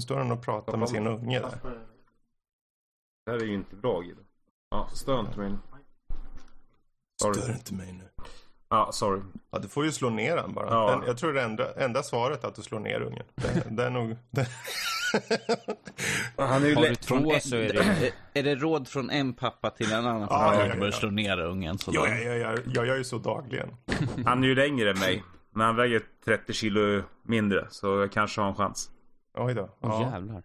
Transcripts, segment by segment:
Nu står han och pratar med sin unge där. Det här är ju inte bra Guido. Ja, stör inte mig. Sorry. Stör inte mig nu. Ja, sorry. Ja, du får ju slå ner den bara. Ja. Den, jag tror det enda, enda svaret är att du slår ner ungen. Det, det är nog... Det... Han är ju Har lätt två från så är det... Är det råd från en pappa till en annan? Ja, ja, Jag ja, ja. slå ner ungen. Så Ja, jag, jag, jag gör ju så dagligen. Han är ju längre än mig. Men han väger 30 kilo mindre. Så jag kanske har en chans. Oj då. Ja, jävlar.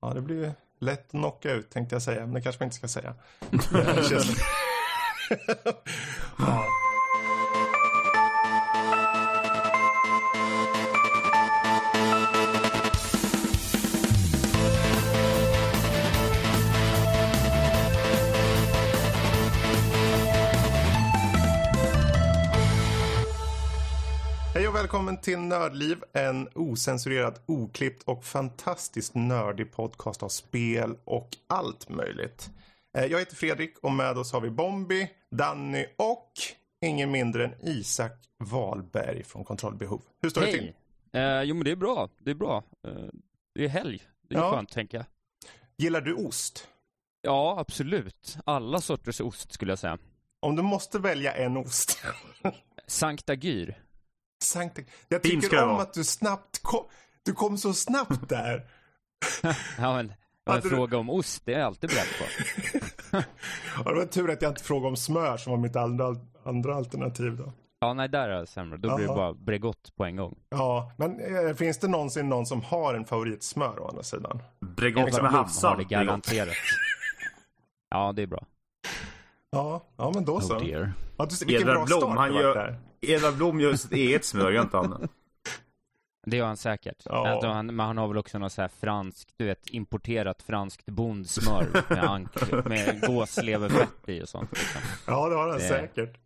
ja det blir lätt knockout tänkte jag säga. Men det kanske man inte ska säga. Ja. Och välkommen till Nördliv, en osensurerad, oklippt och fantastiskt nördig podcast av spel och allt möjligt. Eh, Jag heter Fredrik och med oss har vi Bombi, Danny och ingen mindre än Isak Wahlberg från Kontrollbehov. Hur står det till? Eh, jo men det är bra, det är bra. Eh, det är helg, det är Ja. skönt tänker jag. Gillar du ost? Ja, absolut. Alla sorters ost skulle jag säga. Om du måste välja en ost. Sankta Gyr. Sankt... Jag tycker det om vara. att du snabbt kom... Du kom så snabbt där. Ja men, Hade en du- fråga om ost, det är jag alltid beredd på. Ja, det var tur att jag inte frågade om smör som var mitt andra, andra alternativ då. Ja, nej där är jag sämre. Då blir det bara Bregott på en gång. Ja, men eh, finns det någonsin någon som har en favoritsmör å andra sidan? Bregott med Blom har det det garanterat. Ja, det är bra. Ja, ja men då så. Oh dear. Ja, du, vilken bra Edvard start Blom, han det gör- där. Edvard Blom gör sitt eget smör, gör inte han? Det gör han säkert. Ja. Han, men han har väl också något så här franskt, du vet, importerat franskt bondsmör med, ank- med gåsleverfett i och sånt. Liksom. Ja, det har han Det- säkert.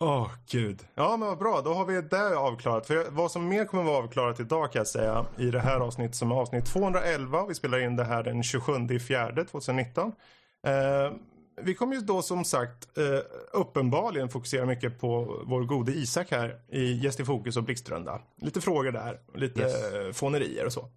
Åh, gud. Ja, men vad bra. Då har vi det avklarat. För vad som mer kommer vara avklarat idag kan jag säga i det här avsnittet som är avsnitt 211. Vi spelar in det här den 27 i fjärde 2019. Eh, vi kommer ju då som sagt eh, uppenbarligen fokusera mycket på vår gode Isak här i Gäst i fokus och Blixtrunda. Lite frågor där, lite yes. fånerier och så.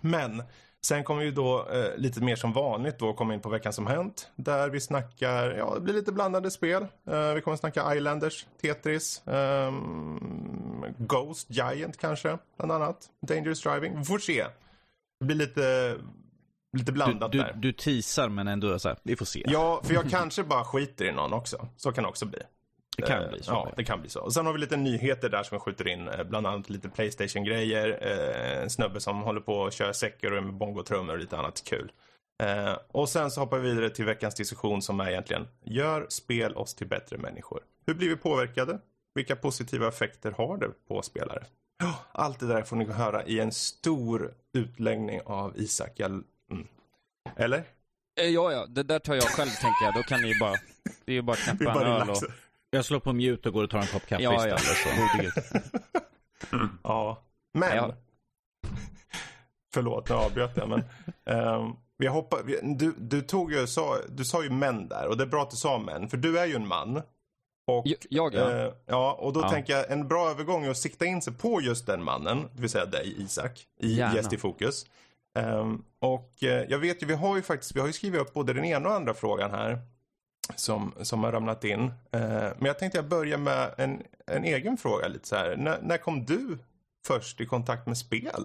Men sen kommer vi då eh, lite mer som vanligt då komma in på veckan som hänt. Där vi snackar, ja det blir lite blandade spel. Eh, vi kommer snacka Islanders, Tetris, ehm, Ghost, Giant kanske, bland annat. Dangerous Driving, vi får se. Det blir lite, lite Du, blandat du, där. du teasar men ändå så här, vi får se. Ja, för jag kanske bara skiter i någon också. Så kan det också bli. det kan Eh, bli så. Ja, det kan bli så. Och sen har vi lite nyheter där som vi skjuter in. eh, Bland annat lite Playstation-grejer. eh, En snubbe som håller på att köra säckar med bongotrummor och lite annat kul. Eh, Och sen så hoppar vi vidare till veckans diskussion som är egentligen Gör spel oss till bättre människor? Hur blir vi påverkade? Vilka positiva effekter har det på spelare? Allt det där får ni höra i en stor utläggning av Isak. Jag... Mm. Eller? Eh, Ja, ja, det där tar jag själv tänker jag. Då kan ni bara, det är ju bara att knäppa en öl och... Jag slår på mute och går och tar en kopp kaffe Ja, ja. istället. Så. Gode gud. Ja, men. Ja. Förlåt, nu avbröt jag. Men, ehm, vi hoppar, vi, du, du, tog ju, sa, du sa ju män där och det är bra att du sa män. För du är ju en man. Och, Jag- jag, ja. eh, ja, och då Ja. tänker jag en bra övergång är att sikta in sig på just den mannen. Det vill säga dig Isak. I Gärna. Gäst i fokus. Ehm, och eh, jag vet ju, vi har ju faktiskt, vi har ju skrivit upp både den ena och andra frågan här. Som, som har ramlat in. Eh, men jag tänkte jag börja med en, en egen fråga lite så här. När, när kom du först i kontakt med spel?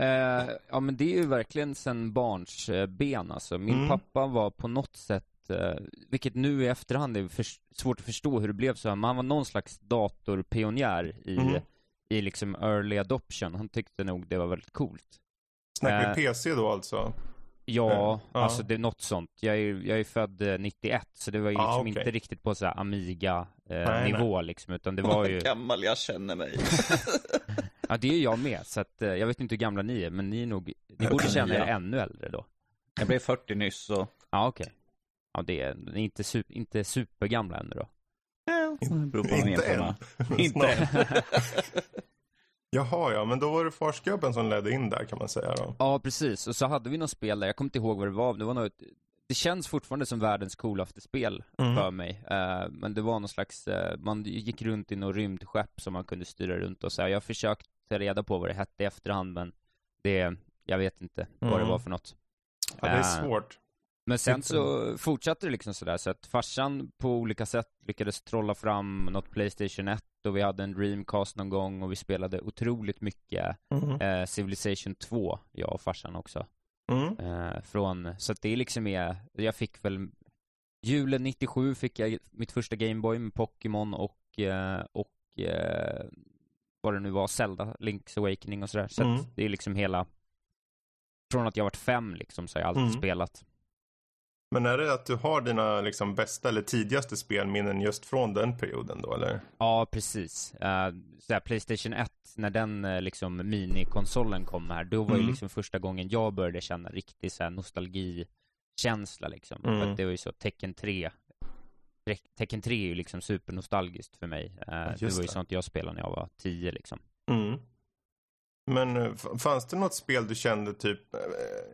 Eh, ja men det är ju verkligen sen barns ben alltså. Min Mm. pappa var på något sätt, eh, vilket nu i efterhand är för, svårt att förstå hur det blev så här, men han var någon slags datorpionjär i, Mm. i liksom early adoption. Han tyckte nog det var väldigt coolt. Snackar vi Eh, PC då alltså? Ja, Ja. alltså det är något sånt. Jag är, jag är född eh, 91, så det var ju Ah, liksom okej. inte riktigt på så Amiga-nivå liksom, utan det var ju, gammal jag känner mig. ja det är jag med, så att eh, jag vet inte hur gamla ni är, men ni är nog, ni borde känna er ännu äldre då. Jag blev 40 nyss så. Ja, okej. Ja, det är ni är inte, su- inte supergamla ännu då. Det beror på vad Inte än. Inte än. Jaha, ja, men då var det farsgubben som ledde in där kan man säga då. Ja, precis. Och så hade vi något spel där, jag kommer inte ihåg vad det var, det var något, det känns fortfarande som världens coolaste spel Mm. för mig. Eh, men det var någon slags, eh, man gick runt i något rymdskepp som man kunde styra runt och så här. Jag försökte ta reda på vad det hette i efterhand, men det, jag vet inte vad det Mm. var för något. Ja, det är Eh, svårt. Men sen så fortsatte det liksom sådär, så att farsan på olika sätt lyckades trolla fram något Playstation 1 och vi hade en Dreamcast någon gång och vi spelade otroligt mycket Mm. eh, Civilization 2, jag och farsan också. Mm. Eh, från, så att det är liksom är, jag fick väl Julen 97 fick jag mitt första Gameboy med Pokémon och, eh, och eh, vad det nu var, Zelda, Link's Awakening och sådär. Så Mm. att det är liksom hela, från att jag varit fem liksom så har jag alltid Mm. spelat. Men är det att du har dina liksom, bästa eller tidigaste spelminnen just från den perioden då eller? Ja, precis. Uh, såhär, Playstation 1, när den eh, liksom minikonsolen kom här, då var ju Mm. liksom första gången jag började känna riktig såhär nostalgikänsla liksom. Mm. För att det var ju så, Tekken 3. Tre- Tekken 3 är ju liksom supernostalgiskt för mig. Eh, det var ju sånt jag spelade när jag var 10 liksom. Mm. Men eh, fanns det något spel du kände typ, eh,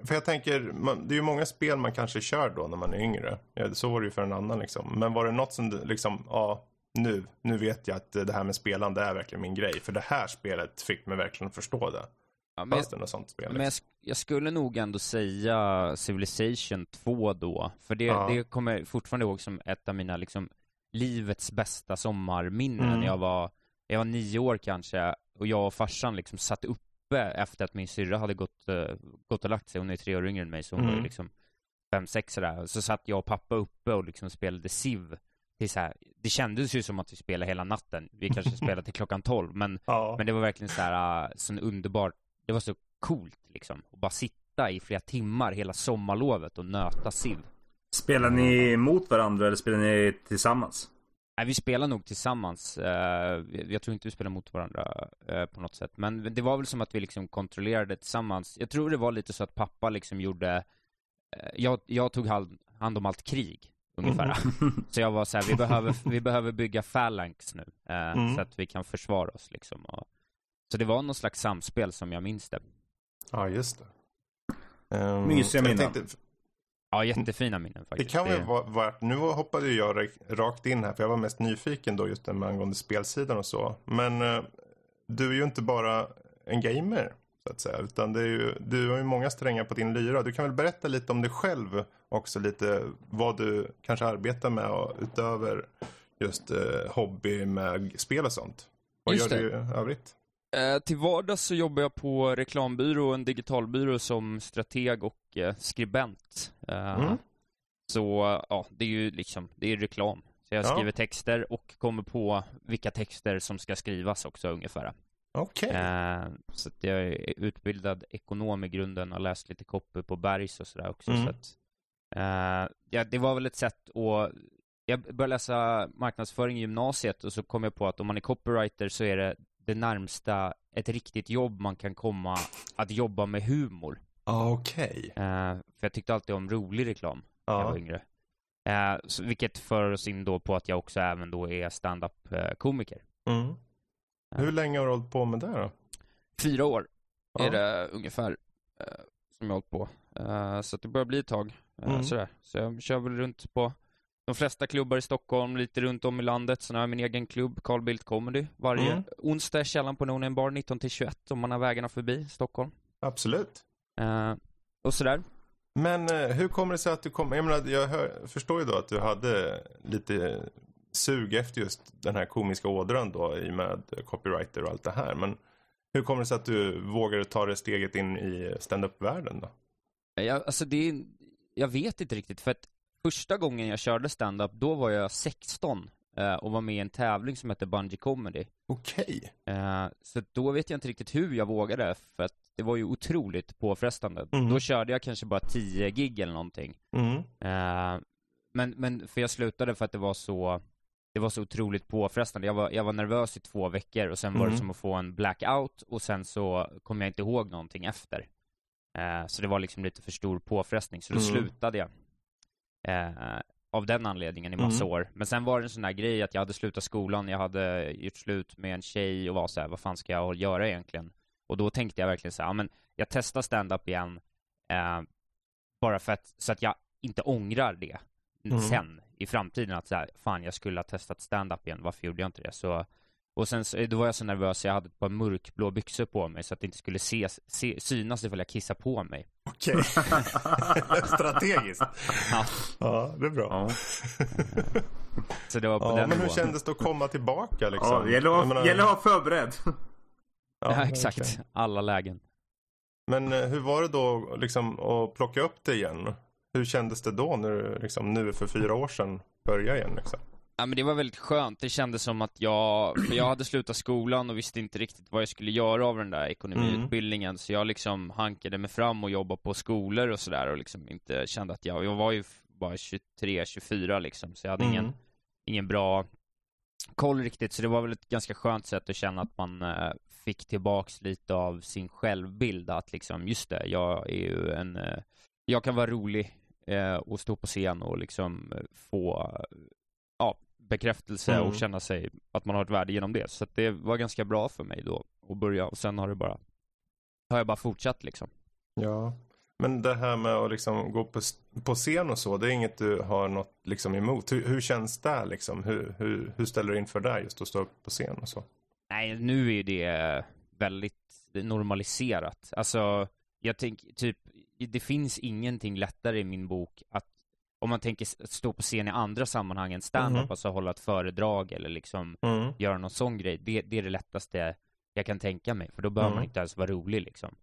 för jag tänker, man, det är ju många spel man kanske kör då när man är yngre. Ja, så var det ju för en annan liksom. Men var det något som du liksom, ja, nu, nu vet jag att det här med spelande är verkligen min grej. För det här spelet fick mig verkligen förstå det. Ja, men Fanns det något sånt spel? Men jag, Liksom? jag skulle nog ändå säga Civilization 2 då. För det, Ja. det kommer jag fortfarande ihåg som ett av mina liksom livets bästa sommarminnen. Mm. Jag, var, jag var nio år kanske och jag och farsan liksom satt uppe efter att min syrra hade gått, eh, gått och lagt sig. Hon är tre år yngre än mig så hon var ju Mm. liksom fem, sex sådär. Så satt jag och pappa uppe och liksom spelade Civ. Det, är så här, det kändes ju som att vi spelade hela natten. Vi kanske spelade till klockan tolv men ja. men det var verkligen så här, uh, sån underbart, det var så coolt liksom. Att bara sitta i flera timmar hela sommarlovet och nöta sill. Spelar ni mot varandra eller spelar ni tillsammans? Nej, vi spelar nog tillsammans. eh, jag tror inte vi spelar mot varandra eh, på något sätt. Men det var väl som att vi liksom kontrollerade tillsammans. Jag tror det var lite så att pappa liksom gjorde, eh, jag, jag tog hand, om allt krig. Ungefär. Så jag var så här, vi behöver, vi behöver bygga phalanx nu. Mm. Så att vi kan försvara oss liksom. Så det var någon slags samspel som jag minns det. ja, just det. Um, Mysiga minnen. Ja, jättefina minnen Det faktiskt. kan väl vara värt, nu hoppade jag ra- rakt in här för jag var mest nyfiken då just med angående spelsidan och så. Men eh, du är ju inte bara en gamer så att säga. Utan det är ju, du har ju många strängar på din lyra. Du kan väl berätta lite om dig själv också lite vad du kanske arbetar med och, utöver just eh, hobby med spel och sånt. Vad Just gör det. du i övrigt? Eh, till vardags så jobbar jag på reklambyrå en digitalbyrå som strateg och eh, skribent. Eh, Mm. Så ja, det är ju liksom, det är reklam. Så jag Ja. skriver texter och kommer på vilka texter som ska skrivas också ungefär. Okej. Eh, så att jag är utbildad ekonom i grunden och läst lite copy på Bergs och sådär också. Mm. Så att, eh, ja, det var väl ett sätt att jag började läsa marknadsföring i gymnasiet och så kom jag på att om man är copywriter så är det det närmsta ett riktigt jobb man kan komma att jobba med humor. Ah, Okej. Eh, för jag tyckte alltid om rolig reklam när jag Ja. var yngre. Eh, så, vilket för oss in då på att jag också även då är stand-up eh, komiker. Mm. Hur länge har du hållit på med det då? Fyra år Ja. är det ungefär eh, som jag har hållit på. Eh, så att det börjar bli ett tag. eh, Mm. sådär. Så jag kör väl runt på de flesta klubbar i Stockholm, lite runt om i landet. Sen har jag min egen klubb, Carl Bildt Comedy. Varje Mm. onsdag i källaren på No Name Bar 19-21 om man har vägarna förbi Stockholm. Absolut. Eh, och sådär. Men eh, hur kommer det sig att du kom, jag menar, jag hör, förstår ju då att du hade lite sug efter just den här komiska ådran då i och med copywriter och allt det här. Men hur kommer det sig att du vågade ta det steget in i stand-up-världen då? Jag, alltså det är, jag vet inte riktigt, för att första gången jag körde stand-up, då var jag 16 eh, och var med i en tävling som hette Bungee Comedy. Okej. Eh, så då vet jag inte riktigt hur jag vågade, för att det var ju otroligt påfrestande. Mm. Då körde jag kanske bara 10 gig eller någonting. Mm. Men, men för jag slutade för att det var så det var så otroligt påfrestande. Jag var, jag var nervös i två veckor och sen var Mm. det som att få en blackout och sen så kom jag inte ihåg någonting efter. Så det var liksom lite för stor påfrestning, så då Mm. slutade jag. Eh, av den anledningen i massa Mm. år. Men sen var det en sån här grej att jag hade slutat skolan, jag hade gjort slut med en tjej och var så här, vad fan ska jag göra egentligen? Och då tänkte jag verkligen så här, ja, men jag testar stand-up igen, eh, bara för att, så att jag inte ångrar det Mm. sen i framtiden att så här, fan jag skulle ha testat stand-up igen, varför gjorde jag inte det? Så Och sen så, då var jag så nervös jag hade ett par mörkblå byxor på mig så att det inte skulle ses, se, synas ifall jag kissar på mig. Okej. Strategiskt. Ja. Ja, det är bra. Ja. Så det var på Ja, den men hur nivån. kändes det att komma tillbaka liksom? Ja, det gäller att menar- gäller att vara förberedd. Ja, exakt. verkligen. Alla lägen. Men eh, hur var det då liksom att plocka upp det igen? Hur kändes det då när du liksom, nu för fyra år sedan började igen liksom? Ja men det var väldigt skönt, det kändes som att jag, för jag hade slutat skolan och visste inte riktigt vad jag skulle göra av den där ekonomiutbildningen, så jag liksom hankade mig fram och jobbade på skolor och sådär och liksom inte kände att jag, jag var ju bara 23, 24 liksom, så jag hade ingen, Mm. ingen bra koll riktigt, så det var väl ett ganska skönt sätt att känna att man eh, fick tillbaks lite av sin självbild, att liksom, just det, jag är ju en, eh, jag kan vara rolig eh, och stå på scen och liksom eh, få ja, bekräftelse Mm. och känna sig att man har ett värde genom det. Så det var ganska bra för mig då att börja och sen har det bara har jag bara fortsatt liksom. Ja. Men det här med att liksom gå på, på scen och så, det är inget du har något liksom emot. Hur, hur känns det liksom? Hur, hur, hur ställer du in för det just att stå upp på scen och så? Nej, nu är det väldigt normaliserat. Alltså, jag tänker typ, det finns ingenting lättare i min bok att om man tänker stå på scen i andra sammanhang än stand-up, Mhm. alltså hålla ett föredrag eller liksom Mm. göra någon sån grej, det, det är det lättaste jag kan tänka mig, för då behöver man Mm. inte ens vara rolig liksom.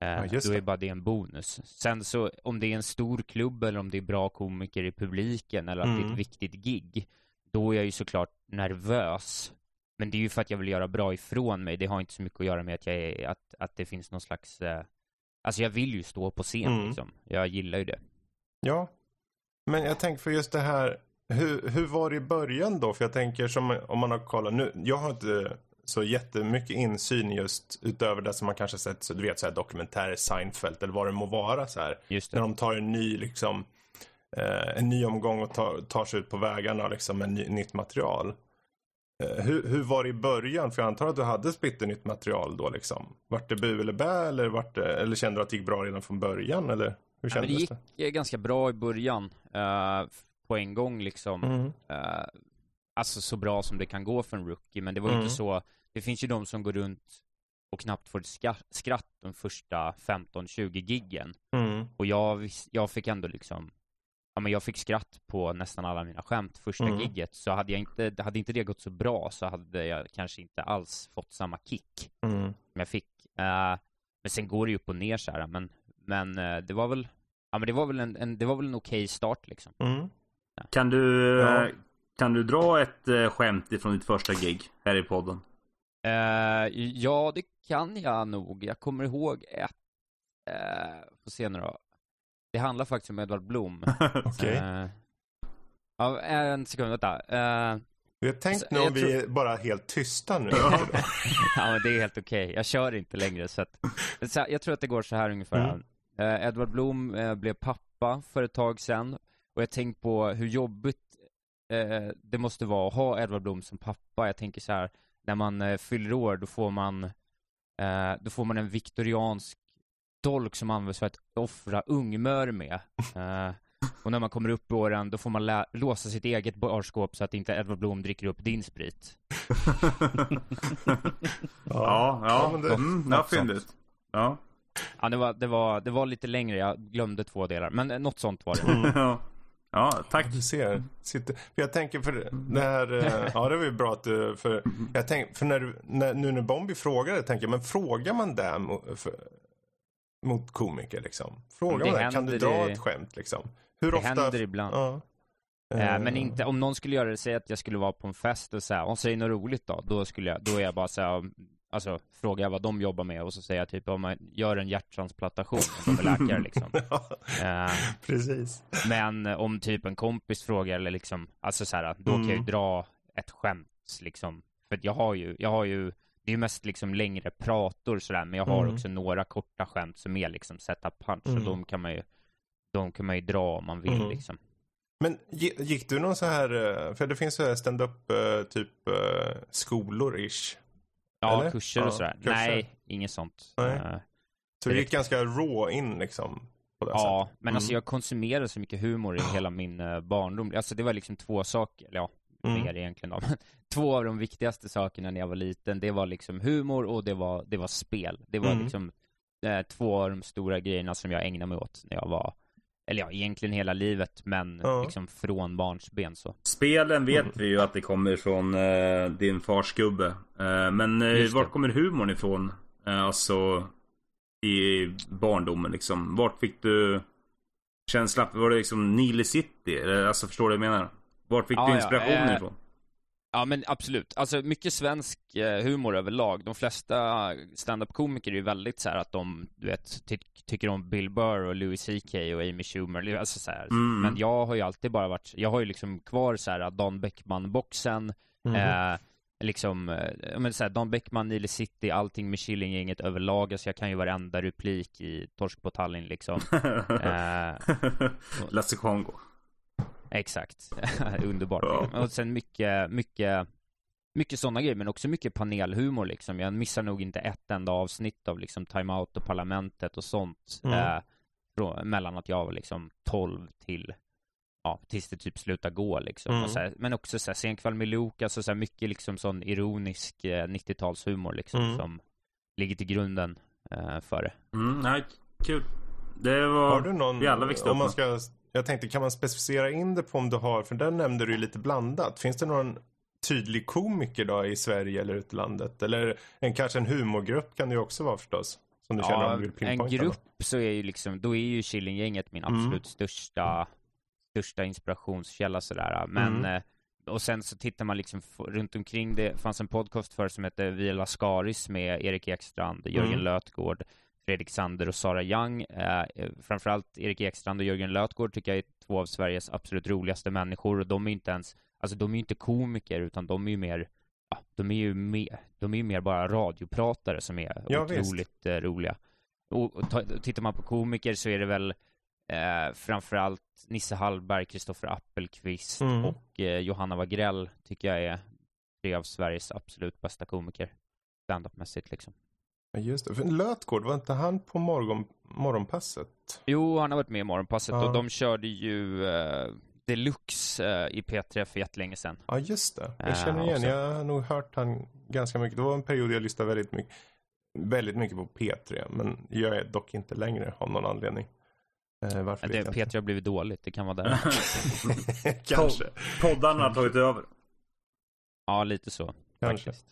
Eh, Ja, då är det. bara det en bonus. Sen så, om det är en stor klubb eller om det är bra komiker i publiken eller att det är Mm. ett viktigt gig, då är jag ju såklart nervös. Men det är ju för att jag vill göra bra ifrån mig, det har inte så mycket att göra med att jag är, att, att det finns någon slags, eh, alltså jag vill ju stå på scen Mm. liksom. Jag gillar ju det. Ja. Men jag tänker för just det här, hur, hur var det i början då? För jag tänker som om man har kollat nu, jag har inte så jättemycket insyn just utöver det som man kanske sett, så du vet så här dokumentärer, Seinfeld eller vad det må vara så här. När de tar en ny liksom, eh, en ny omgång och tar, tar sig ut på vägarna liksom med ny, nytt material. Eh, hur, hur var det i början? För jag antar att du hade splitternytt material då liksom. Vart det bu eller bä eller, vart det, eller kände du att det gick bra redan från början eller hur Ja, kändes det det? gick ganska bra i början, eh, på en gång liksom. Mm. Eh, alltså så bra som det kan gå för en rookie, men det var ju Mm. inte så, det finns ju de som går runt och knappt får ett skratt de första 15-20 giggen. Mm. Och jag, jag fick ändå liksom, ja men jag fick skratt på nästan alla mina skämt första Mm. gigget, så hade jag inte, hade inte det gått så bra så hade jag kanske inte alls fått samma kick Mm. som jag fick. Eh, men sen går det ju upp och ner så här, men, men eh, det var väl, ja men det var väl en, en det var väl en okej start liksom. Mm. Kan du, Ja. eh, kan du dra ett eh, skämt ifrån ditt första gig här i podden? Eh, ja, det kan jag nog. Jag kommer ihåg ett, uh, får se nu då. Det handlar faktiskt om Edvard Blom. Okej. Eh, ja, en sekund, vänta. Eh, Vi har tänkt nu om vi tror- är bara helt tysta nu. ja, men det är helt okej. Jag kör inte längre, så att, jag tror att det går så här ungefär. Mm. Eh, Edvard Blom eh, blev pappa för ett tag sedan, och jag tänkt på hur jobbigt eh, det måste vara att ha Edvard Blom som pappa. Jag tänker så här, när man eh, fyller år, då får man, eh, då får man en viktoriansk dolk som används för att offra ungmör med. Eh, och när man kommer upp i åren, då får man lä- låsa sitt eget barskåp så att inte Edvard Blom dricker upp din sprit. Ja, ja. men det- mm, ja något sånt. fyndigt. Ja. Ja, det var, det var, det var lite längre, jag glömde två delar, men något sånt var det. ja. ja, tack. Du ser. Sitter. Jag tänker för det här, eh, ja det var ju bra att du, för jag tänker, för när, du- när, nu när Bombi frågade, tänker jag, men frågar man det mot, för, mot komiker liksom? Frågar Det man det? Kan du dra i- ett skämt liksom? Hur Det ofta? händer ibland. Ja. Eh, men inte, om någon skulle göra det, säg att jag skulle vara på en fest och säga, om säger något roligt då, då skulle jag, då är jag bara såhär, alltså frågar jag vad de jobbar med och så säger jag typ om man gör en hjärttransplantation är läkare liksom. Eh, Precis. men om typ en kompis frågar eller liksom, alltså så här, då kan jag ju Mm. dra ett skämt liksom. För jag har ju, jag har ju, det är ju mest liksom längre prator sådär, men jag har Mm. också några korta skämt som är liksom setup punch, Mm. och de kan man ju, de kan man ju dra om man vill Mm. liksom. Men gi- gick du någon så här, eh, för det finns så här stand-up eh, typ skolor-ish. Ja, Eller? kurser Ja, och sådär. kurser. Nej, inget sånt. Nej. Eh, Så du gick ganska raw in liksom. På ja, sättet. men alltså Mm. jag konsumerade så mycket humor i hela min eh, barndom. Alltså det var liksom två saker. eller Ja, Mm. mer egentligen då. Men två av de viktigaste sakerna när jag var liten, det var liksom humor och det var, det var spel. Det var Mm. liksom eh, två av de stora grejerna som jag ägnade mig åt när jag var, eller ja, egentligen hela livet, men Ja. liksom från barnsben så. Spelen vet Mm. vi ju att det kommer från eh, din fars gubbe. Eh, men eh, vart kommer humorn ifrån? Eh, alltså i barndomen liksom. Vart fick du känslan? Var det liksom Nile City? Alltså förstår du vad jag menar? Vart fick Ja, du ja, inspirationen eh, ifrån? Ja men absolut, alltså mycket svensk eh, humor överlag. De flesta stand-up-komiker är ju väldigt så här att de, du vet, ty tycker om Bill Burr och Louis CK och Amy Schumer, alltså så här. Mm. Men jag har ju alltid bara varit, jag har ju liksom kvar så här Dan Bäckman-boxen, Mm. eh, liksom, eh, men så här, Dan Bäckman, Nile City, allting med Killinggänget överlag, alltså jag kan ju varenda replik i Torsk på Tallinn liksom. eh, Lasse Kongo. Exakt. Underbart. Ja. Och sen mycket, mycket, mycket sådana grejer, men också mycket panelhumor liksom. Jag missar nog inte ett enda avsnitt av liksom Time Out och Parlamentet och sånt. Mm. Eh, från, mellan att jag var liksom 12 till, ja, tills det typ slutar gå liksom. Mm. Och så här, men också så här, Sen kväll med Luke, alltså så här, mycket liksom sån ironisk eh, 90-talshumor liksom, Mm. som ligger till grunden eh, för det. Mm, nej, kul. Det var... Har du någon, vi alla växte om upp man ska, jag tänkte kan man specificera in det på om du har, för där nämnde du ju lite blandat. Finns det någon tydlig komiker då i Sverige eller utlandet? Eller en, kanske en humorgrupp kan det ju också vara förstås. Som du känner om du vill en grupp så är ju liksom, då är ju Killinggänget min Mm. absolut största, största inspirationskälla sådär. Men, Mm. eh, och sen så tittar man liksom runt omkring det, fanns en podcast för som hette Via Lascaris med Erik Ekstrand, Jörgen Mm. Lötgård, Fredrik Sander och Sara Young. Eh, eh, framförallt Erik Ekstrand och Jörgen Lötgård tycker jag är två av Sveriges absolut roligaste människor och de är inte ens, alltså de är ju inte komiker utan de är ju mer Ja, de är ju mer, de är ju mer bara radiopratare som är Ja, otroligt eh, roliga. Och, och ta, tittar man på komiker så är det väl eh, framförallt Nisse Hallberg, Kristoffer Appelqvist Mm. och eh, Johanna Wagrell tycker jag är tre av Sveriges absolut bästa komiker. Standup-mässigt liksom. Just det. För Lötgård, var inte han på morgon, morgonpasset? Jo, han har varit med i Morgonpasset Ja. och de körde ju eh, Deluxe eh, i P3 för jättelänge sedan. Ja, just det. Jag Ja, känner igen. också. Jag har nog hört han ganska mycket. Det var en period jag lyssnade väldigt mycket, väldigt mycket på P3. Men jag är dock inte längre av någon anledning. Eh, varför Det, vet jag P3 har blivit dåligt, det kan vara där. Kanske. Poddarna har tagit över. ja, lite så. Kanske. Faktiskt.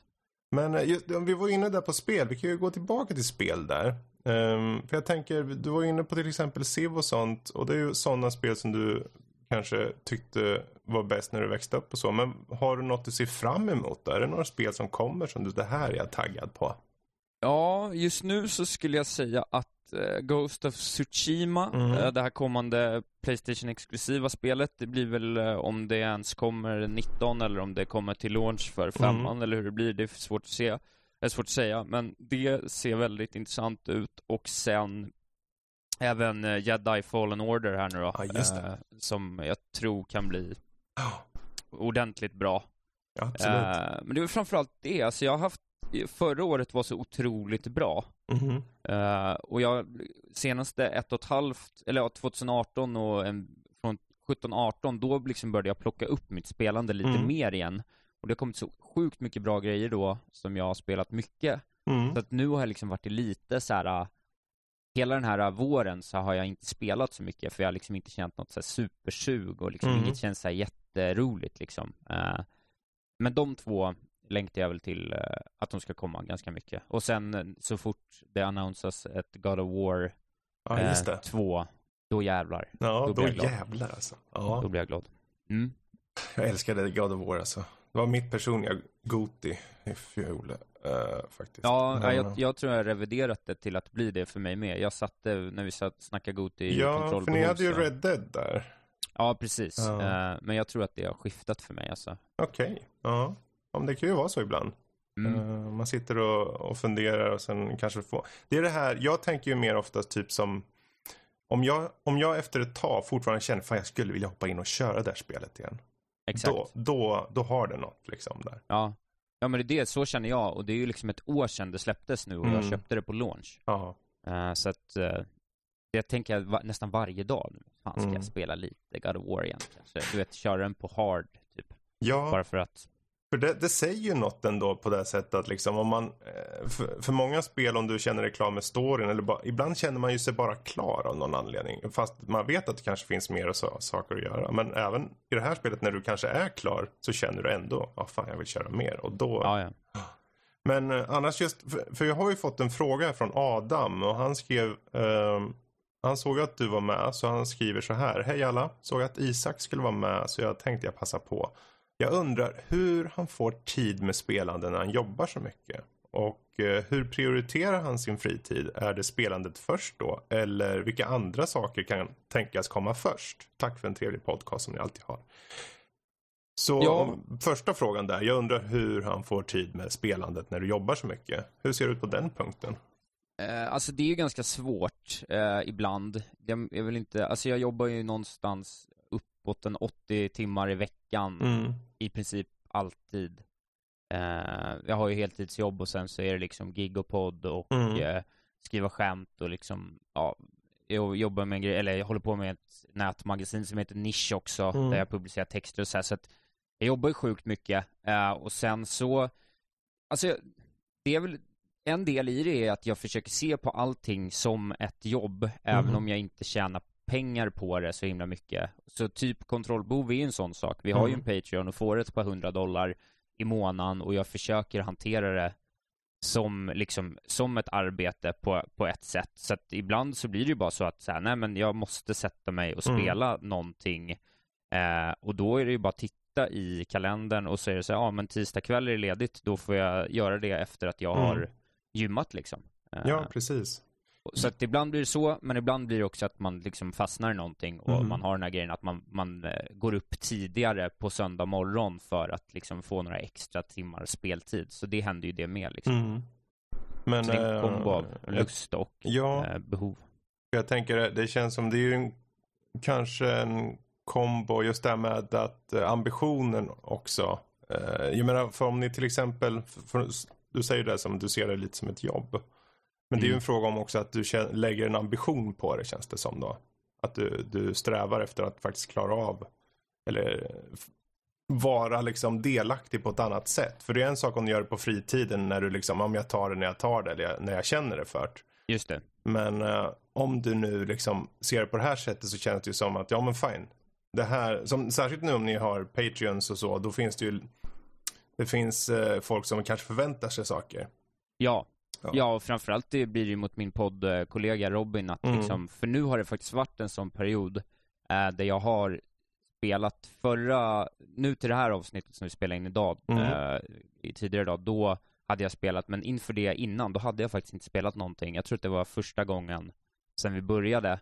Men eh, just, om vi var inne där på spel, vi kan ju gå tillbaka till spel där. Um, för jag tänker, du var inne på till exempel Civ och sånt. Och det är ju sådana spel som du kanske tyckte var bäst när du växte upp och så. Men har du något du ser fram emot då? Är det några spel som kommer som du, det här är jag taggad på? Ja, just nu så skulle jag säga att Ghost of Tsushima, Mm. eh, det här kommande Playstation-exklusiva spelet, det blir väl eh, om det ens kommer 19 eller om det kommer till launch för femman eller hur det blir, det är svårt att se. Det är svårt att säga, men det ser väldigt intressant ut och sen även eh, Jedi Fallen Order här nu då, Ja, just det. eh, som jag tror kan bli Ja, ordentligt bra. absolut. Eh, men det är framförallt det, alltså jag har haft, förra året var så otroligt bra. Mhm. Eh, och jag, senaste ett och ett halvt, eller ja, 2018 och en, från 17-18, då liksom började jag plocka upp mitt spelande lite Mm. mer igen. Och det har kommit så sjukt mycket bra grejer då, som jag har spelat mycket. Mm. Så att nu har jag liksom varit lite så här. äh, hela den här äh, våren så har jag inte spelat så mycket, för jag har liksom inte känt något så supersug och liksom Mm. inget känns så här jätteroligt liksom. Eh, men de två längtar jag väl till eh, att de ska komma ganska mycket. Och sen eh, så fort det annonsas ett God of War Ja, just eh. 2, då jävlar. Ja, då då, blir jag glad. jävlar alltså. Ja, Då blir jag glad. Mm. jag älskade God of War alltså. Det var mitt personliga Goti i fjol eh, faktiskt. Ja, Men, jag, jag tror jag reviderat det till att bli det för mig med. Jag satte, när vi satt snackade Goti i ja, för ni hade ju Red Dead där. Ja, precis. Ja. Eh, men jag tror att det har skiftat för mig alltså. Okej, ja. ja. Men det kan ju vara så ibland. Mm. Eh, man sitter och, och funderar och sen kanske får... Det är det här, jag tänker ju mer oftast typ som... Om jag, om jag efter ett tag fortfarande känner att jag skulle vilja hoppa in och köra det här spelet igen. Exakt. Då, då, då har det något liksom där. Ja. ja, men det är det, så känner jag. Och det är ju liksom ett år sedan det släpptes nu och jag Mm. köpte det på launch. Ja, Eh, så att uh, det tänker jag va- nästan varje dag. Fan, ska Mm. jag spela lite God of War igen kanske? Du vet, köra den på hard, typ. Ja, Bara för att, för det, det säger ju något ändå på det sättet att liksom om man, eh, för, för många spel om du känner dig klar med storyn eller bara, ibland känner man ju sig bara klar av någon anledning. Fast man vet att det kanske finns mer så, saker att göra. Men även i det här spelet när du kanske är klar så känner du ändå, ja fan jag vill köra mer. Och då, ja ja. Men eh, annars just, för, för jag har ju fått en fråga från Adam och han skrev, ehm, han såg att du var med så han skriver så här. Hej alla, såg att Isak skulle vara med så jag tänkte jag passa på. Jag undrar hur han får tid med spelande när han jobbar så mycket. Och eh, hur prioriterar han sin fritid? Är det spelandet först då? Eller vilka andra saker kan tänkas komma först? Tack för en trevlig podcast som ni alltid har. Så Ja. första frågan där. Jag undrar hur han får tid med spelandet när du jobbar så mycket. Hur ser det ut på den punkten? Eh, alltså det är ju ganska svårt eh, ibland. Jag, jag vill inte, alltså jag jobbar ju någonstans uppåt en 80 timmar i veckan Mm. i princip alltid. Eh, jag har ju heltidsjobb och sen så är det liksom gig och podd och Mm. eh, skriva skämt och liksom, ja, jag jobbar med grej, eller jag håller på med ett nätmagasin som heter Nisch också, Mm. där jag publicerar texter och så här, så att jag jobbar ju sjukt mycket. Eh, och sen så, alltså det är väl, en del i det är att jag försöker se på allting som ett jobb, även Mhm. om jag inte tjänar pengar på det så himla mycket. Så typ kontrollbehov är ju en sån sak. Vi har ju en Mm. Patreon och får ett par hundra dollar i månaden och jag försöker hantera det som liksom, som ett arbete på, på ett sätt. Så att ibland så blir det ju bara så att så här, nej men jag måste sätta mig och Mm. spela någonting. Eh, och då är det ju bara att titta i kalendern och så är det så här, ja men tisdag kväll är det ledigt, då får jag göra det efter att jag Mm. har gymmat liksom. Eh, Ja, precis. Så att ibland blir det så, men ibland blir det också att man liksom fastnar i någonting och Mm. man har den här grejen att man, man eh, går upp tidigare på söndag morgon för att liksom få några extra timmar speltid. Så det händer ju det med liksom. Mm. Men, Så det är en eh, kombo av jag- lust och Ja. eh, behov. Jag tänker det känns som det är ju en, kanske en kombo just det här med att eh, ambitionen också. Eh, jag menar för om ni till exempel, för, för, du säger det som du ser det lite som ett jobb. Men det är ju Mm. en fråga om också att du lägger en ambition på det känns det som då. Att du, du strävar efter att faktiskt klara av eller vara liksom delaktig på ett annat sätt. För det är en sak om du gör det på fritiden när du liksom, om jag tar det när jag tar det eller jag, när jag känner det för det. Just det. Men eh, om du nu liksom ser det på det här sättet så känns det ju som att, ja men fine. Det här, som, särskilt nu om ni har Patreons och så, då finns det ju, det finns eh, folk som kanske förväntar sig saker. Ja. Ja. Ja, och framförallt det blir det ju mot min poddkollega Robin att Mm. liksom, för nu har det faktiskt varit en sån period eh, där jag har spelat förra, nu till det här avsnittet som vi spelar in idag, Mm. eh, i tidigare dag, då hade jag spelat, men inför det innan, då hade jag faktiskt inte spelat någonting. Jag tror att det var första gången sen vi började.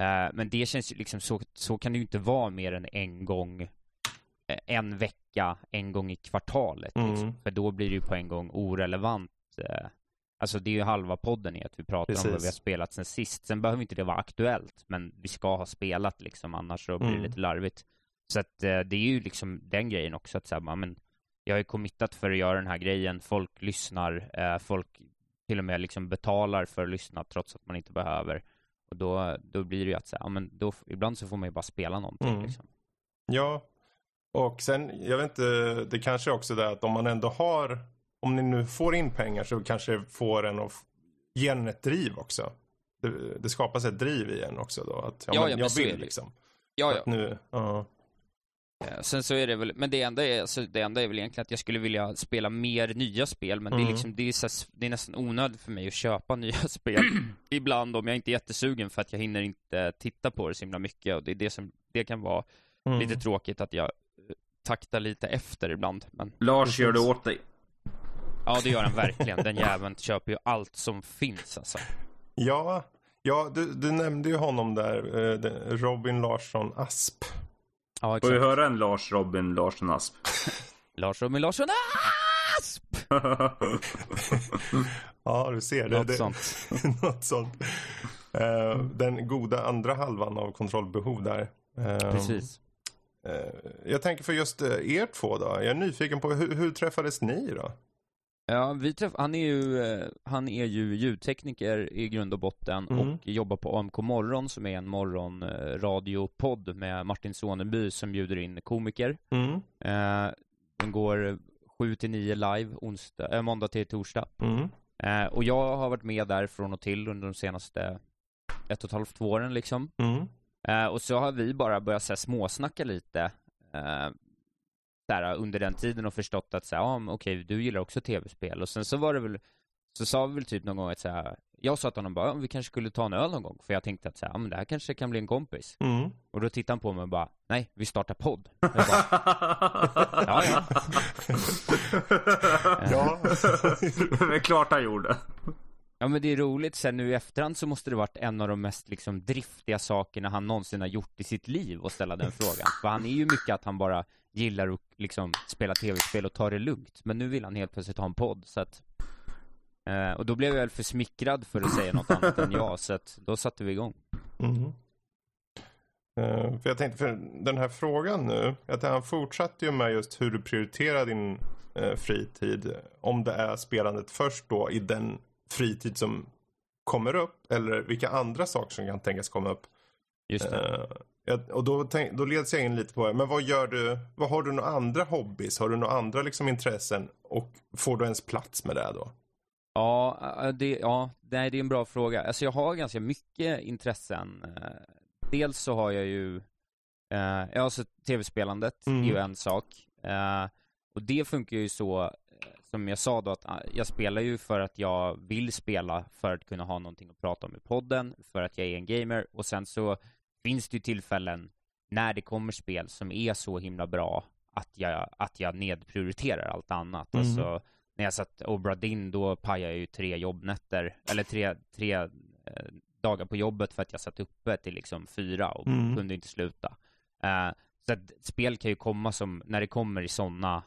Eh, men det känns ju liksom så, så kan det ju inte vara mer än en gång, eh, en vecka, en gång i kvartalet. Liksom. Mm. För då blir det ju på en gång orelevant. Eh, alltså det är ju halva podden i att vi pratar om vad Precis. vi har spelat sen sist. Sen behöver inte det vara aktuellt, men vi ska ha spelat liksom, annars så blir det Mm. lite larvigt. Så att eh, det är ju liksom den grejen också, att säga, men jag är committat för att göra den här grejen, folk lyssnar, eh, folk till och med liksom betalar för att lyssna trots att man inte behöver. Och då, då blir det ju att säga, ja, men då, ibland så får man ju bara spela någonting Mm. liksom. Ja, och sen, jag vet inte, det kanske är också det att om man ändå har, om ni nu får in pengar så kanske det får en att ge en ett driv också. Det, det skapas ett driv i en också då. Att, ja, Ja, men ja, men jag vill det liksom. Ja, Att nu, ja. Eh, Sen så är det väl, men det enda är, alltså, det enda är väl egentligen att jag skulle vilja spela mer nya spel, men det Mm. är liksom, det är, så, det är nästan onödigt för mig att köpa nya spel ibland om jag inte är jättesugen för att jag hinner inte titta på det så himla mycket och det är det som, det kan vara Mm. lite tråkigt att jag eh, taktar lite efter ibland, men Lars gör det åt dig. Ja det gör den verkligen, den jäveln köper ju allt som finns alltså. Ja, ja du, du nämnde ju honom där, eh, Robin Larsson Asp. Ja Får vi exakt. höra en Lars Robin Larsson Asp? Lars Robin Larsson Asp! Ja, du ser. Det, Något det, sånt. något sånt. Eh, den goda andra halvan av kontrollbehov där. Eh, Precis. eh, jag tänker för just eh, er två då. Jag är nyfiken på hur, hur träffades ni då? Ja, vi träff, han är ju, eh, han är ju ljudtekniker i grund och botten Mm. och jobbar på AMK morgon som är en morgonradiopodd med Martin Soneby som bjuder in komiker. Mm. Eh, den går 7 till 9 live, onsdag, äh, måndag till torsdag. Mm. Eh, och jag har varit med där från och till under de senaste ett och ett halvt två åren liksom. Mm. Eh, och så har vi bara börjat så här, småsnacka lite där, under den tiden och förstått att så här, men okej, du gillar också tv-spel. Och sen så var det väl, så sa vi väl typ någon gång att så här, jag sa till honom bara, vi kanske skulle ta en öl någon gång. För jag tänkte att så här, men det här kanske kan bli en kompis. Mm. Och då tittade han på mig och bara, nej, vi startar podd. Jag bara, ja, ja. Ja. det är klart han gjorde. Ja men det är roligt, sen nu i efterhand så måste det varit en av de mest liksom driftiga sakerna han någonsin har gjort i sitt liv att ställa den frågan. För han är ju mycket att han bara gillar att liksom spela tv-spel och ta det lugnt. Men nu vill han helt plötsligt ha en podd så att eh, Och då blev jag väl för smickrad för att säga något annat än ja, så att då satte vi igång. Mm. Eh, för jag tänkte, för den här frågan nu, att han fortsatte ju med just hur du prioriterar din eh, fritid. Om det är spelandet först då i den fritid som kommer upp eller vilka andra saker som kan tänkas komma upp. Just. Eh, och då, tänk, då leds jag in lite på, men vad gör du, vad har du några andra hobbys? Har du några andra liksom intressen? Och får du ens plats med det då? Ja, eh, det, ja, nej, det är en bra fråga. Alltså jag har ganska mycket intressen. Eh, Dels så har jag ju, eh, alltså tv-spelandet Mm. är ju en sak. Eh, och det funkar ju så, som jag sa då, att ah, jag spelar ju för att jag vill spela för att kunna ha någonting att prata om i podden, för att jag är en gamer. Och sen så finns det ju tillfällen när det kommer spel som är så himla bra att jag, att jag nedprioriterar allt annat. Mm. Alltså, när jag satt Obra Dinn, då pajade jag ju tre jobbnätter, eller tre, tre eh, dagar på jobbet för att jag satt uppe till liksom fyra och Mm. kunde inte sluta. Eh, så att spel kan ju komma som, när det kommer i sådana,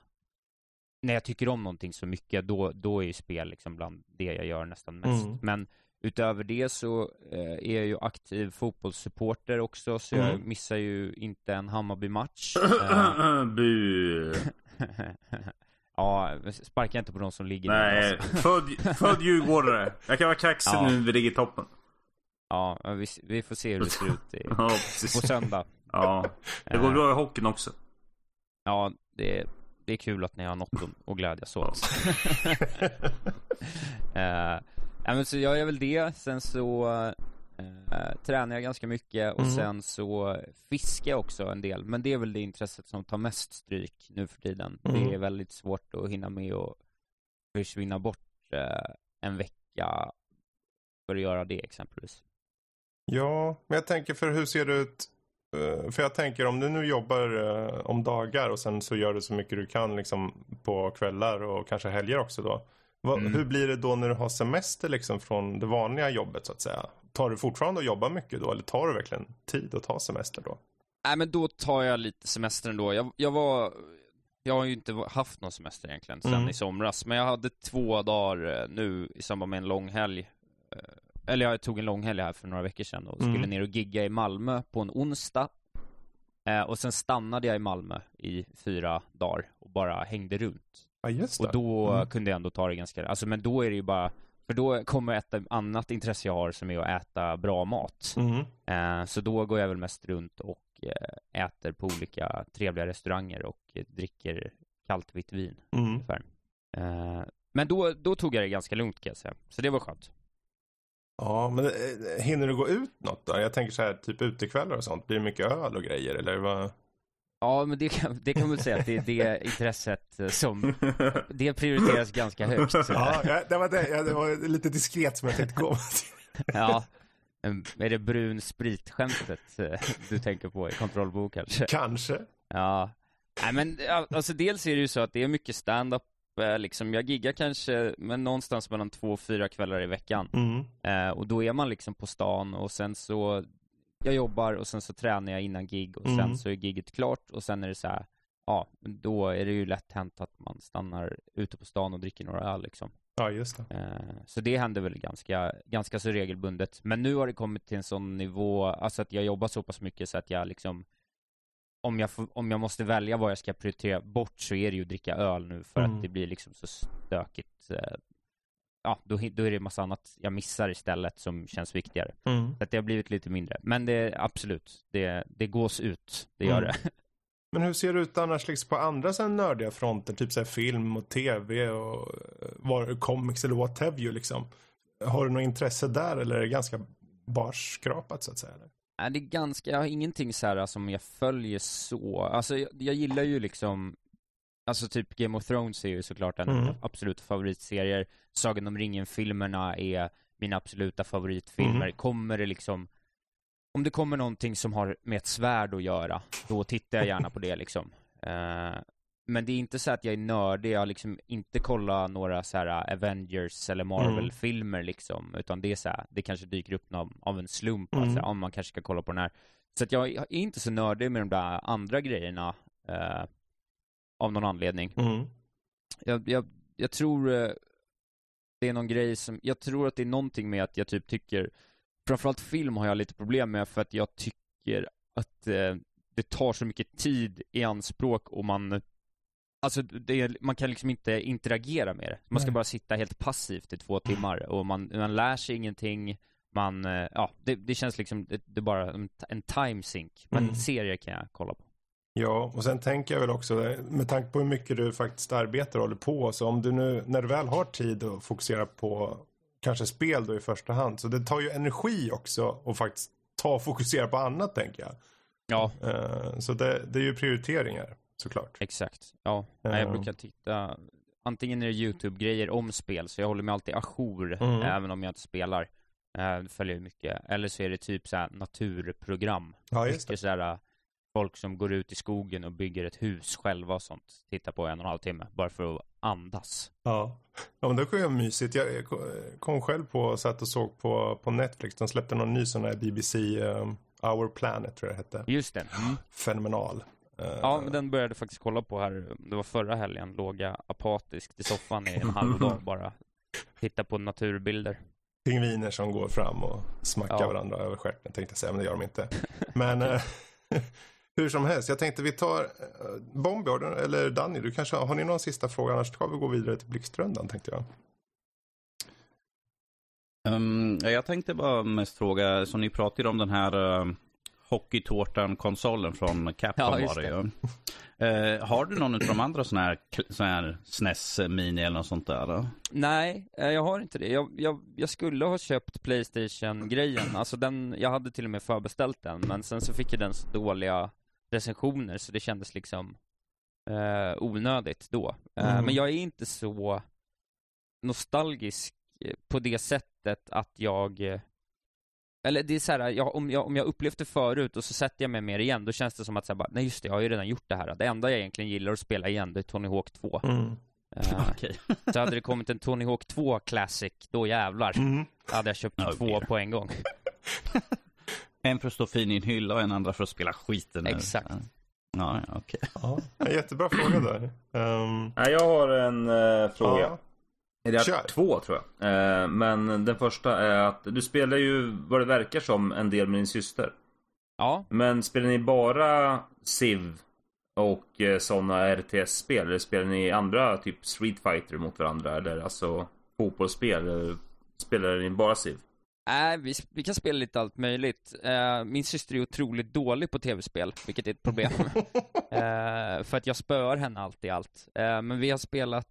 när jag tycker om någonting så mycket, då, då är ju spel liksom bland det jag gör nästan mest. Mm. Men utöver det så eh, är jag ju aktiv fotbollssupporter också, så jag Mm. missar ju inte en Hammarby-match. Eh, Bu. ja, sparka inte på de som ligger Nej, alltså. född, född djurgårdare. Jag kan vara kaxig Ja. nu när vi ligger i toppen. Ja, vi, vi får se hur det ser ut i, Ja, på söndag. Ja. Det går Eh, bra i hockeyn också. Ja, det, det är kul att ni har något att- glädjas åt. eh, ja, men så jag gör väl det, sen så eh, tränar jag ganska mycket och Mm. sen så fiskar jag också en del. Men det är väl det intresset som tar mest stryk nu för tiden. Mm. Det är väldigt svårt att hinna med och försvinna bort eh, en vecka för att göra det exempelvis. Ja, men jag tänker för hur ser det ut? Eh, För jag tänker om du nu jobbar eh, om dagar och sen så gör du så mycket du kan liksom på kvällar och kanske helger också då. Vad- Mm. Hur blir det då när du har semester liksom från det vanliga jobbet så att säga? Tar du fortfarande och jobbar mycket då eller tar du verkligen tid att ta semester då? Nej men då tar jag lite semester ändå. Jag, jag var, jag har ju inte haft någon semester egentligen sen Mm. i somras, men jag hade två dagar eh, nu i samband med en lång helg. Eller jag tog en lång helg här för några veckor sedan och skulle Mm. ner och gigga i Malmö på en onsdag. Eh, och sen stannade jag i Malmö i fyra dagar och bara hängde runt. Ja just det. Och då Mm. kunde jag ändå ta det ganska, alltså men då är det ju bara, för då kommer ett annat intresse jag har som är att äta bra mat. Mm. Eh, Så då går jag väl mest runt och eh, äter på olika trevliga restauranger och dricker kallt vitt vin Mm. ungefär. Eh, Men då, då tog jag det ganska lugnt kan jag säga. Så det var skönt. Ja, men eh, hinner du gå ut något då? Jag tänker så här, typ utekvällar och sånt. Blir det mycket öl och grejer eller vad? Ja, men det kan, det kan man säga att det är det intresset eh, som, det prioriteras ganska högt. Ja, det, var det, det var lite diskret som jag tänkte komma till. Ja. Är det brun sprit-skämtet eh, du tänker på i kontrollbok kanske? Kanske. Ja. Nej men alltså dels är det ju så att det är mycket stand-up liksom. Jag giggar kanske men någonstans mellan två och fyra kvällar i veckan. Mm. Eh, och då är man liksom på stan och sen så jag jobbar och sen så tränar jag innan gig och sen Mm. så är giget klart och sen är det så här, ja, då är det ju lätt hänt att man stannar ute på stan och dricker några öl liksom. Ja, just det. Eh, Så det händer väl ganska, ganska så regelbundet. Men nu har det kommit till en sån nivå, alltså att jag jobbar så pass mycket så att jag liksom om jag, får, om jag måste välja vad jag ska prioritera bort så är det ju att dricka öl nu för Mm. att det blir liksom så stökigt. eh, Ja, då, då är det massa annat jag missar istället som känns viktigare. Mm. Så att det har blivit lite mindre. Men det, absolut, det, det gås ut. Det gör Mm. det. Men hur ser det ut annars liksom på andra sen nördiga fronter? Typ så film och tv och eh, var, comics eller what have you liksom. Har du något intresse där eller är det ganska barskrapat så att säga? Eller? Det är ganska, jag har ingenting så här som jag följer så. Alltså jag, jag gillar ju liksom, alltså typ Game of Thrones är ju såklart en Mm. absoluta favoritserier. Sagan om ringen-filmerna är mina absoluta favoritfilmer. Mm. Kommer det liksom, om det kommer någonting som har med ett svärd att göra, då tittar jag gärna på det liksom. Eh, men det är inte så att jag är nördig, jag har liksom inte kollat några så här Avengers eller Marvel-filmer liksom, utan det är så här, det kanske dyker upp någon, av en slump, Mm. alltså, om man kanske ska kolla på den här. Så att jag är inte så nördig med de där andra grejerna, eh, av någon anledning. Mm. Jag, jag, jag tror eh, det är någon grej som, jag tror att det är någonting med att jag typ tycker, framförallt film har jag lite problem med för att jag tycker att eh, det tar så mycket tid i anspråk och man Alltså det man kan liksom inte interagera med det. Man ska Nej. bara sitta helt passivt i två timmar och man, man lär sig ingenting. Man, eh, ja, det, det känns liksom, det, det är bara en, en time sink. Men Mm. serier kan jag kolla på. Ja, och sen tänker jag väl också, med tanke på hur mycket du faktiskt arbetar och håller på, så om du nu, när du väl har tid att fokusera på kanske spel då i första hand, så det tar ju energi också att faktiskt ta och fokusera på annat tänker jag. Ja, Eh, Så det, det är ju prioriteringar såklart. Exakt. Ja, nej, jag Ja. brukar titta, antingen är det YouTube-grejer om spel, så jag håller mig alltid ajour, Mm. även om jag inte spelar. Uh, följer mycket. Eller så är det typ så naturprogram. Ja, just det. Mycket så här, uh, folk som går ut i skogen och bygger ett hus själva och sånt. Titta på en och en halv timme, bara för att andas. Ja. ja, men det var ju mysigt. Jag jag kom själv på och satt och såg på, på Netflix. De släppte någon ny sån här BBC um, Our Planet tror jag det hette. Just det. Mm. Fenomenal. Eh, Ja, men den började jag faktiskt kolla på här, det var förra helgen, låg jag apatiskt i soffan i en halv dag bara. Titta på naturbilder. Pingviner som går fram och smackar Ja. varandra över stjärten tänkte jag säga, men det gör de inte. Men eh, hur som helst, jag tänkte vi tar Bombi, har du- eller Danny, du kanske har ni någon sista fråga? Annars ska vi gå vidare till Blixtrundan tänkte jag. Um, jag tänkte bara mest fråga, så ni pratade om den här uh, Hockeytårtan-konsolen från Capcom Ja, var det ju. Eh, har du någon av de andra sådana här, sån här SNES Mini eller något sånt där? Då? Nej, eh, jag har inte det. Jag, jag, jag skulle ha köpt Playstation-grejen. Alltså den, jag hade till och med förbeställt den, men sen så fick jag den så dåliga recensioner så det kändes liksom eh, onödigt då. Eh, Mm. Men jag är inte så nostalgisk eh, på det sättet att jag eh, eller det är så här, jag, om, jag, om jag upplevt det förut och så sätter jag mig det igen, då känns det som att så här, bara, nej just det, jag har ju redan gjort det här. Det enda jag egentligen gillar att spela igen, det är Tony Hawk 2. Mm. Eh, Okej. så hade det kommit en Tony Hawk 2 Classic, då jävlar. Mm. hade jag köpt Oh, två dear. på en gång. En för att stå fin i en hylla och en andra för att spela skiten. Exakt. Ja, ja, okej. Ja, en jättebra fråga där. Um, jag har en eh, fråga. ja. Jag Kör. två tror jag. Eh, men den första är att du spelar ju vad det verkar som en del med din syster. Ja, Men spelar ni bara Civ och eh, sådana RTS-spel? Eller spelar ni andra typ Street Fighter mot varandra? Eller alltså fotbollsspel? Eller spelar ni bara Civ? Nej, vi, vi kan spela lite allt möjligt. Eh, min syster är otroligt dålig på tv-spel, vilket är ett problem. Eh, för att jag spöar henne alltid i allt. Eh, men vi har spelat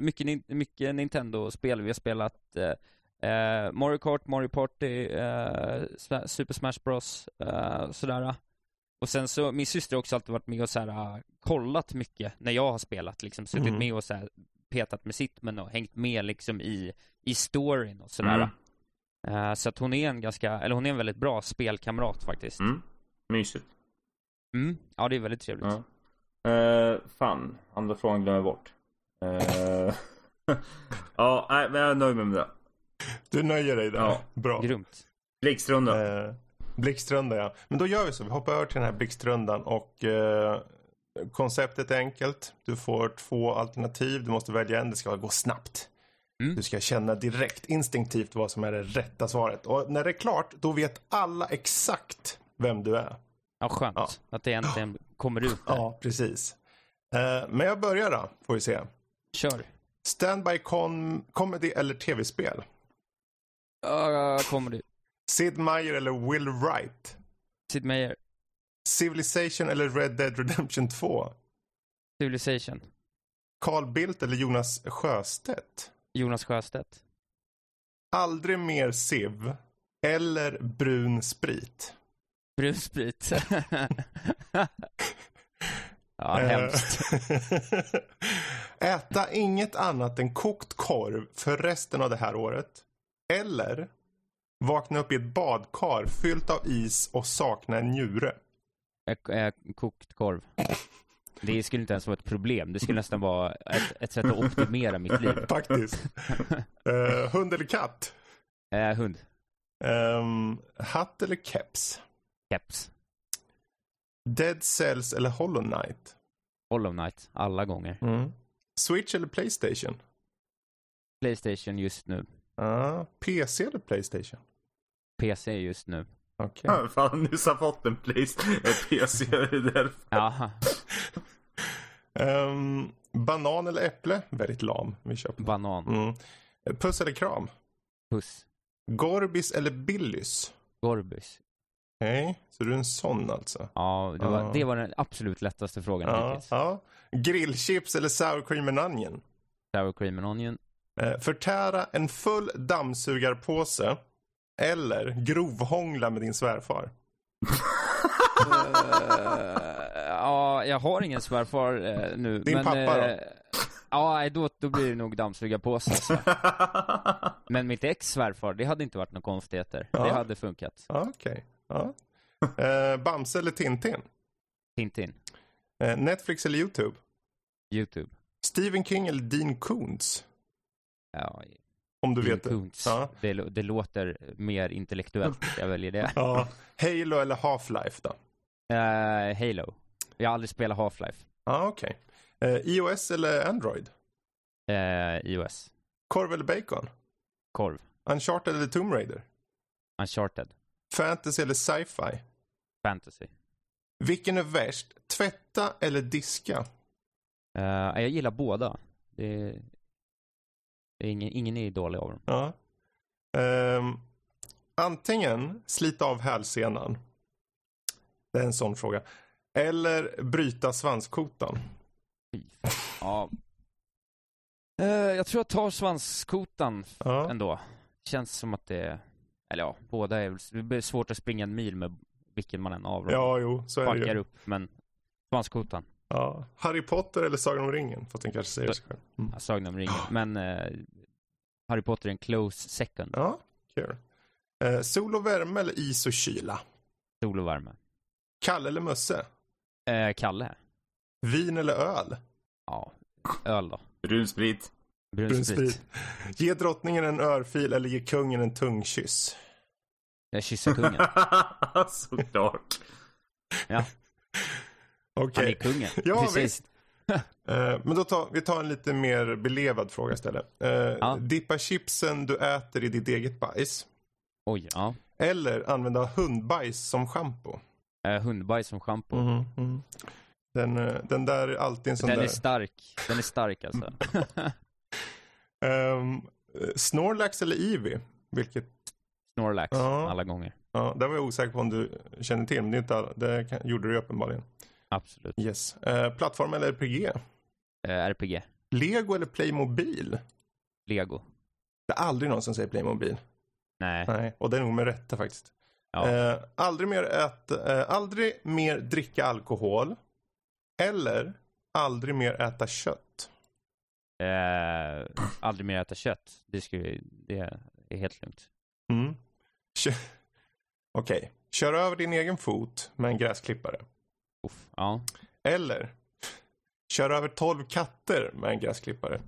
mycket, mycket Nintendo-spel. Vi har spelat Mario Kart, Mario Party, Super Smash Bros, sådär. Och sen så, min syster har också alltid varit med och så här, ah, kollat mycket när jag har spelat, liksom suttit Mm. med och så här, petat med sitt men och hängt med liksom i, i storyn och sådär. Mm. Eh, så att hon är en ganska, eller hon är en väldigt bra spelkamrat faktiskt. Mm. Mysigt. Mm. Ja, det är väldigt trevligt. Ja. Eh, fan, andra frågan glömmer jag bort. Eh, ja, nej, men jag är nöjd med det. Du nöjer dig där. Ja. Bra. Grymt. Blixtrunda. Eh, blixtrunda ja. Men då gör vi så. Vi hoppar över till den här blixtrundan och konceptet är enkelt. Du får två alternativ. Du måste välja en. Det ska gå snabbt. Mm. Du ska känna direkt instinktivt vad som är det rätta svaret. Och när det är klart, då vet alla exakt vem du är. Ja, skönt. Ja. Att det äntligen kommer ut där. Ja, precis. Eh, men jag börjar då, får vi se. Kör. Standby com comedy eller tv-spel? Uh, comedy. Sid Meier eller Will Wright? Sid Meier. Civilization eller Red Dead Redemption 2? Civilization. Carl Bildt eller Jonas Sjöstedt? Jonas Sjöstedt. Aldrig mer Civ eller brun sprit? Brun sprit. ja, Eh, hemskt. Äta inget annat än kokt korv för resten av det här året. Eller vakna upp i ett badkar fyllt av is och sakna en njure. Eh, eh, Kokt korv. Det skulle inte ens vara ett problem. Det skulle nästan vara ett, ett sätt att optimera mitt liv. Faktiskt. Eh, hund eller katt? Eh, hund. Ehm, hatt eller keps? Keps. Dead Cells eller Hollow Knight? Hollow Knight. Alla gånger. Mm. Switch eller Playstation? Playstation just nu. Ah, PC eller Playstation? PC just nu. Okej. Fan, nyss har fått en Place, PC. Det är därför. Jaha. Ehm, banan eller äpple? Väldigt lam. Vi på. Banan. Mm. Puss eller kram? Puss. Gorbis eller Billys? Gorbis. Okej, så du är en sån alltså? Ja, det var, Ja. det var den absolut lättaste frågan Ja, hittills. ja. Grillchips eller sour cream and onion? Sour cream and onion. Eh, förtära en full dammsugarpåse eller grovhångla med din svärfar? Ja, jag har ingen svärfar eh, nu. Din men, pappa då? eh, Ja, då, då blir det nog dammsugarpåse alltså. Men mitt ex svärfar, det hade inte varit några konstigheter. Ja. Det hade funkat. Ja, Okej. Ja. Eh, Bamse eller Tintin? Tintin. Eh, Netflix eller YouTube? Youtube. Stephen King eller Dean Koontz? Ja, Om du Dean vet det. Koontz. Ja. Det, det låter mer intellektuellt. Jag väljer det. Ja. Halo eller Half-Life då? Eh, Halo. Jag har aldrig spelat Half-Life. Ja, okej. Eh, iOS eller Android? Eh, iOS. Korv eller bacon? Korv. Uncharted eller Tomb Raider? Uncharted. Fantasy eller sci-fi? Fantasy. Vilken är värst? Tvätta eller diska? Eh, jag gillar båda. Det, det är ingen, ingen är dålig av dem. Ja. Ehm, antingen slita av hälsenan. Det är en sån fråga. Eller bryta svanskotan. Ja. Eh, jag tror jag tar svanskotan Ja. ändå. Känns som att det, eller ja, båda är väl, det blir svårt att springa en mil med vilken man än av dem ja, jo, så är det ju. upp, men svanskotan, Ja. Harry Potter eller Sagan om ringen? Fast den kanske säger det sig själv. Mm. jag Sagan om ringen. Men eh, Harry Potter är en close second. Ja, kul. Eh, sol och värme eller is och kyla? Sol och värme. Kalle eller Musse? Eh, Kalle? Vin eller öl? Ja, öl då. Brun sprit. Brun Brun sprit. sprit. Ge drottningen en örfil eller ge kungen en tungkyss? Jag kysser kungen. Såklart. Ja, Okej. han är kungen. Ja, Precis. Eh, men då tar vi tar en lite mer belevad fråga istället. Eh, Ja. Dippa chipsen du äter i ditt eget bajs. Oj, ja. Eller använda hundbajs som schampo. Eh, hundbajs som schampo. Mhm, mhm. Den, eh, den där är alltid en sån Den där. är stark. Den är stark alltså. Eh, Snorlax eller Eevee? Vilket, Snorlax, Ja. alla gånger. ja, där var jag osäker på om du känner till. Men det, inte alla, det kan, gjorde du uppenbarligen. Absolut. Yes. Eh, plattform eller RPG? Eh, RPG. Lego eller Playmobil? Lego. Det är aldrig någon som säger Playmobil. Nej. Nej, och det är nog med rätta faktiskt. Ja. Eh, aldrig, mer äta, eh, aldrig mer dricka alkohol. Eller aldrig mer äta kött. Eh, aldrig mer äta kött. Det, skulle, det är helt lugnt. Mm. Kö- Okej. Kör över din egen fot med en gräsklippare. Uff. Ja. Eller kör över 12 katter med en gräsklippare.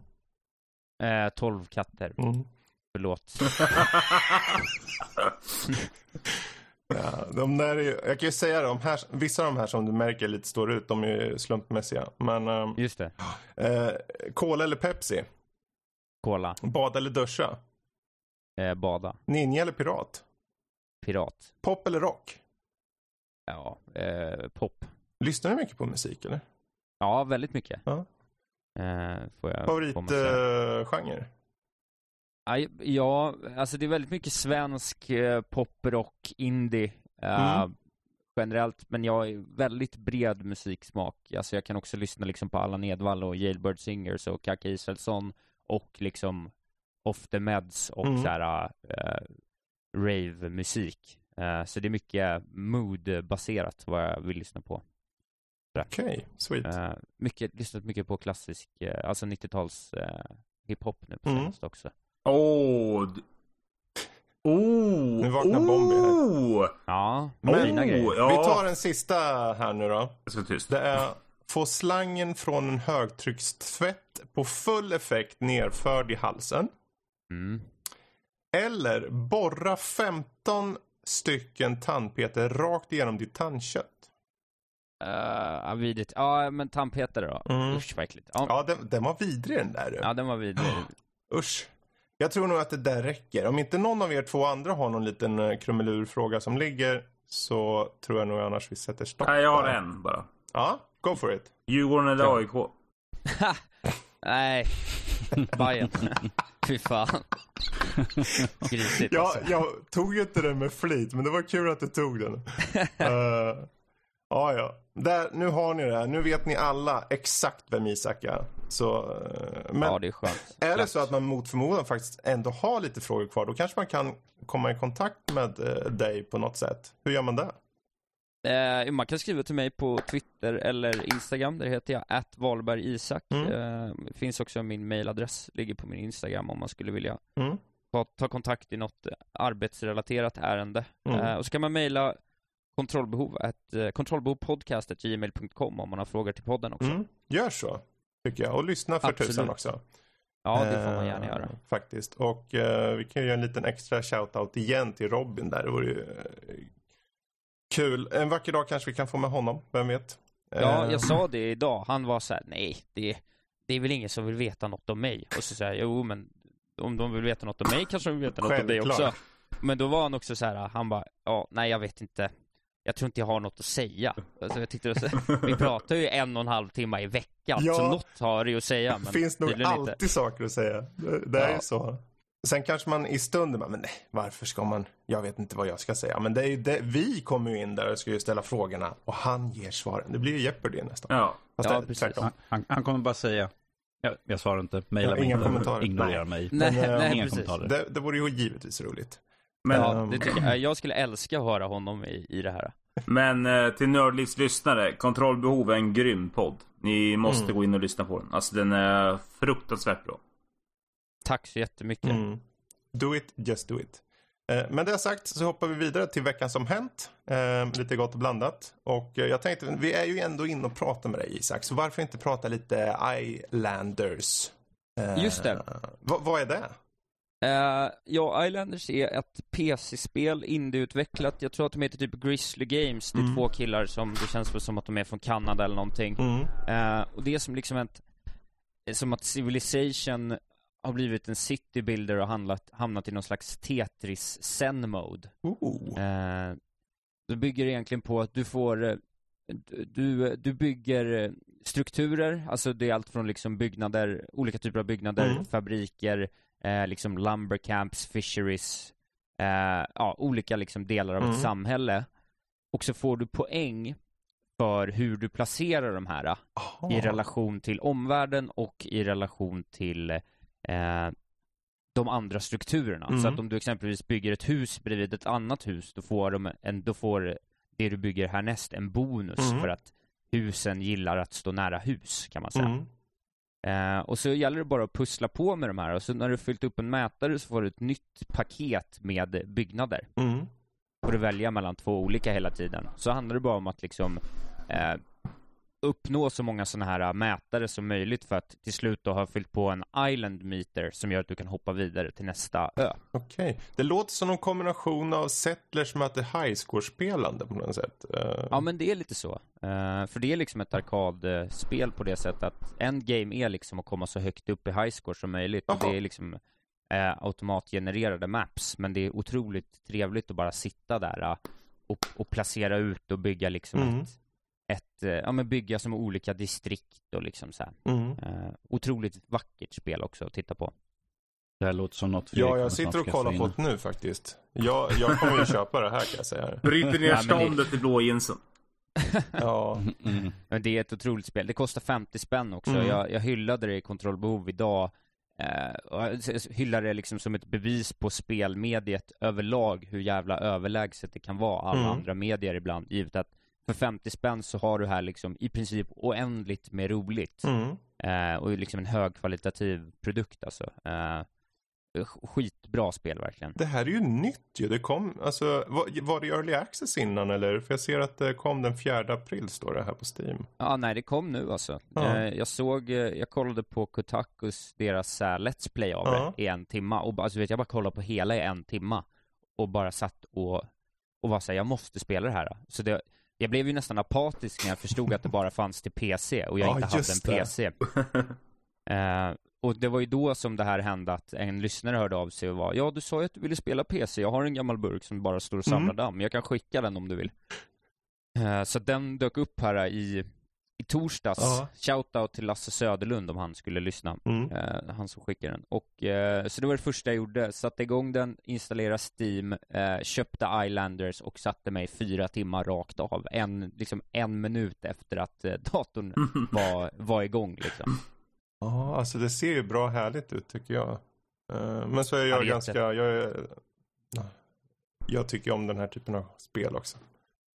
Eh, 12 katter. Mm. Förlåt. Ja, de där är, ju- jag kan ju säga de här, vissa av de här som du märker lite står ut, de är ju slumpmässiga. Men ehm, Just det. eh, Cola eller Pepsi? Cola. Bada eller duscha? Eh, bada. Ninja eller pirat? Pirat. Pop eller rock? ja, eh, pop. Lyssnar du mycket på musik eller? Ja, väldigt mycket. Ja. Eh. Favoritgenre? Ja, alltså det är väldigt mycket svensk eh, poprock, indie. eh, Mm. Generellt, men jag har väldigt bred musiksmak. Alltså jag kan också lyssna liksom på Allan Edwall och Jailbird Singers och Kaka Israelsson och liksom Off the Meds och Mm. så här eh, rave-musik. Eh, så det är mycket mood-baserat vad jag vill lyssna på. Okej, sweet. Eh, mycket, lyssnat mycket på klassisk, eh, alltså 90-tals eh, hiphop nu på Mm. senaste också. Åh! Oh! Nu vaknar Bombi här. oh! Ja, Men- fina grejer. Ja. Vi tar en sista här nu då. Jag ska tyst. Det är få slangen från en högtryckstvätt på full effekt nerförd i halsen. Mm. Eller borra 15 stycken tandpetare rakt igenom ditt tandkött. Uh, vidrigt. Ja, men tandpetare då? Mm. Usch vad äckligt. Ja, Ja, den, den var vidrig den där. ja, den var vidrig. Usch. Jag tror nog att det där räcker. Om inte någon av er två andra har någon liten eh, krumelurfråga som ligger så tror jag nog annars vi sätter stopp. Nej, jag har en bara. Ja, go for it. Djurgården eller AIK? Nej, Bajen. Fy fan. Grisigt Ja, alltså. jag tog ju inte den med flit, men det var kul att du tog den. uh, ja, ja. Där, nu har ni det här. Nu vet ni alla exakt vem Isak är. Så, eh, men Ja, det är skönt. är det så att man mot förmodan faktiskt ändå har lite frågor kvar, då kanske man kan komma i kontakt med eh, dig på något sätt. Hur gör man det? Eh, man kan skriva till mig på Twitter eller Instagram, där heter jag att Isak. Mm. Eh, finns också min mailadress, ligger på min Instagram om man skulle vilja Mm. ta, ta kontakt i något eh, arbetsrelaterat ärende. Mm. Eh, och så kan man mejla kontrollbehov, at, eh, kontrollbehovpodcast.gmail.com om man har frågor till podden också. Mm. Gör så, tycker jag. Och lyssna för Absolut. tusan också. Ja, det får man Eh, gärna göra. Faktiskt. Och eh, vi kan ju göra en liten extra shoutout igen till Robin där. Det vore ju eh, kul. En vacker dag kanske vi kan få med honom, vem vet? Ja, Eh, jag sa det idag. Han var så här: nej, det, det är väl ingen som vill veta något om mig. Och så säger jag, jo men om de vill veta något om mig kanske de vill veta något om dig också. Självklart. Men då var han också så här, han bara, ja, nej jag vet inte. Jag tror inte jag har något att säga. Alltså, jag tyckte det så, vi pratar ju en och en halv timme i veckan, Ja. så något har det ju att säga. Men finns nog tydligen alltid inte. saker att säga. Det, det är Ja. ju så. Sen kanske man i stunden bara, men nej, varför ska man, jag vet inte vad jag ska säga. Men det är ju det, vi kommer ju in där och ska ju ställa frågorna och han ger svaren. Det blir ju Jeopardy nästan. Ja. Fast Ja, det är precis. Han, han, han kommer bara säga, jag, jag svarar inte, mejla Ja, mig inga inte, kommentarer. ignorera mig. Nej, Men, eh, nej Inga precis. kommentarer. Det, det vore ju givetvis roligt. Men, Ja, det tycker jag. jag skulle älska att höra honom i, i det här. men eh, till Nördlivs lyssnare, Kontrollbehov är en grym podd. Ni måste Mm. gå in och lyssna på den. Alltså den är fruktansvärt bra. Tack så jättemycket. Mm. Do it, just do it. Eh, Men det sagt så hoppar vi vidare till veckan som hänt. Eh, lite gott och blandat. Och jag tänkte, vi är ju ändå inne och pratar med dig Isak, så varför inte prata lite Islanders? Just det. Vad, vad är det? Eh, ja, Islanders är ett PC-spel, indieutvecklat. Jag tror att de heter typ Grizzly Games. Det är Mm. två killar som, det känns väl som att de är från Kanada eller någonting. Mm. Eh, och det är som liksom ett, som att Civilization har blivit en citybuilder och handlat, hamnat i någon slags Tetris Zen-mode. Ooh. Eh, det bygger egentligen på att du får, du, du bygger strukturer, alltså det är allt från liksom byggnader, olika typer av byggnader, Mm. fabriker, eh, liksom lumber camps, fisheries, eh, ja, olika liksom delar av Mm. ett samhälle. Och så får du poäng för hur du placerar de här Aha. i relation till omvärlden och i relation till eh, de andra strukturerna. Mm. Så att om du exempelvis bygger ett hus bredvid ett annat hus, då får, de en, då får det du bygger härnäst en bonus Mm. för att husen gillar att stå nära hus, kan man säga. Eh, och så gäller det bara att pussla på med de här, och så när du fyllt upp en mätare så får du ett nytt paket med byggnader. Mm. får du välja mellan två olika hela tiden. Så handlar det bara om att liksom eh, uppnå så många sådana här äh, mätare som möjligt för att till slut då ha fyllt på en island meter som gör att du kan hoppa vidare till nästa ö. Okej. Det låter som en kombination av Settlers möter highscore-spelande på något sätt. Eh, Ja men det är lite så. Eh, för det är liksom ett arkadspel på det sättet att endgame är liksom att komma så högt upp i highscore som möjligt. Och det är liksom eh, automatgenererade maps. Men det är otroligt trevligt att bara sitta där eh, och, och placera ut och bygga liksom Mm. ett, ett, eh, ja men bygga som olika distrikt och liksom så här. Mm. Eh, otroligt vackert spel också att titta på. Det här låter som något Ja, jag sitter och kollar på det nu faktiskt. Jag, jag kommer ju köpa det här kan jag säga. Bryter ner det- ståndet i blå jeansen. Ja, Mm. Men det är ett otroligt spel. Det kostar 50 spänn också. Mm. Jag, jag hyllade det i kontrollbehov idag. Eh, och jag s- hyllar det liksom som ett bevis på spelmediet överlag, hur jävla överlägset det kan vara alla Mm. andra medier ibland. Givet att för 50 spänn så har du här liksom i princip oändligt med roligt. mm. Eh, och liksom en högkvalitativ produkt alltså. Eh, sk- skitbra spel verkligen. Det här är ju nytt ju. Det kom, alltså, var, var det early access innan eller? För jag ser att det kom den 4 april står det här på Steam. Ja, nej, det kom nu alltså. Ja. Eh, jag såg, eh, jag kollade på Kotakus, deras uh, Let's Play av Ja. det i en timma. Och alltså, vet, jag bara kollade på hela i en timma. Och bara satt och, och var såhär, jag måste spela det här. Så det, jag blev ju nästan apatisk när jag förstod att det bara fanns till PC och jag Ja, inte hade en. PC. Eh, och det var ju då som det här hände att en lyssnare hörde av sig och var Ja, du sa ju att du ville spela PC. Jag har en gammal burk som bara står och samlar Mm. damm. Jag kan skicka den om du vill. Eh, så den dök upp här i, i torsdags. Ja. Shoutout till Lasse Söderlund om han skulle lyssna. Mm. Eh, han som skickade den. Och, eh, så det var det första jag gjorde. Satte igång den, installerade Steam, eh, köpte Islanders och satte mig fyra timmar rakt av. En, liksom en minut efter att eh, datorn var, var igång liksom. Ja, alltså det ser ju bra härligt ut tycker jag. Eh, Men så är Ja, jag är ganska, jag är, jag tycker om den här typen av spel också.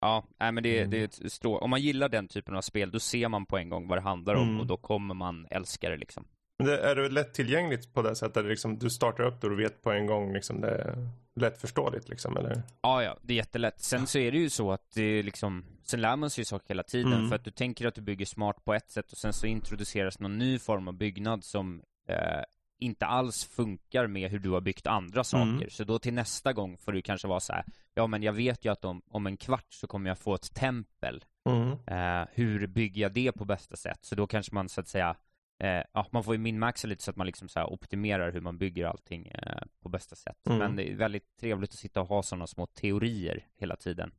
Ja, nej men det, Mm. det är ett strå. Om man gillar den typen av spel, då ser man på en gång vad det handlar om Mm. och då kommer man älska det liksom. Men det, är det lättillgängligt på det sättet? Liksom, du startar upp det och du vet på en gång liksom det är lättförståeligt liksom eller? Ja, ja, det är jättelätt. Sen så är det ju så att det är liksom, sen lär man sig saker hela tiden. Mm. För att du tänker att du bygger smart på ett sätt och sen så introduceras någon ny form av byggnad som eh, inte alls funkar med hur du har byggt andra saker. Mm. Så då till nästa gång får du kanske vara så här, ja men jag vet ju att om, om en kvart så kommer jag få ett tempel. Mm. Eh, hur bygger jag det på bästa sätt? Så då kanske man så att säga, eh, ja man får ju minmaxa lite så att man liksom så optimerar hur man bygger allting eh, på bästa sätt. Mm. Men det är väldigt trevligt att sitta och ha sådana små teorier hela tiden.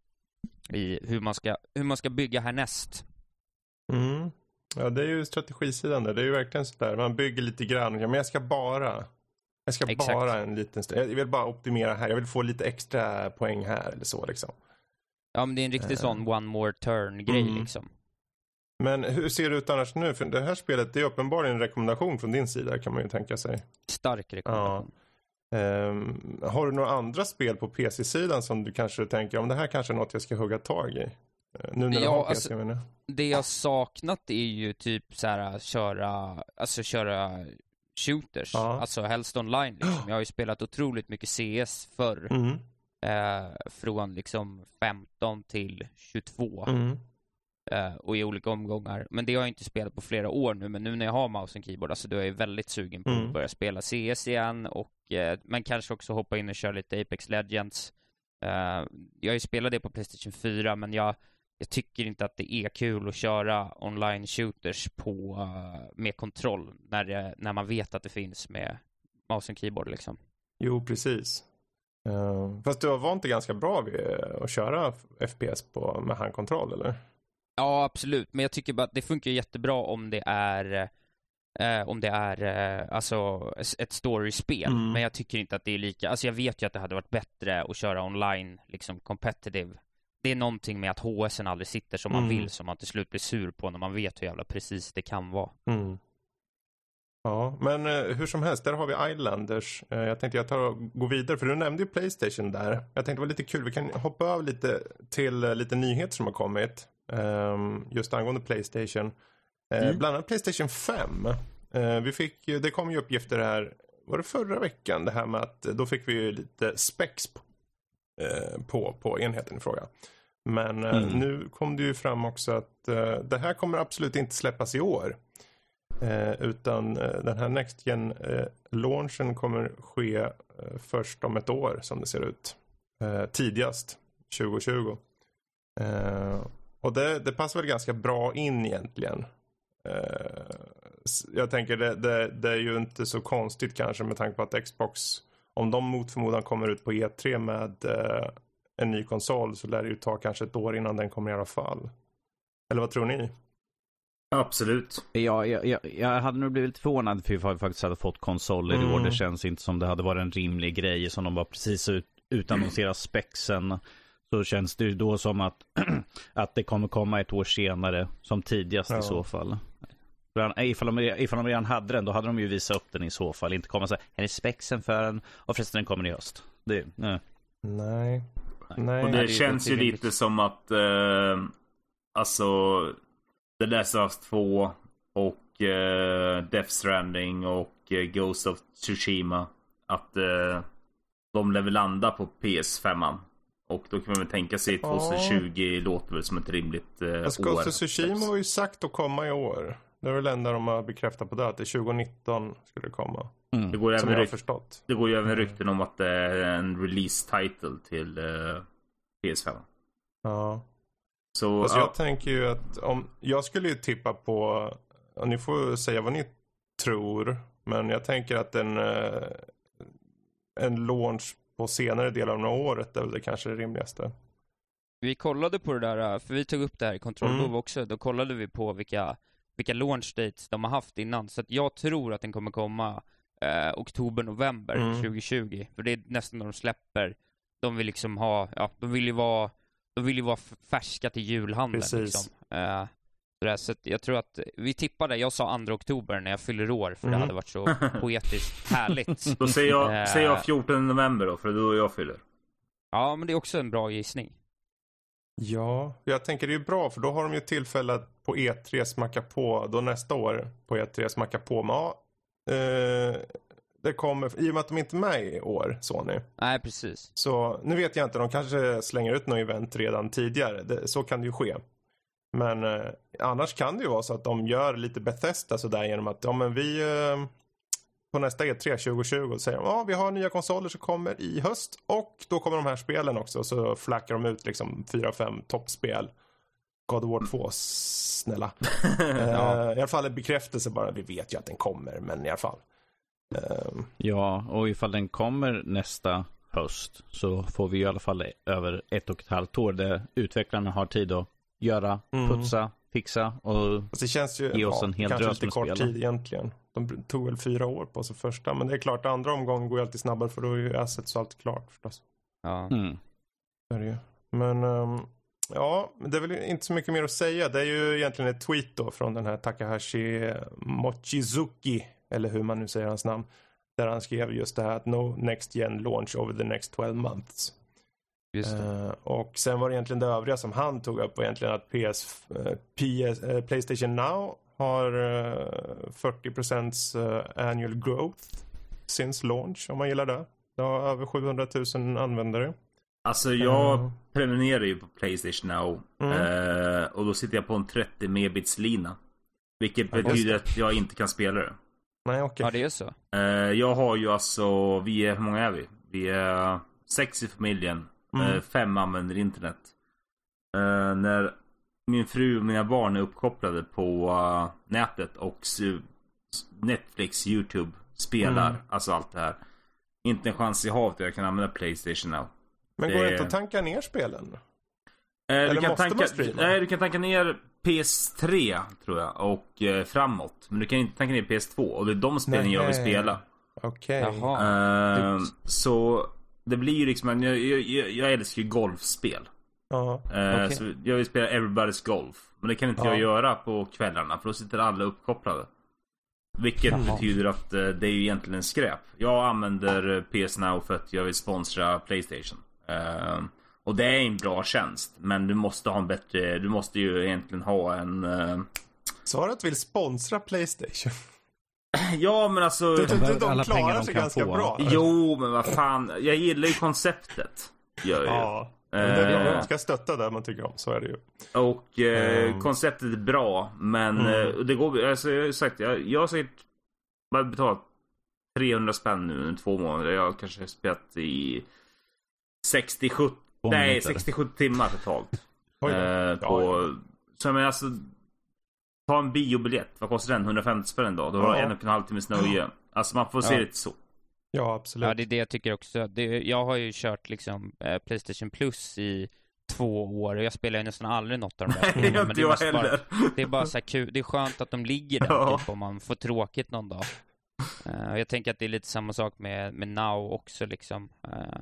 I hur man ska, hur man ska bygga härnäst. Mm. Ja, det är ju strategisidan där. Det är ju verkligen sådär. Man bygger lite grann. Ja, men jag ska bara. Jag ska Exakt. bara en liten stund. Jag vill bara optimera här. Jag vill få lite extra poäng här eller så liksom. Ja men det är en riktig Eh. sån one more turn-grej Mm. liksom. Men hur ser det ut annars nu? För det här spelet, det är uppenbarligen en rekommendation från din sida kan man ju tänka sig. Stark rekommendation. Ehm, har du några andra spel på PC-sidan som du kanske tänker om det här kanske är något jag ska hugga tag i? Eh, Nu när Ja, har alltså- menar jag. Det jag saknat är ju typ så här köra, alltså köra shooters. Ja. Alltså helst online liksom. Jag har ju spelat otroligt mycket CS förr. Mm. Eh, från liksom 15 till 22. Mm. eh, och i olika omgångar. Men det har jag inte spelat på flera år nu, men nu när jag har mouse och keyboard, alltså då är jag väldigt sugen på Mm. att börja spela CS igen och eh, men kanske också hoppa in och köra lite Apex Legends. Eh, jag har ju spelat det på Playstation 4, men jag, jag tycker inte att det är kul att köra online shooters på, eh, med kontroll när, det, när man vet att det finns med mouse och keyboard liksom. Jo, precis. Uh, fast du har vant dig ganska bra vid att köra FPS på, med handkontroll, eller? Ja, absolut. Men jag tycker bara att det funkar jättebra om det är eh, om det är eh, alltså ett storyspel. Mm. Men jag tycker inte att det är lika, alltså jag vet ju att det hade varit bättre att köra online, liksom competitive. Det är någonting med att HSen aldrig sitter som man Mm. vill, som man till slut blir sur på när man vet hur jävla precis det kan vara. Mm. Ja, men eh, hur som helst, där har vi Islanders. Eh, jag tänkte jag tar och går vidare, för du nämnde ju Playstation där. Jag tänkte det var lite kul, vi kan hoppa över lite till eh, lite nyheter som har kommit. ehm, just angående Playstation. Eh, Mm. Bland annat Playstation 5. Eh, vi fick ju, det kom ju uppgifter här, var det förra veckan, det här med att eh, då fick vi ju lite specs på, på, på enheten i fråga. Men eh, Mm. nu kom det ju fram också att eh, det här kommer absolut inte släppas i år. Eh, utan eh, den här Next Gen eh, launchen kommer ske eh, först om ett år som det ser ut. Eh, tidigast 2020. Eh, och det, det passar väl ganska bra in egentligen. Eh, jag tänker det, det, det är ju inte så konstigt kanske med tanke på att Xbox om de mot förmodan kommer ut på E3 med eh, en ny konsol så lär det ju ta kanske ett år innan den kommer i alla fall. Eller vad tror ni? Absolut. Ja, jag, jag, jag hade nog blivit lite förvånad för vi faktiskt hade fått konsoler i år. Mm. Det känns inte som det hade varit en rimlig grej som de bara precis ut, utannonserat spexen. Så känns det ju då som att, att det kommer komma ett år senare som tidigast Ja. i så fall. För Ifall de, ifall de redan hade den, då hade de ju visat upp den i så fall. Inte komma så här, här är spexen för den och förresten den kommer i höst. Det, nej. Nej. Nej. Och det det känns ju lite som att eh, alltså The Last of Us 2 och eh, Death Stranding och eh, Ghost of Tsushima att eh, de lär väl landa på PS5. Och då kan man väl tänka sig Ja. 2020 låter väl som ett rimligt eh, Fast år. Ghost of Tsushima var ju sagt att komma i år. Det är väl det enda de har bekräftat på det, att det är 2019 skulle det komma. Mm. Det går, Som även jag förstått. det går ju även Mm. rykten om att det är en release title till eh, PS5. Ja. Så Fast ja, jag tänker ju att om, jag skulle ju tippa på, och ni får säga vad ni tror, men jag tänker att en, eh, en launch på senare del av året är väl det kanske det rimligaste. Vi kollade på det där, för vi tog upp det här i Control Mm. Också, då kollade vi på vilka, vilka launch dates de har haft innan, så att jag tror att den kommer komma eh, oktober, november Mm. 2020, för det är nästan när de släpper, de vill liksom ha, ja, de vill ju vara, de vill ju vara färska till julhandeln Precis. liksom. Eh, så, jag tror att, vi tippade, jag sa 2 oktober när jag fyller år, för Mm. det hade varit så poetiskt härligt. då säger jag, Eh. säger jag 14 november då, för då jag fyller. Ja, men det är också en bra gissning. Ja, jag tänker det är bra för då har de ju tillfälle att på E3 smacka på, då nästa år på E3 smacka på med, ja, eh, det kommer, i och med att de inte är med i år, Sony. Nej, precis. Så nu vet jag inte, de kanske slänger ut något event redan tidigare. Det, så kan det ju ske. Men eh, annars kan det ju vara så att de gör lite Bethesda sådär genom att, ja men vi eh, på nästa E E3 2020 säger de, ja vi har nya konsoler som kommer i höst och då kommer de här spelen också. Så flackar de ut liksom 4-5 toppspel. God of War 2, snälla. eh, I alla fall en bekräftelse bara, vi vet ju att den kommer, men i alla fall. Eh, Ja, och ifall den kommer nästa höst så får vi i alla fall över ett och ett halvt år där utvecklarna har tid att göra, Mm. putsa, fixa och det känns ju Ge oss en hel kanske drös lite med kort spel. tid egentligen. De tog väl fyra år på sig första. Men det är klart, andra omgången går ju alltid snabbare för då är ju assets och allt klart förstås. Ja. mm. Det är det ju. Men ehm, ja, det är väl inte så mycket mer att säga. Det är ju egentligen ett tweet då från den här Takahashi Mochizuki. Eller hur man nu säger hans namn. Där han skrev just det här att no next gen launch over the next 12 months. Just det. Eh, och sen var det egentligen det övriga som han tog upp var egentligen att PS, eh, PS, eh, Playstation Now har eh, 40% eh, annual growth since launch om man gillar det. Det har över 700 000 användare. Alltså jag Eh, prenumererar ju på Playstation Now. Mm. Eh, och då sitter jag på en 30 megabits lina. Vilket Ja, betyder att jag inte kan spela det. nej, okej. Ja, det är så. Eh, jag har ju alltså, vi är, hur många är vi? Vi är sex i familjen. Mm. Eh, fem använder internet. Eh, när min fru och mina barn är uppkopplade på eh, nätet och Netflix, YouTube spelar. Mm. Alltså allt det här. Inte en chans i havet att jag kan använda Playstation Now. Men går det- det inte att tanka ner spelen? Eh, Eller du kan måste tanka, man streama? Nej, du kan tanka ner PS3 tror jag och eh, framåt. Men du kan inte tanka ner PS2 och det är de spelen jag vill Nej. spela. Okej. Jaha. Eh, så det blir ju liksom, jag, jag, jag älskar ju golfspel. Ja. Eh, Okej. Så jag vill spela Everybody's Golf. Men det kan inte Ja. jag göra på kvällarna för då sitter alla uppkopplade. Vilket Jaha. betyder att eh, det är ju egentligen en skräp. Jag använder eh, PS Now för att jag vill sponsra Playstation. Och det är en bra tjänst. Men du måste ha en bättre, du måste ju egentligen ha en... Sa du att du vill sponsra Playstation? ja men alltså... Du, du, du, de pengar klarar de sig kan ganska få. bra. Jo men vad fan. Jag gillar ju konceptet. Gör jag. Ja. Eh, Man ska stötta det man tycker om. Så är det ju. Och eh, Mm. konceptet är bra, men Mm. eh, det går, alltså, jag har sagt, jag, jag har säkert betalat 300 spänn nu under två månader. Jag har kanske spelat i 60, 70, Två nej minuter. 60-70 timmar totalt. Oj eh, på, Så men alltså, ta en biobiljett, vad kostar den? 150 spänn en dag. Då har Ja. en och en halv timmes nöje. Alltså man får se Ja. det så. Ja, absolut. Ja, det är det jag tycker också. Det, jag har ju kört liksom eh, Playstation Plus i två år och jag spelar ju nästan aldrig något av de där Nej, spelen. inte men det är jag mest bara, heller. det är bara så kul. Det är skönt att de ligger där Ja. typ om man får tråkigt någon dag. Och jag tänker att det är lite samma sak med, med Now också liksom. Eh,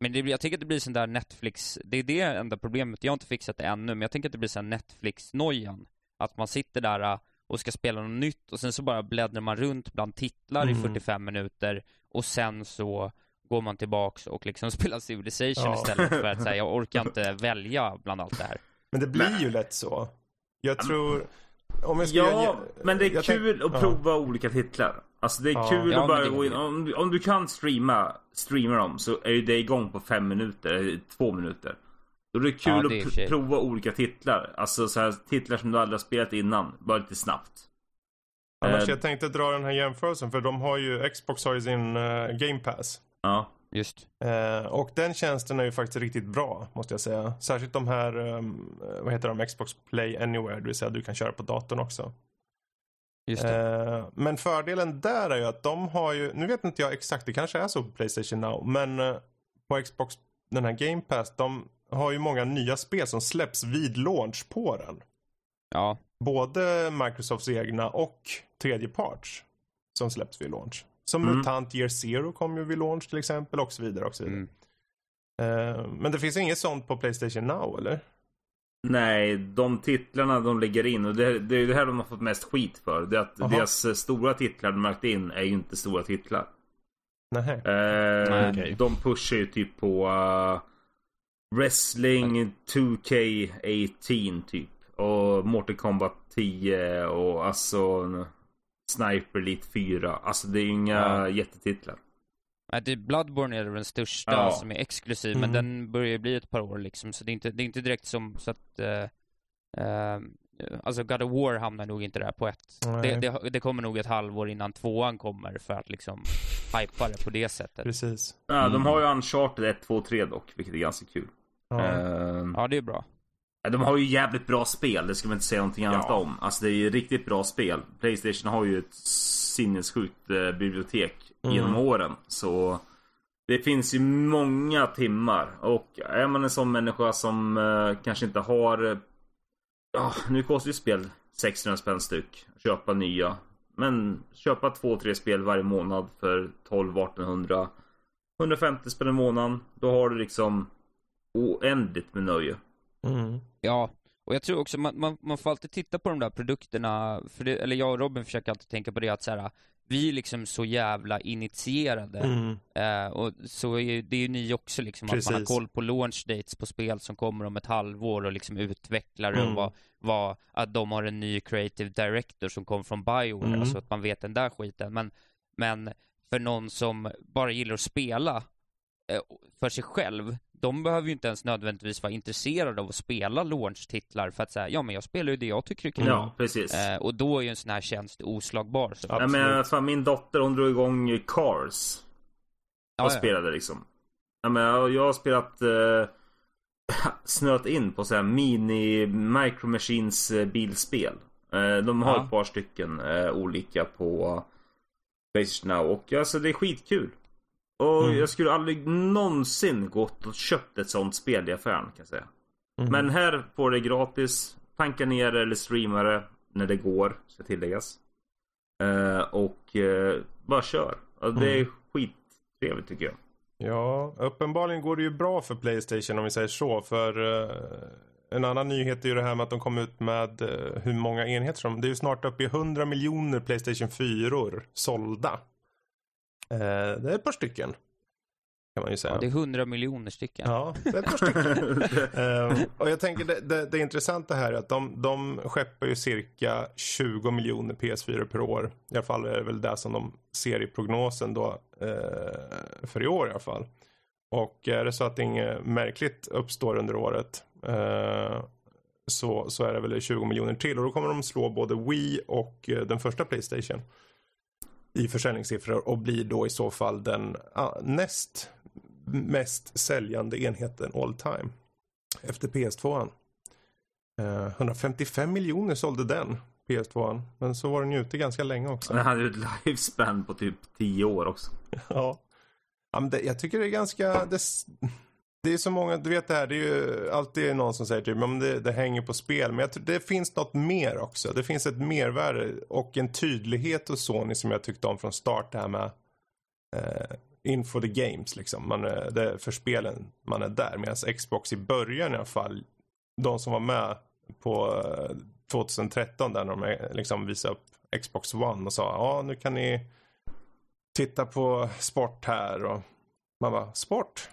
men det, jag tänker att det blir sån där Netflix, det är det enda problemet. Jag har inte fixat det ännu, men jag tänker att det blir sån Netflix-nojan. Att man sitter där eh, och ska spela något nytt och sen så bara bläddrar man runt bland titlar i Mm. 45 minuter och sen så går man tillbaks och liksom spelar Civilization Ja. istället för att säga jag orkar inte välja bland allt det här. Men det blir ju lätt så. Jag tror... Om jag ska Ja, göra- men det är jag kul tänk- att prova olika titlar. Alltså det är Ja. kul Ja, att bara gå in. Om, du- om du kan streama, streama dem så är ju det igång på fem minuter, eller två minuter. Då är det kul Ja, det är att pr- prova olika titlar. Alltså så här, titlar som du aldrig har spelat innan, bara lite snabbt. Annars Eh, jag tänkte dra den här jämförelsen för de har ju, Xbox har ju sin eh, Game Pass. Ja. Just. Eh, och den tjänsten är ju faktiskt riktigt bra, måste jag säga. Särskilt de här, ehm, vad heter de, Xbox Play Anywhere, det vill säga du kan köra på datorn också. Just det. Eh, men fördelen där är ju att de har ju, nu vet inte jag exakt, det kanske är så på Playstation Now, men eh, på Xbox, den här Game Pass, de har ju många nya spel som släpps vid launch på den. Ja. Både Microsofts egna och tredjeparts som släpps vid launch. Som Mm. Mutant Year Zero kom ju vid launch till exempel och så vidare och så vidare. Mm. Eh, men det finns inget sånt på Playstation Now eller? Nej, de titlarna de lägger in och det, det är det här de har fått mest skit för. Det är att Aha. deras eh, stora titlar de lagt in är ju inte stora titlar. Nej. Eh, Nej, okej. De pushar ju typ på uh, Wrestling 2K18 typ. Och Mortal Kombat 10 och alltså Sniper Elite 4. Alltså det är ju inga Ja. jättetitlar. Nej, det Bloodborne är den största Ja. som är exklusiv, Mm. men den börjar ju bli ett par år liksom, så det är inte, det är inte direkt som så att eh, eh, Alltså God of War hamnar nog inte där på ett. Det, det, det kommer nog ett halvår innan tvåan kommer för att liksom hypa det på det sättet. Precis. Ja, Mm. De har ju Uncharted 1, 2, 3 dock, vilket är ganska kul. Ja. Eh, Ja, det är bra. De har ju jävligt bra spel, det ska man inte säga någonting annat Ja. om. Alltså det är ju riktigt bra spel. Playstation har ju ett sinnessjukt eh, bibliotek Mm. genom åren. Så det finns ju många timmar. Och är man en sån människa som eh, kanske inte har... eh, Ja, nu kostar ju spel 600 spänn styck. Köpa nya. Men köpa två, tre spel varje månad för 12-1800. 150 spänn i månaden. Då har du liksom oändligt med nöje. Mm. Ja, och jag tror också man, man, man får alltid titta på de där produkterna, för det, eller jag och Robin försöker alltid tänka på det att så här, vi är liksom så jävla initierade. Mm. Eh, och så är ju- det är ju ni också liksom, att man har Precis. koll på launch dates på spel som kommer om ett halvår och liksom utvecklar Mm. och vad, vad, att de har en ny creative director som kommer från Bioware, Mm. alltså att man vet den där skiten. Men, men för någon som bara gillar att spela eh, för sig själv, de behöver ju inte ens nödvändigtvis vara intresserade av att spela launch-titlar för att säga, ja men jag spelar ju det jag tycker är kul. Ja, precis. Eh, och då är ju en sån här tjänst oslagbar. Så. Ja. Men fan, min dotter hon drog igång Cars. Ja, och ja. spelade liksom. Ja, men jag jag har spelat eh, snöt in på så här mini Micro Machines eh, bilspel. Eh, de har Ja. ett par stycken eh, olika på Playstation Now och alltså det är skitkul. Och Mm. jag skulle aldrig någonsin gått och köpt ett sånt spel i affären kan jag säga. Mm. Men här får det gratis. Tanka ner eller streama det när det går, ska tilläggas. Eh, och eh, bara kör. Och det är Mm. skittrevligt tycker jag. Ja, uppenbarligen går det ju bra för Playstation om vi säger så. För eh, en annan nyhet är ju det här med att de kom ut med hur många enheter som... Det är ju snart uppe i 100 miljoner Playstation 4 sålda. Eh, det är ett par stycken. Kan man ju säga. Ja, det är hundra miljoner stycken. Ja, det är ett par stycken. Ehm, och jag tänker det, det, det intressanta här är att de, de skeppar ju cirka 20 miljoner PS4 per år. I alla fall är det väl det som de ser i prognosen då eh, för i år i alla fall. Och är det så att inget märkligt uppstår under året eh, så, så är det väl 20 miljoner till och då kommer de slå både Wii och eh, den första Playstation i försäljningssiffror och blir då i så fall den ah, näst mest säljande enheten all time. Efter PS2. Eh, 155 miljoner sålde den PS2. Men så var den ju ute ganska länge också. Den hade ju ett lifespan på typ 10 år också. Ja. ja men det, jag tycker det är ganska... Det, det är så många, du vet det här, det är ju alltid någon som säger typ, men det, det hänger på spel. Men jag tror det finns något mer också. Det finns ett mervärde och en tydlighet hos Sony som jag tyckte om från start. Det här med eh, info the games liksom. Man, eh, är- det, för spelen man är där. Medan Xbox i början i alla fall, de som var med på eh, 2013 där när de eh, liksom visade upp Xbox One och sa ja nu kan ni titta på sport här och man bara sport?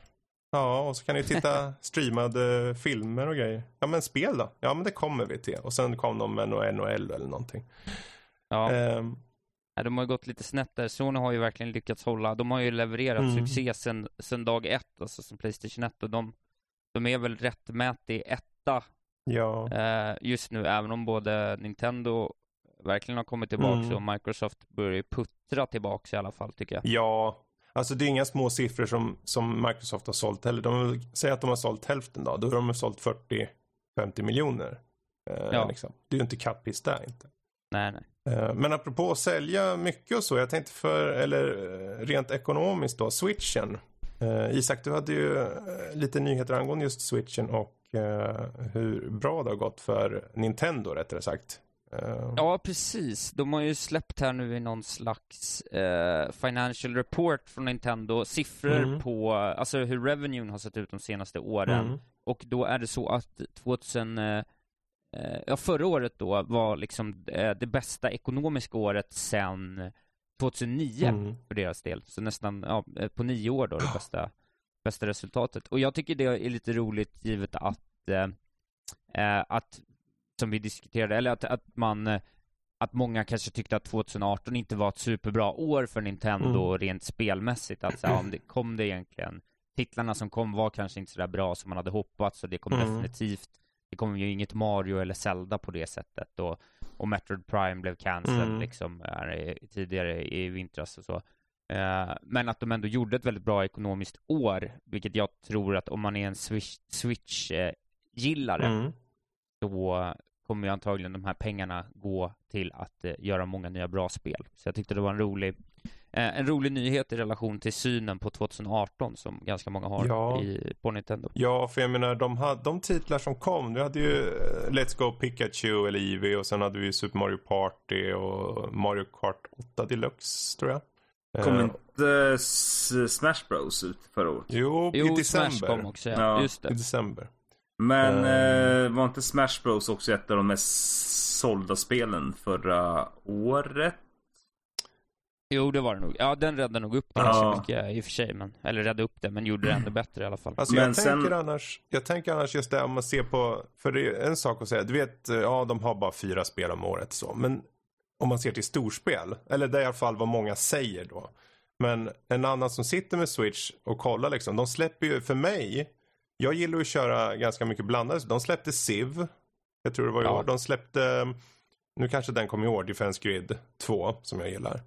Ja och så kan ni titta streamade filmer och grejer. Ja men spel då? Ja men det kommer vi till. Och sen kom de med NHL eller någonting. Ja. Ehm, Nej, de har ju gått lite snett där. Sony har ju verkligen lyckats hålla, de har ju levererat Mm. succé sen, sen dag ett, alltså sen Playstation 1 och de, de är väl rättmätig etta ja. eh, just nu, även om både Nintendo verkligen har kommit tillbaks Mm. och Microsoft börjar puttra tillbaks i alla fall tycker jag. Ja, alltså det är inga små siffror som, som Microsoft har sålt heller. De säger att de har sålt hälften då. Då har de sålt 40-50 miljoner. Eh, Ja. liksom. Det är ju inte kattpiss där inte. Nej, nej. Eh, Men apropå att sälja mycket och så. Jag tänkte för, eller eh, rent ekonomiskt då, switchen. Eh, Isak, du hade ju eh, lite nyheter angående just switchen och hur bra det har gått för Nintendo rättare sagt. Eh, Ja, precis. De har ju släppt här nu i någon slags eh, financial report från Nintendo, siffror Mm. på, alltså hur revenuen har sett ut de senaste åren. mm. Och då är det så att 2000, eh, eh, ja förra året då var liksom det bästa ekonomiska året sedan 2009 Mm. för deras del. Så nästan, ja, på nio år då det bästa, bästa resultatet. Och jag tycker det är lite roligt givet att, att som vi diskuterade, eller att, att man eh, att många kanske tyckte att 2018 inte var ett superbra år för Nintendo Mm. rent spelmässigt. Att så här, om det kom det egentligen titlarna som kom var kanske inte så bra som man hade hoppats och det kom Mm. definitivt det kom ju inget Mario eller Zelda på det sättet och, och Metroid Prime blev cancelled Mm. liksom här, tidigare i vintras och så. Eh, men att de ändå gjorde ett väldigt bra ekonomiskt år, vilket jag tror att om man är en Switch, Switch-gillare Mm. så kommer ju antagligen de här pengarna gå till att eh, göra många nya bra spel. Så jag tyckte det var en rolig, eh, en rolig nyhet i relation till synen på 2018 som ganska många har Ja. i, på Nintendo. Ja, för jag menar de, hade, de titlar som kom. Vi hade ju eh, Let's Go Pikachu eller Eevee och sen hade vi Super Mario Party och Mario Kart 8 Deluxe tror jag. Kom Eh, inte Smash Bros ut förra året? Jo, i Jo, december. Smash kom också, ja. Ja. Just I det. december. Men eh, var inte Smash Bros också ett av de mest sålda spelen förra året? Jo, det var det nog. Ja, den räddade nog upp det Ja. ganska mycket i och för sig, men, eller räddade upp det, men gjorde det ännu bättre i alla fall. Alltså Men jag sen- tänker annars, jag tänker annars just det om man ser på, för det är en sak att säga, du vet, ja de har bara fyra spel om året så, men om man ser till storspel, eller det är i alla fall vad många säger då. Men en annan som sitter med Switch och kollar liksom, de släpper ju, för mig, jag gillar att köra ganska mycket blandade, de släppte Civ, jag tror det var i Ja. år, de släppte, nu kanske den kom i år, Defense Grid 2, som jag gillar.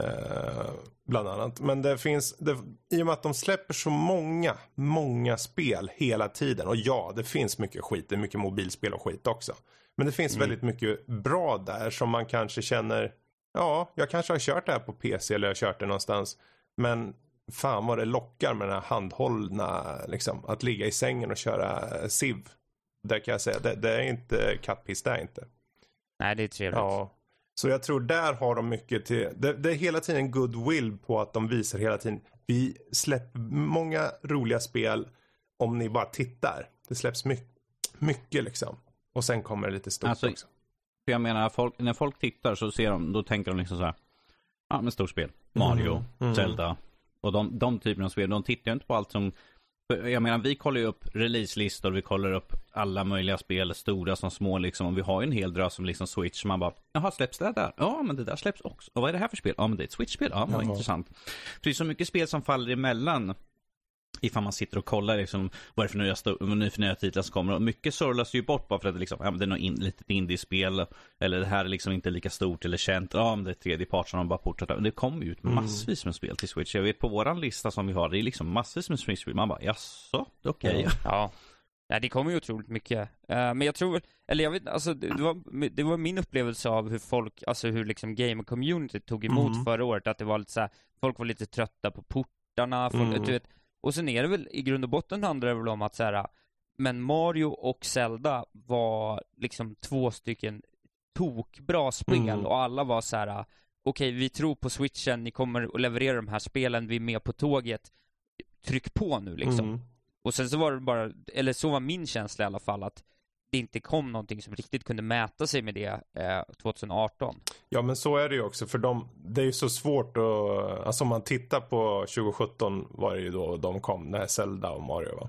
Eh, bland annat. Men det finns, det, i och med att de släpper så många, många spel hela tiden. Och ja, det finns mycket skit, det är mycket mobilspel och skit också. Men det finns Mm. väldigt mycket bra där som man kanske känner, ja, jag kanske har kört det här på PC eller jag har kört det någonstans. Men fan vad det lockar med den här handhållna, liksom, att ligga i sängen och köra Civ. Där kan jag säga, det, det är inte kattpiss, det är inte. Nej, det är trevligt. Ja. Så jag tror där har de mycket till, det, det är hela tiden goodwill på att de visar hela tiden, vi släpper många roliga spel om ni bara tittar. Det släpps mycket, mycket liksom. Och sen kommer det lite stort Alltså, också. För jag menar, folk, när folk tittar så ser de, då tänker de liksom så här. Ja, men storspel. Mario, Mm, mm. Zelda. Och de, de typerna av spel, de tittar ju inte på allt som... Jag menar, vi kollar ju upp releaselistor, vi kollar upp alla möjliga spel, stora som små liksom. Och vi har ju en hel drös som liksom Switch. Man bara, jaha, släpps det där? Ja, men det där släpps också. Och vad är det här för spel? Ja, men det är ett Switch-spel. Ja, vad intressant. För det är så mycket spel som faller emellan. Ifall man sitter och kollar liksom, vad är det för nya, nya titlar som kommer. Och mycket surlas ju bort bara för att det, liksom, ja, det är något in, litet indiespel. Eller det här är liksom inte lika stort eller känt. Ja, men det är tredje part som de bara fortsätter. Det kommer ju ut Mm. massvis med spel till Switch. Jag vet på våran lista som vi har, det är liksom massvis med Switch-spel. Man bara, jaså, okej. Ja. Ja. Nej, det kommer ju otroligt mycket. Eh, men jag tror, eller jag vet alltså det det var, det var min upplevelse av hur folk, alltså hur liksom gamer-community tog emot Mm. förra året, att det var lite så här, folk var lite trötta på portarna, folk, Mm. du vet, och sen är det väl, i grund och botten handlar det väl om att så här, men Mario och Zelda var liksom två stycken tokbra spel Mm. och alla var så här. okej vi tror på switchen, ni kommer att leverera de här spelen, vi är med på tåget, tryck på nu liksom. Mm. Och sen så var det bara, eller så var min känsla i alla fall, att det inte kom någonting som riktigt kunde mäta sig med det eh, 2018. Ja men så är det ju också för de, det är ju så svårt att, alltså om man tittar på 2017 var det ju då de kom, när Zelda och Mario va.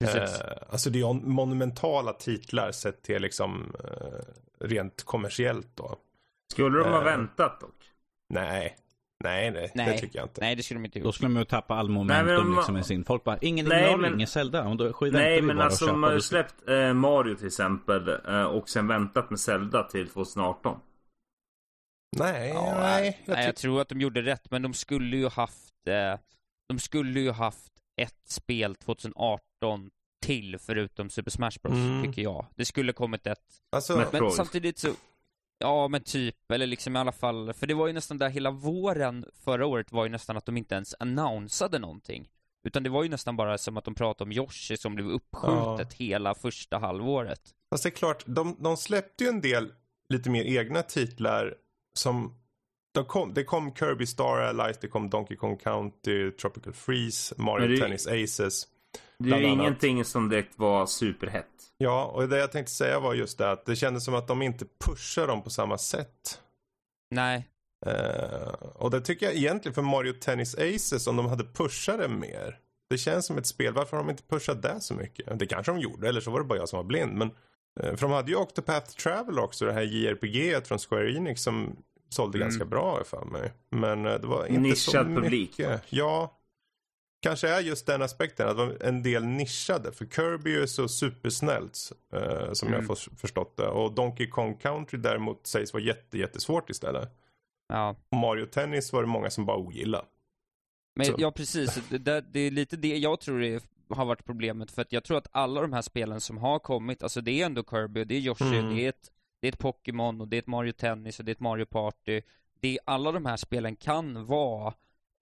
Precis. Eh, alltså det är ju monumentala titlar sett till liksom eh, rent kommersiellt då. Skulle de ha Eh. väntat dock? Nej, nej, nej, det Nej. tycker jag inte. Nej, det skulle de inte Då gjort. skulle de ju tappa all Nej, momentum men- liksom i sin. Folk bara, ingen Nej, men- ingen Zelda. Och då Nej men bara och alltså de har ju det. släppt eh, Mario till exempel eh, och sen väntat med Zelda till 2018. Nej, Ja, nej. Jag Nej, jag tror att de gjorde rätt, men de skulle ju haft, eh, de skulle ju haft ett spel 2018 till förutom Super Smash Bros, Mm. tycker jag. Det skulle kommit ett alltså, Men- Men samtidigt så, ja men typ, eller liksom i alla fall, för det var ju nästan där hela våren förra året var ju nästan att de inte ens annonsade någonting. Utan det var ju nästan bara som att de pratade om Yoshi som blev uppskjutet hela första halvåret. Fast det är klart, de, de släppte ju en del lite mer egna titlar som de kom, det kom Kirby Star Allies, det kom Donkey Kong County, Tropical Freeze, Mario det- Tennis Aces. Det är ju annat. ingenting som direkt var superhett. Ja, och det jag tänkte säga var just det att det kändes som att de inte pushar dem på samma sätt. Nej, Eh, och det tycker jag egentligen för Mario Tennis Aces om de hade pushat det mer. Det känns som ett spel, varför har de inte pushat det så mycket? Det kanske de gjorde, eller så var det bara jag som var blind. Men, eh, för de hade ju Octopath Travel också, det här JRPG från Square Enix som sålde Mm. ganska bra för mig. Men eh, det var inte så Nischad mycket. publik, va? Ja, kanske är just den aspekten, att var en del nischade. För Kirby är så supersnällt, eh, som Mm. jag har förstått det. Och Donkey Kong Country däremot sägs vara jätte, jättesvårt istället. ja. Och Mario Tennis var det många som bara ogillade. Men Så. ja precis, det, det, är lite det jag tror det har varit problemet, för att jag tror att alla de här spelen som har kommit, alltså det är ändå Kirby, och det är Yoshi, Mm. det är ett, det är ett Pokémon, och det är ett Mario Tennis, och det är ett Mario Party. Det alla de här spelen kan vara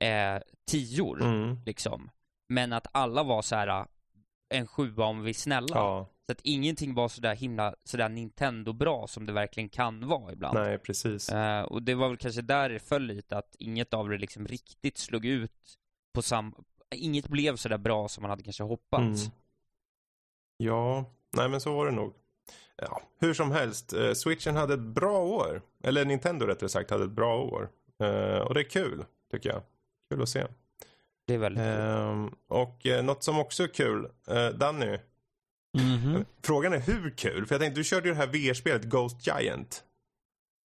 eh, tior, Mm. liksom. Men att alla var så här en sjua om vi är snälla. Ja, Så att ingenting var sådär himla, sådär Nintendo-bra som det verkligen kan vara ibland. nej precis. Eh, och det var väl kanske där det föll lite, att inget av det liksom riktigt slog ut på sam... Inget blev så där bra som man hade kanske hoppats. Mm. Ja, nej men så var det nog. Ja, hur som helst, eh, switchen hade ett bra år. Eller Nintendo rättare sagt hade ett bra år. Eh, och det är kul, tycker jag. Kul att se. Det är väldigt kul. Ehm, och eh, något som också är kul, eh, Danny. Mhm. Frågan är hur kul? För jag tänkte, du körde ju det här VR-spelet Ghost Giant.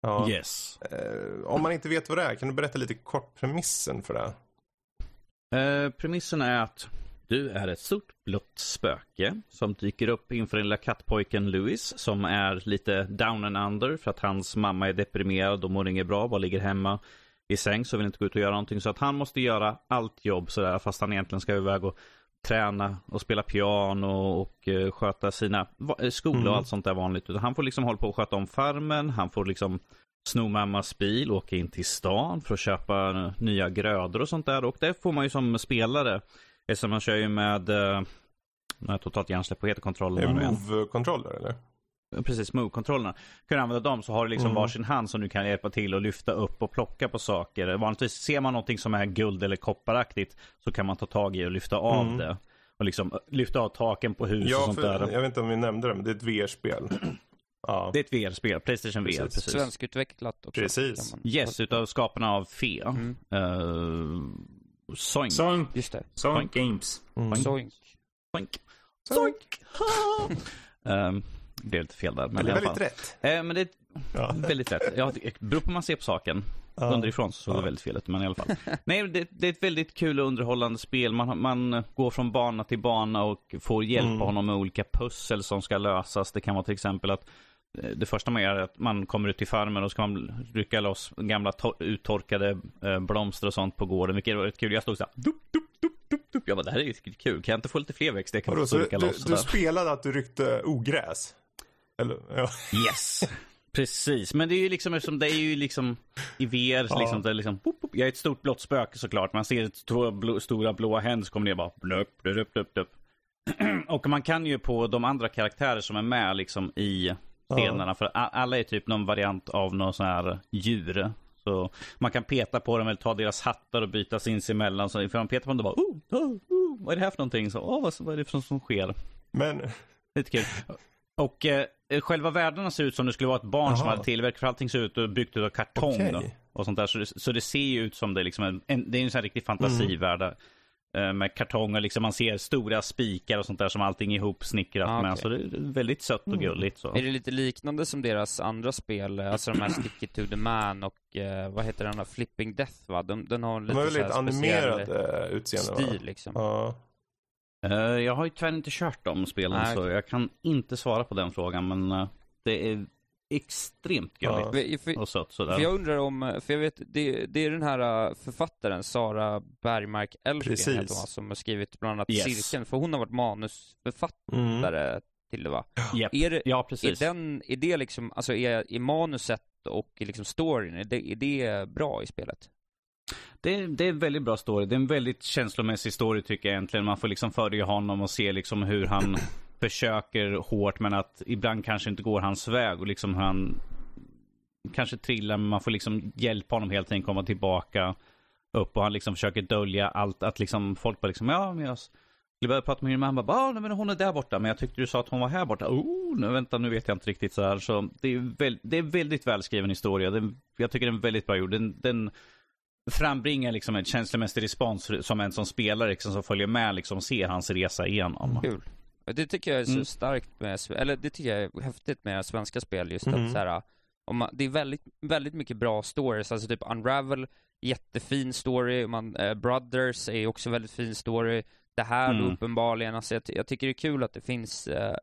Ja. Yes. Eh, om man inte vet vad det är, kan du berätta lite kort premissen för det? Eh, premissen är att du är ett stort blått spöke som dyker upp inför den lilla kattpojken Louis som är lite down and under för att hans mamma är deprimerad och mår inget bra, bara ligger hemma i säng så vill inte gå ut och göra någonting. Så att han måste göra allt jobb sådär fast han egentligen ska iväg och träna och spela piano och eh, sköta sina eh, skola Mm. och allt sånt där vanligt. Utan han får liksom hålla på och sköta om farmen, han får liksom sno mammas bil, åka in till stan för att köpa eh, nya grödor och sånt där. Och det får man ju som spelare, eftersom man kör ju med nu har jag totalt hjärnsläpp, vad heter kontrollerna? Move-kontroller eller? Precis, move-kontrollerna. Kan du använda dem så har du liksom Mm. varsin hand som du kan hjälpa till att lyfta upp och plocka på saker. Vanligtvis ser man någonting som är guld eller kopparaktigt så kan man ta tag i och lyfta av Mm. det. Och liksom lyfta av taken på hus och Ja, sånt för, där. jag vet inte om vi nämnde det, men det är ett VR-spel. Ja, Det är ett VR-spel, Playstation VR. Precis. Precis. Svenskutvecklat också. Precis. man- Yes, utav skaparna av Fe. Mm. Uh, Soink. Sonic, Just det. Sonic Games. Mm. Zoink. Soink. Soink. um, det blev lite fel där. Men Men det i är väldigt rätt. Eh, men det är Ja. väldigt rätt. Ja, det beror på hur man ser på saken. Ja. Underifrån så såg det Ja. väldigt fel ut, men i alla fall. Nej, det, det är ett väldigt kul och underhållande spel. Man, man går från bana till bana och får hjälp Mm. av honom med olika pussel som ska lösas. Det kan vara till exempel att eh, det första man gör är att man kommer ut till farmen och ska man rycka loss gamla tor- uttorkade eh, blomster och sånt på gården. Vilket var rätt kul. Jag stod så här, dup, dup, dup, dup, upp. Jag bara, det här är riktigt kul. Kan jag inte få lite fler växter? Jag kan Vadå, olika du, loss. du spelade att du ryckte ogräs? Eller, ja. Yes. Precis, men det är ju liksom eftersom det är ju liksom i VR, Ja. liksom, det liksom, pop, pop. jag är ett stort blått spöke såklart. Man ser två blå, stora blåa händer så kommer det bara blup, blup, blup, blup. Och man kan ju på de andra karaktärer som är med liksom i scenerna, för a- alla är typ någon variant av någon sån här djur. Så man kan peta på dem eller ta deras hattar och byta sinsemellan. Så för man petar på dem och bara, oh, oh, oh, vad är det här för någonting? Så, oh, vad, vad är det för något som sker? Men, Lite kul. Och eh, själva världarna ser ut som det skulle vara ett barn som Aha. hade tillverkat. För allting ser ut och byggt av kartong. Okej. Då, och sånt där. Så det, så det ser ju ut som det är liksom en, en, det är en sån här riktig fantasivärld. eh, Med kartong och liksom man ser stora spikar och sånt där som allting är ihopsnickrat Ah, med. okej. Så det är väldigt sött och gulligt. Så. Är det lite liknande som deras andra spel, eh, alltså de här Sticky to the Man och eh, vad heter den här Flipping Death va? De, den har de lite har så här lite animerad speciell eh, utseende va? stil liksom. Ja. Eh, jag har ju tyvärr inte kört de spelen Nej, så jag kan inte svara på den frågan. Men eh, det är extremt gulligt Ja. Och sött sådär. för jag undrar om, för jag vet, det, det är den här eh, författaren, Sara Bergmark Elfgren heter hon, som har skrivit bland annat Yes. Cirkeln, för hon har varit manusförfattare Mm. till det va? Japp. Är det, Ja, är precis. den, är det liksom, alltså är, är manuset och liksom storyn, är det, är det bra i spelet? Det är, det är en väldigt bra story. Det är en väldigt känslomässig story tycker jag egentligen. Man får liksom följa honom och se liksom hur han försöker hårt men att ibland kanske inte går hans väg och liksom hur han kanske trillar men man får liksom hjälpa honom helt enkelt komma tillbaka upp och han liksom försöker dölja allt. Att liksom folk bara liksom ja men jag skulle börja prata med min mamma. Bara, ah, nej, men hon är där borta men jag tyckte du sa att hon var här borta. Oh, nu, vänta nu vet jag inte riktigt så här. Så det är, väl, det är väldigt välskriven historia. Det, jag tycker den är väldigt bra gjord. Den, den frambringar liksom en känslomässig respons som en som spelare liksom, som följer med liksom ser hans resa igenom. Kul. Det tycker jag är så Mm. starkt med, eller det tycker jag är häftigt med svenska spel just Mhm. att så här, om man, det är väldigt, väldigt mycket bra stories, alltså typ Unravel, jättefin story, man, eh, Brothers är också väldigt fin story, det här Mm. uppenbarligen, alltså jag, jag tycker det är kul att det finns, eh,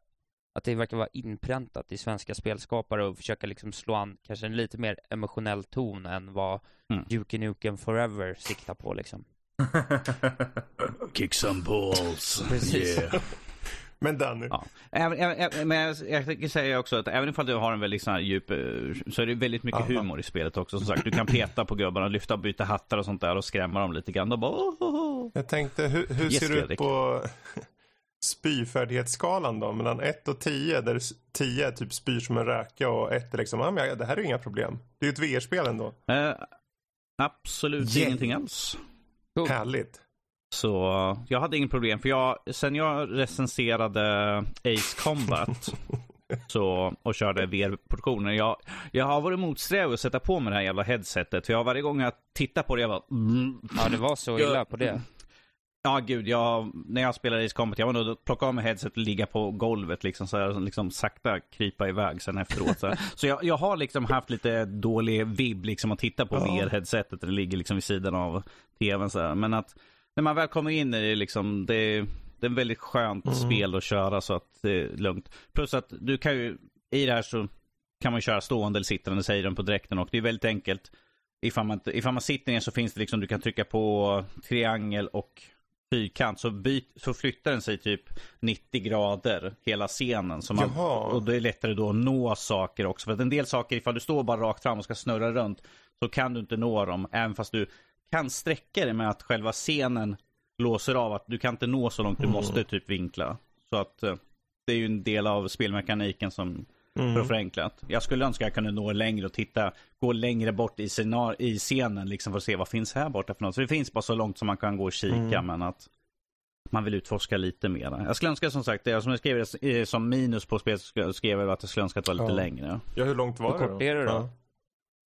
att det verkar vara inpräntat i svenska spelskapare och försöka liksom slå an kanske en lite mer emotionell ton än vad Mm. Duke Nukem Forever siktar på liksom. Kick some balls. Precis. Men Danny, Ja. Även, även, men jag, jag tänker säga också att även ifall du har en väldigt sån här djup, eh, så är det väldigt mycket Aha. humor i spelet också. Som sagt, du kan peta på gubbarna, lyfta och byta hattar och sånt där och skrämma dem lite grann. De bara, oh, oh, oh. jag tänkte hur, hur Yes, ser du ut på spyfärdighetsskalan då? Mellan 1 och 10 där 10 är typ spyr som en räka och 1 är liksom, ja men det här är inga problem. Det är ju ett VR-spel ändå. Eh, absolut Yay. ingenting alls. Cool. Härligt. Så jag hade ingen problem för jag, sen jag recenserade Ace Combat så, och körde VR-portionen. Jag, jag har varit motsträvig att sätta på mig det här jävla headsetet. För jag varje gång jag tittar på det jag bara mm. Ja, det var så illa på det. Ja gud, jag, när jag spelade Ace Combat, jag var nog plocka av mig headsetet och ligga på golvet liksom så här, liksom sakta krypa iväg sen efteråt. Så, här. så jag, jag har liksom haft lite dålig vibb liksom att titta på Ja. VR-headsetet. Det ligger liksom vid sidan av tvn så här. Men att när man väl kommer in i det liksom, det, det är en väldigt skönt Mm. spel att köra så att det är lugnt. Plus att du kan ju, i det här så kan man köra stående eller sittande säger de på dräkten och det är väldigt enkelt. Ifall man, ifall man sitter ner så finns det liksom, du kan trycka på triangel och fyrkant så, byt, så flyttar den sig typ 90 grader hela scenen. Så man, och det är lättare då att nå saker också. För att en del saker, ifall du står bara rakt fram och ska snurra runt så kan du inte nå dem. Även fast du kan sträcka dig med att själva scenen låser av. Att du kan inte nå så långt, du Mm. måste typ vinkla. Så att eh, det är ju en del av spelmekaniken som Mm. att förenkla. Jag skulle önska att jag kunde nå längre och titta, gå längre bort i, scenar- i scenen liksom för att se vad finns här borta för något. Så det finns bara så långt som man kan gå och kika Mm. men att man vill utforska lite mer. Jag skulle önska som sagt, som jag skrev eh, som minus på spelet så skrev jag att jag skulle önska att det var lite Ja. längre. Ja, hur långt var Hur det kort är det då? Ja.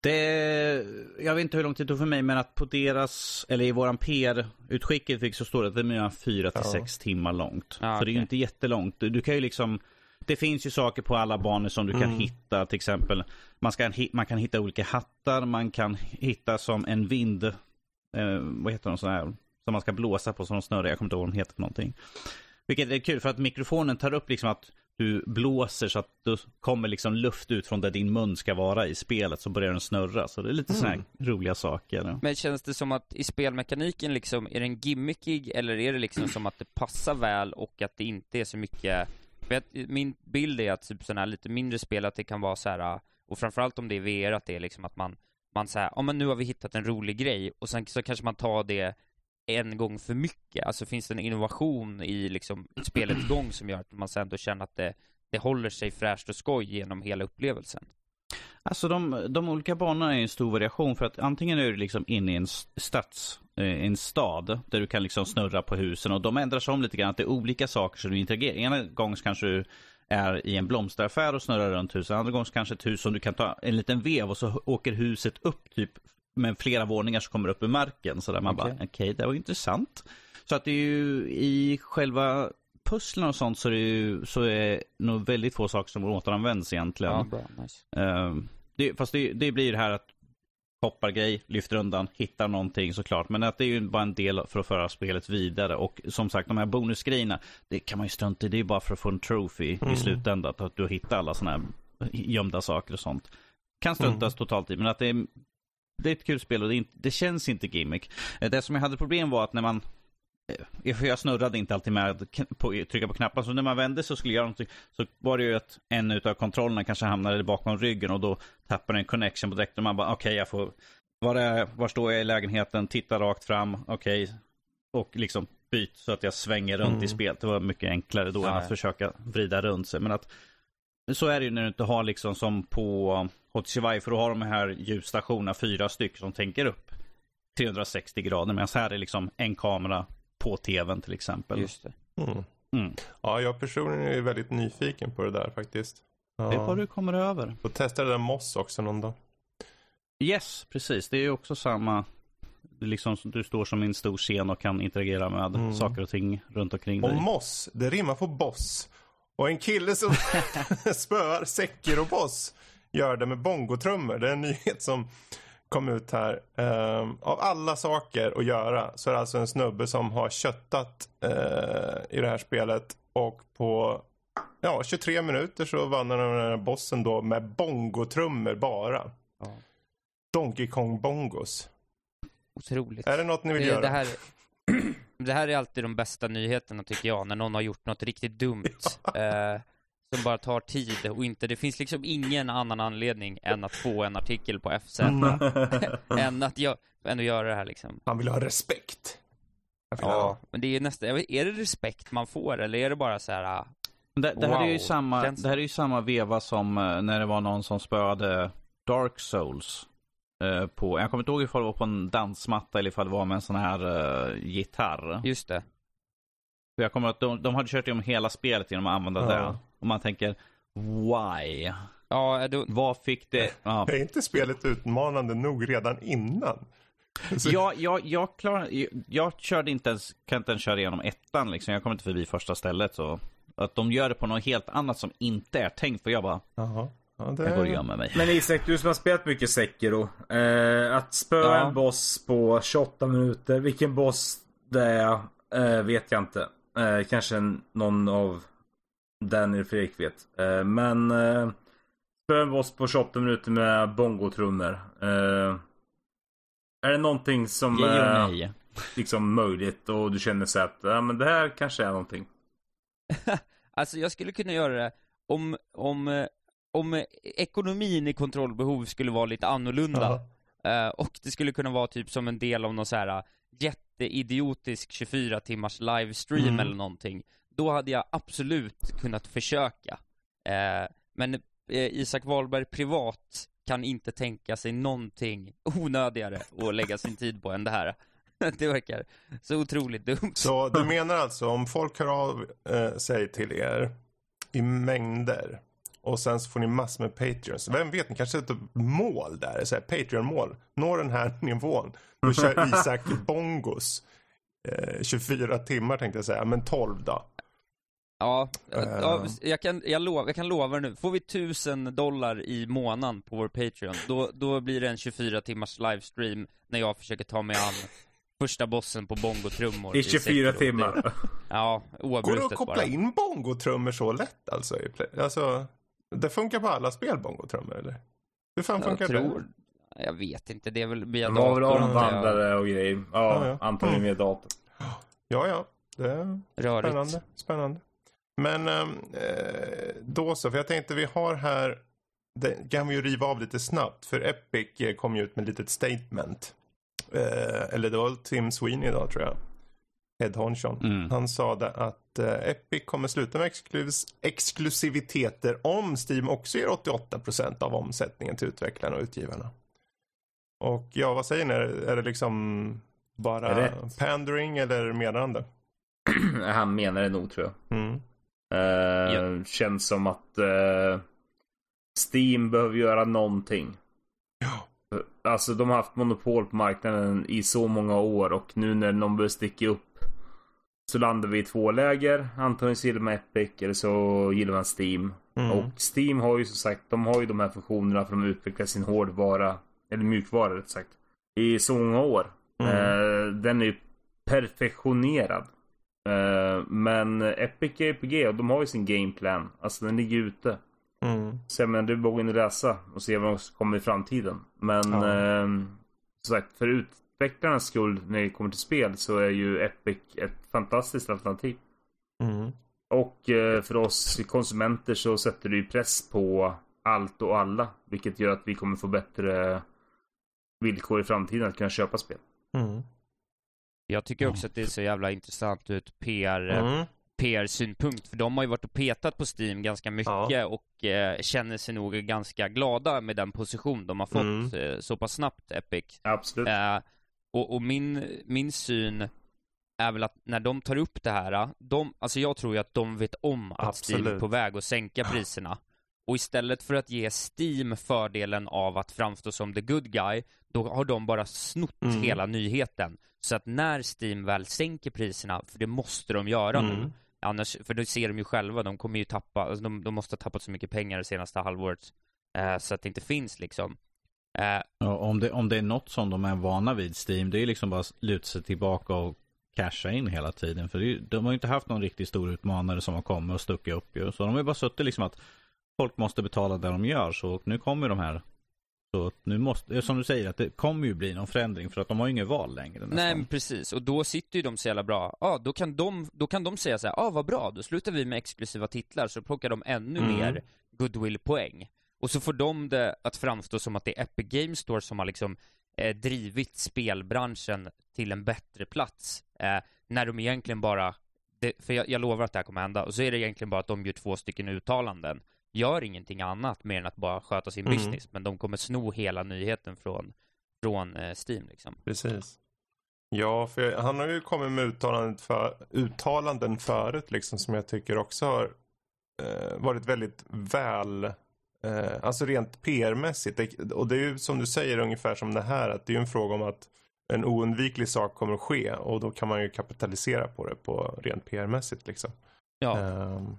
Det, jag vet inte hur lång tid det tog för mig men att på deras, eller i våran PR-utskick fick så står det att det är mellan 4 till Ja. 6 timmar långt. Ja, så det är ju inte jättelångt. Du, du kan ju liksom det finns ju saker på alla banor som du kan Mm. hitta. Till exempel man, ska, man kan hitta olika hattar. Man kan hitta som en vind. Eh, vad heter de sån här? Som man ska blåsa på som de snurrar. Jag kommer inte ihåg vad de heter för någonting. Vilket är kul för att mikrofonen tar upp liksom att du blåser så att det kommer liksom luft ut från där din mun ska vara i spelet så börjar den snurra. Så det är lite mm. sådana här roliga saker. Men känns det som att i spelmekaniken liksom, är den gimmickig eller är det liksom som att det passar väl och att det inte är så mycket för min bild är att typ sådana här lite mindre spel att det kan vara så här och framförallt om det är VR att det är liksom att man man säger, ja men nu har vi hittat en rolig grej och sen så kanske man tar det en gång för mycket? Alltså finns det en innovation i liksom spelets gång som gör att man sen då känner att det, det håller sig fräscht och skoj genom hela upplevelsen? Alltså de, de olika banorna är en stor variation för att antingen är du liksom inne i en stads, eh, en stad där du kan liksom snurra på husen och de ändrar sig om lite grann. Att det är olika saker som du interagerar. Ena gången kanske du är i en blomsteraffär och snurrar runt huset. Andra gången kanske ett hus som du kan ta en liten vev och så åker huset upp typ med flera våningar som kommer upp ur marken. Så där man okay. bara, okej, okay, det var intressant. Så att det är ju i själva pusslen och sånt så är det ju så är nog väldigt få saker som återanvänds egentligen. Ja, bra, nice. Uh, det, fast det, det blir det här att hoppar grej, lyfter undan, hittar någonting såklart. Men att det är ju bara en del för att föra spelet vidare. Och som sagt, de här bonusgrejerna, det kan man ju strunta i. Det är bara för att få en trophy mm. i slutändan. Att du hittar alla sådana här gömda saker och sånt. Kan struntas mm. totalt i, men att det är det är ett kul spel och det, inte, det, känns inte gimmick. Eh, det som jag hade problem var att när man för jag snurrade inte alltid med att trycka på knappen. Så när man vände sig och skulle göra någonting så var det ju att en av kontrollerna kanske hamnade bakom ryggen och då tappade en connection på direkt. Och man bara okej, okay, jag får... Var, är, var står jag i lägenheten? Titta rakt fram. Okej. Okay. Och liksom byt så att jag svänger runt mm. i spelet. Det var mycket enklare då ja, än att ja. försöka vrida runt sig. Men att så är det ju när du inte har liksom som på HTC Vive, för då har de här ljusstationerna, fyra stycken som tänker upp 360 grader. Medan här är liksom en kamera på tvn till exempel. Just det. Mm. Mm. Ja, jag personligen är väldigt nyfiken på det där faktiskt. Ja. Det är vad du kommer över. Och testa det där Moss också någon dag. Yes, precis. Det är ju också samma. Liksom du står som en stor scen och kan interagera med mm. saker och ting runt omkring dig. Och Moss, det rimmar på boss. Och en kille som spöar säcker och boss gör det med bongotrummor. Det är en nyhet som kom ut här. Um, av alla saker att göra så är det alltså en snubbe som har köttat uh, i det här spelet. Och på ja, 23 minuter så vann han den här bossen då med bongotrummor bara. Ja. Donkey Kong bongos. Otroligt. Är det något ni vill det, göra? Det här, det här är alltid de bästa nyheterna tycker jag, när någon har gjort något riktigt dumt. eh, som bara tar tid och inte, det finns liksom ingen annan anledning än att få en artikel på FZ. än, att jag, än att göra det här liksom. Han vill ha respekt. Ja, men det är nästan, är det respekt man får eller är det bara så här ah, det, det, här wow, är ju samma, det här är ju samma veva som eh, när det var någon som spöade Dark Souls. Eh, på, jag kommer inte ihåg ifall det var på en dansmatta eller ifall det var med en sån här uh, gitarr. Just det. För jag kommer att de, de hade kört igenom hela spelet genom att använda ja. det. Och man tänker, why? Ja, då... Vad fick det? Ja. Är inte spelet utmanande nog redan innan? Ja, jag, jag, klar, jag, jag körde inte ens, kan inte ens köra igenom ettan liksom. Jag kom inte förbi första stället. Så. Att de gör det på något helt annat som inte är tänkt för jag bara, Jaha. Ja, det... Jag går och gömmer mig. Men Isak, du som har spelat mycket Sekiro. Eh, att spöa ja. en boss på 28 minuter. Vilken boss det är eh, vet jag inte. Eh, kanske någon av Daniel Fredrik vet. Eh, men eh, spöa en boss på 28 minuter med bongotrummor. Eh, är det någonting som är liksom möjligt och du känner så att ja, men det här kanske är någonting? alltså jag skulle kunna göra det om, om eh, om ekonomin i kontrollbehov skulle vara lite annorlunda uh, och det skulle kunna vara typ som en del av någon så här jätteidiotisk 24 timmars livestream mm. eller någonting då hade jag absolut kunnat försöka uh, men uh, Isak Wahlberg privat kan inte tänka sig någonting onödigare att lägga sin tid på än det här det verkar så otroligt dumt. Så du menar alltså om folk hör av eh, sig till er i mängder och sen så får ni massor med Patreons. Vem vet, ni kanske sätter ett mål där. Så här, Patreon-mål. Nå den här nivån. Då kör Isak bongos. Eh, 24 timmar tänkte jag säga, men 12 då. Ja, uh. ja jag, kan, jag, lov, jag kan lova nu. Får vi tusen dollar i månaden på vår Patreon, då, då blir det en 24 timmars livestream när jag försöker ta mig an första bossen på bongotrummor. I 24 Sekiro. timmar. Det, ja, Går det oavbrutet att koppla bara. in bongotrummor så lätt alltså? i Play- Alltså, det funkar på alla spel bongotrummor eller? Hur fan funkar Jag tror, det? Jag vet inte, det är väl via De har väl datorn. omvandlare och grejer. Ja, Ja, ja. antagligen Mm. via datorn. Ja, ja. Det är Rörigt. spännande. Spännande. Men eh, då så, för jag tänkte vi har här, det kan vi ju riva av lite snabbt. För Epic eh, kom ju ut med ett litet statement. Eh, eller det var Tim Sweeney idag tror jag. Head honchon. Mm. Han sa det att eh, Epic kommer sluta med exklus exklusiviteter om Steam också ger 88% av omsättningen till utvecklarna och utgivarna. Och ja, vad säger ni? Är, det liksom bara Rätt. pandering eller menande? Han menar det nog tror jag. Mm. Eh, Känns som att eh, Steam behöver göra någonting. Ja. Alltså de har haft monopol på marknaden i så många år och nu när någon börjar sticka upp så landar vi i två läger. Antingen så gillar man Epic eller så gillar man Steam. Mm. Och Steam har ju som sagt, de har ju de här funktionerna för att de utvecklar sin hårdvara, eller mjukvara rätt sagt, i så många år. Mm. Eh, den är ju perfektionerad. Eh, men Epic är EPG och de har ju sin gameplan. Alltså den ligger ute. Mm. Så menar, det är bara att läsa och se vad som kommer i framtiden. Men Ja. eh, som sagt, för utvecklarnas skull när det kommer till spel så är ju Epic ett fantastiskt alternativ. Mm. Och eh, för oss konsumenter så sätter det ju press på allt och alla. Vilket gör att vi kommer få bättre villkor i framtiden att kunna köpa spel. Mm. Jag tycker också att det är så jävla intressant ett PR, Mm. PR-synpunkt. För de har ju varit och petat på Steam ganska mycket Ja. och eh, känner sig nog ganska glada med den position de har fått Mm. eh, så pass snabbt, Epic. Absolut. Eh, och och min, min syn är väl att när de tar upp det här, de, alltså jag tror ju att de vet om att Steam är Absolut. på väg att sänka priserna. Och istället för att ge Steam fördelen av att framstå som the good guy, då har de bara snott Mm. hela nyheten. Så att när Steam väl sänker priserna, för det måste de göra nu, Mm. annars, för det ser de ju själva, de kommer ju tappa, alltså de, de måste ha tappat så mycket pengar det senaste halvåret, eh, så att det inte finns liksom. Eh, Ja, om, det, om det är något som de är vana vid Steam, det är liksom bara luta sig tillbaka och casha in hela tiden. För är, de har ju inte haft någon riktigt stor utmanare som har kommit och stuckit upp ju. Så de har ju bara suttit liksom att folk måste betala det de gör. Så nu kommer de här. Så nu måste, som du säger, att det kommer ju bli någon förändring för att de har ju inget val längre. nästan. Nej men precis, och då sitter ju de så jävla bra. Ja, då kan de, då kan de säga så här, ja ah, vad bra, då slutar vi med exklusiva titlar så plockar de ännu Mm. mer goodwill-poäng. Och så får de det att framstå som att det är Epic Games Store som har liksom eh, drivit spelbranschen till en bättre plats. Eh, när de egentligen bara, det, för jag, jag lovar att det här kommer hända, och så är det egentligen bara att de gör två stycken uttalanden. Gör ingenting annat mer än att bara sköta sin Mm. business, men de kommer sno hela nyheten från, från eh, Steam liksom. Precis. Ja, för han har ju kommit med uttalanden, för, uttalanden förut liksom som jag tycker också har eh, varit väldigt väl, eh, alltså rent PR-mässigt. Och det är ju som du säger ungefär som det här att det är ju en fråga om att en oundviklig sak kommer att ske och då kan man ju kapitalisera på det på rent PR-mässigt liksom. Ja. Ehm,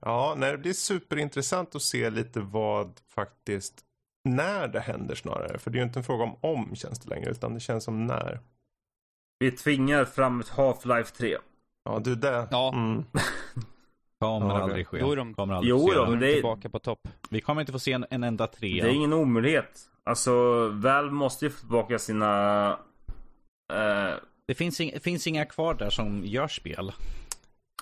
ja, nej, det blir superintressant att se lite vad faktiskt när det händer snarare. För det är ju inte en fråga om om känns det längre utan det känns som när. Vi tvingar fram ett Half-Life 3. Ja, du det. Ja. Mm. Kommer Ja, det- aldrig ske. De- kommer aldrig Jo då, är det de är- tillbaka på topp. Vi kommer inte få se en, en enda trea. Det är ingen omöjlighet. Alltså, Valve måste ju få tillbaka sina... eh, Det finns, ing, finns inga kvar där som gör spel.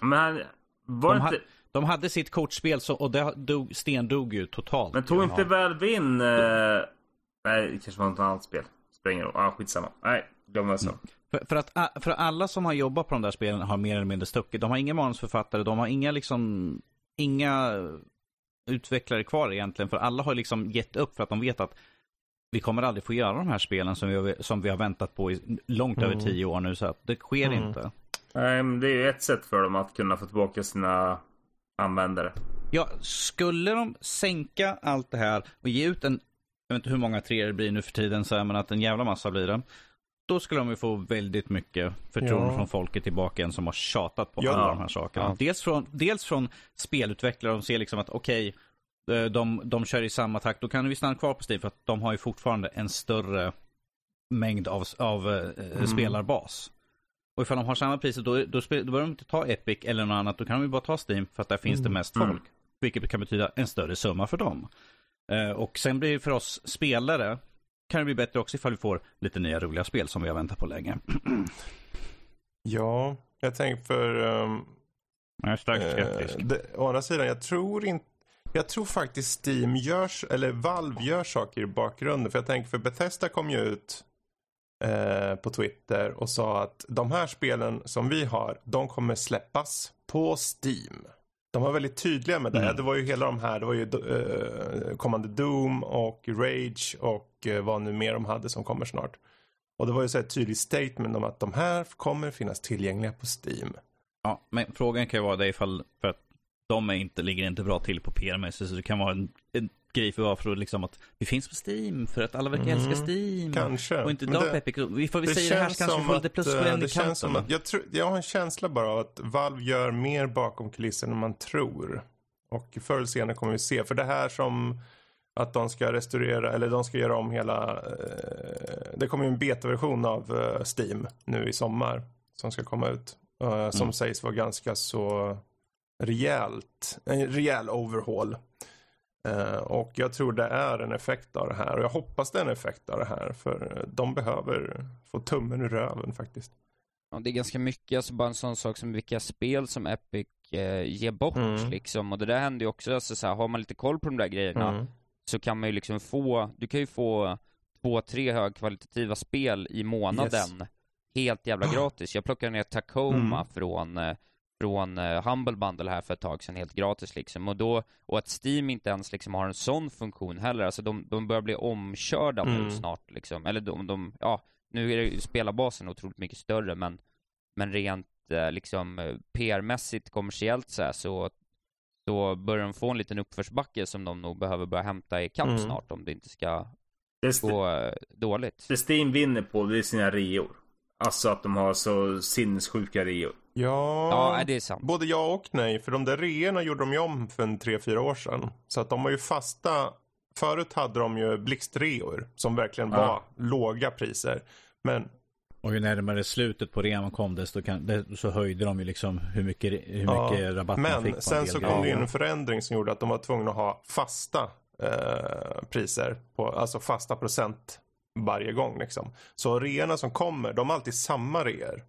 men var De det ha- inte... De hade sitt kortspel så, och det dog, stendog ju totalt. Men tog inte Valve in... eh, nej, det kanske var något annat spel. Spelar ingen roll. Ah, skitsamma. Nej, glöm vad jag sa. För, för, att, för alla som har jobbat på de där spelen har mer eller mindre stuckit. De har inga manusförfattare, de har inga liksom, inga utvecklare kvar egentligen. För alla har liksom gett upp för att de vet att vi kommer aldrig få göra de här spelen som vi har, som vi har väntat på i långt Mm. över tio år nu. Så att det sker Mm. inte. Nej, men det är ju ett sätt för dem att kunna få tillbaka sina användare. Ja, skulle de sänka allt det här och ge ut en, jag vet inte hur många treor det blir nu för tiden, så här, men att en jävla massa blir det. Då skulle de ju få väldigt mycket förtroende Ja. från folket tillbaka igen som har tjatat på Ja. alla de här sakerna. Ja. Dels, från, dels från spelutvecklare, de ser liksom att okej, eh, de, de kör i samma takt. Då kan vi stanna kvar på Steam för att de har ju fortfarande en större mängd av, av eh, spelarbas. Och ifall de har samma priser då, då, då behöver de inte ta Epic eller något annat. Då kan de ju bara ta Steam för att där finns det mest Mm. folk. Vilket kan betyda en större summa för dem. Eh, och sen blir det för oss spelare kan det bli bättre också ifall vi får lite nya roliga spel som vi har väntat på länge. Ja, jag tänker för... ehm, Jag är starkt Eh, skeptisk. det, å andra sidan, jag tror inte... Jag tror faktiskt Steam gör, eller Valve gör saker i bakgrunden. För jag tänker, för Bethesda kom ju ut eh, på Twitter och sa att de här spelen som vi har, de kommer släppas på Steam. De var väldigt tydliga med det. Mm. Det var ju hela de här, det var ju eh, kommande Doom och Rage och eh, vad nu mer de hade som kommer snart. Och det var ju så ett tydligt statement om att de här kommer finnas tillgängliga på Steam. Ja, men frågan kan ju vara det ifall, för att de är inte, ligger inte bra till på PR-mässigt, så det kan vara en, en grej för varför liksom att vi finns på Steam, för att alla verkar Mm, älska Steam. Kanske. Och inte idag det- Epic. Vi får vi säga det här så kanske vi får lite plus eh, det i kanten. att jag, tror, jag har en känsla bara av att Valve gör mer bakom kulisserna än man tror. Och förr eller senare kommer vi se. För det här som att de ska restaurera, eller de ska göra om hela... Eh, det kommer ju en betaversion av eh, Steam nu i sommar. Som ska komma ut. eh, som Mm. sägs vara ganska så rejält, en rejäl overhaul. Eh, och jag tror det är en effekt av det här. Och jag hoppas det är en effekt av det här. För de behöver få tummen ur röven faktiskt. Ja, det är ganska mycket, alltså bara en sån sak som vilka spel som Epic eh, ger bort Mm. liksom. Och det där händer ju också, alltså, så här, har man lite koll på de där grejerna Mm. så kan man ju liksom få, du kan ju få två, tre högkvalitativa spel i månaden helt jävla gratis. Jag plockade ner Tacoma Mm. från, eh, från eh, Humble Bundle här för ett tag sedan helt gratis liksom. Och då, och att Steam inte ens liksom har en sån funktion heller, alltså de, de börjar bli omkörda nu Mm. snart liksom. Eller de, de, ja, nu är det spelarbasen otroligt mycket större men, men rent eh, liksom PR-mässigt, kommersiellt så, här, så så börjar de få en liten uppförsbacke som de nog behöver börja hämta i kapp Mm. snart om det inte ska Det, gå eh, dåligt. det Steam vinner på det är sina reor. Alltså att de har så sinnessjuka reor. Ja, Ja, det är sant. både ja och nej. För de där reorna gjorde de ju om för en tre, fyra år sedan. Så att de har ju fasta... Förut hade de ju blixtreor som verkligen var Ja. låga priser. Men Och ju närmare slutet på rean kom desto kan, det, så höjde de ju liksom hur mycket, hur Ja, mycket rabatt man fick Men en sen så grejer. kom det en förändring som gjorde att de var tvungna att ha fasta eh, priser. På, alltså fasta procent varje gång liksom. Så reorna som kommer, de har alltid samma reor.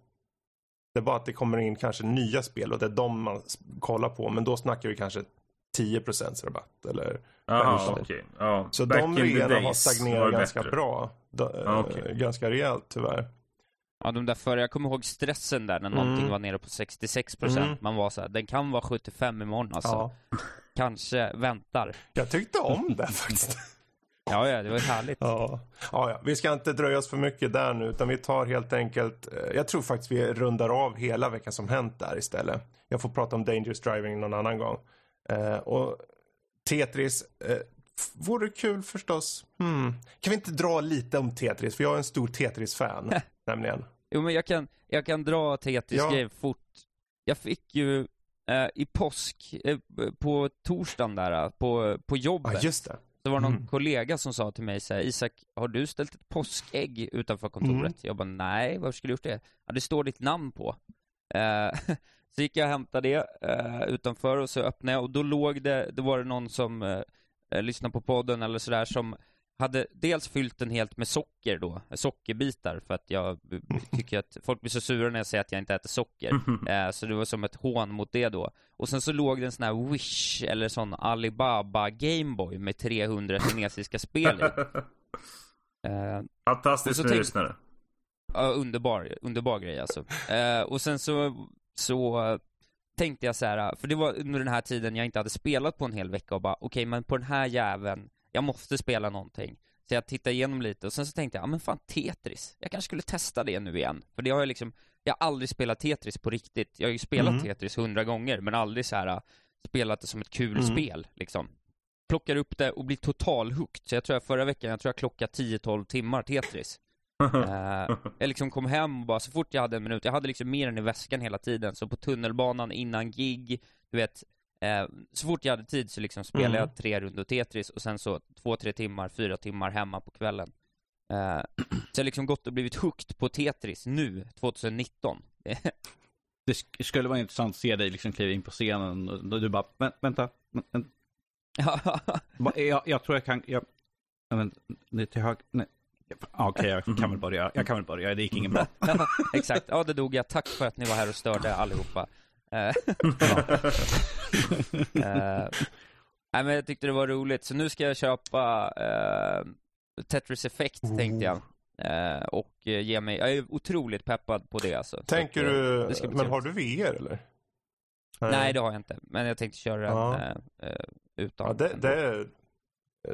Det är bara att det kommer in kanske nya spel och det är de man kollar på. Men då snackar vi kanske 10% rabatt eller Självklart. okej. Ja, Så back de reorna har stagnerat ganska bättre. bra. Då, eh, Ja, okej. Ganska rejält tyvärr. Ja, de där förra, jag kommer ihåg stressen där när någonting Mm. var nere på 66%. Mm. Man var så här, den kan vara 75 imorgon alltså. Ja. Kanske väntar. Jag tyckte om det faktiskt. Ja, ja, det var härligt. Ja. Ja, ja, vi ska inte dröja oss för mycket där nu utan vi tar helt enkelt, eh, jag tror faktiskt vi rundar av hela veckan som hänt där istället. Jag får prata om Dangerous Driving någon annan gång. Eh, och Tetris, eh, vore kul förstås. Hmm. Kan vi inte dra lite om Tetris? För jag är en stor Tetris-fan, nämligen. Jo, men jag kan, jag kan dra Tetris Ja. fort. Jag fick ju eh, i påsk, eh, på torsdagen där, eh, på, på jobbet. Ja, just det. Så var det någon Mm. kollega som sa till mig så här, Isak, har du ställt ett påskägg utanför kontoret? Mm. Jag bara, nej, varför skulle jag gjort det? Ja, det står ditt namn på. Eh, så gick jag och hämtade det eh, utanför och så öppnade jag och då låg det, då var det någon som eh, lyssnade på podden eller sådär som hade dels fyllt den helt med socker då, sockerbitar för att jag tycker att folk blir så sura när jag säger att jag inte äter socker. Eh, så det var som ett hån mot det då. Och sen så låg det en sån här Wish eller sån Alibaba Gameboy med 300 kinesiska spel i. Eh, Fantastiskt med tänk- lyssnare. Ja, underbar, underbar grej alltså. Eh, och sen så, så eh, tänkte jag så här, för det var under den här tiden jag inte hade spelat på en hel vecka och bara, okej men på den här jäveln, jag måste spela någonting. Så jag tittade igenom lite och sen så tänkte jag, ja men fan Tetris, jag kanske skulle testa det nu igen. För det har jag liksom, jag har aldrig spelat Tetris på riktigt. Jag har ju spelat Mm. Tetris hundra gånger, men aldrig så här eh, spelat det som ett kul Mm. spel, liksom. Plockar upp det och blir total hooked. Så jag tror jag förra veckan, jag tror jag klockade 10-12 timmar Tetris. Eh, jag liksom kom hem och bara, så fort jag hade en minut, jag hade liksom mer än i väskan hela tiden, så på tunnelbanan innan gig, du vet, eh, så fort jag hade tid så liksom spelade Mm. jag tre rundor Tetris och sen så två, tre timmar, fyra timmar hemma på kvällen. Eh, så jag har liksom gått och blivit hooked på Tetris nu, 2019. Det sk- skulle vara intressant att se dig liksom kliva in på scenen och du bara, "Vä- vänta, vä- vänta. Jag, jag tror jag kan, jag, ja, men, det är till hög, nej. Okej, jag kan väl börja, jag kan väl börja, det gick ingen bra. ja, exakt. Ja, det dog jag. Tack för att ni var här och störde allihopa. Eh, eh, nej, men jag tyckte det var roligt, så nu ska jag köpa eh, Tetris Effect, tänkte jag. Och ge mig, jag är otroligt peppad på det alltså. Så Tänker att, du, det men har du VR eller? Nej, det har jag inte. Men jag tänkte köra den Ja. eh, utan. Ja, det, det, är,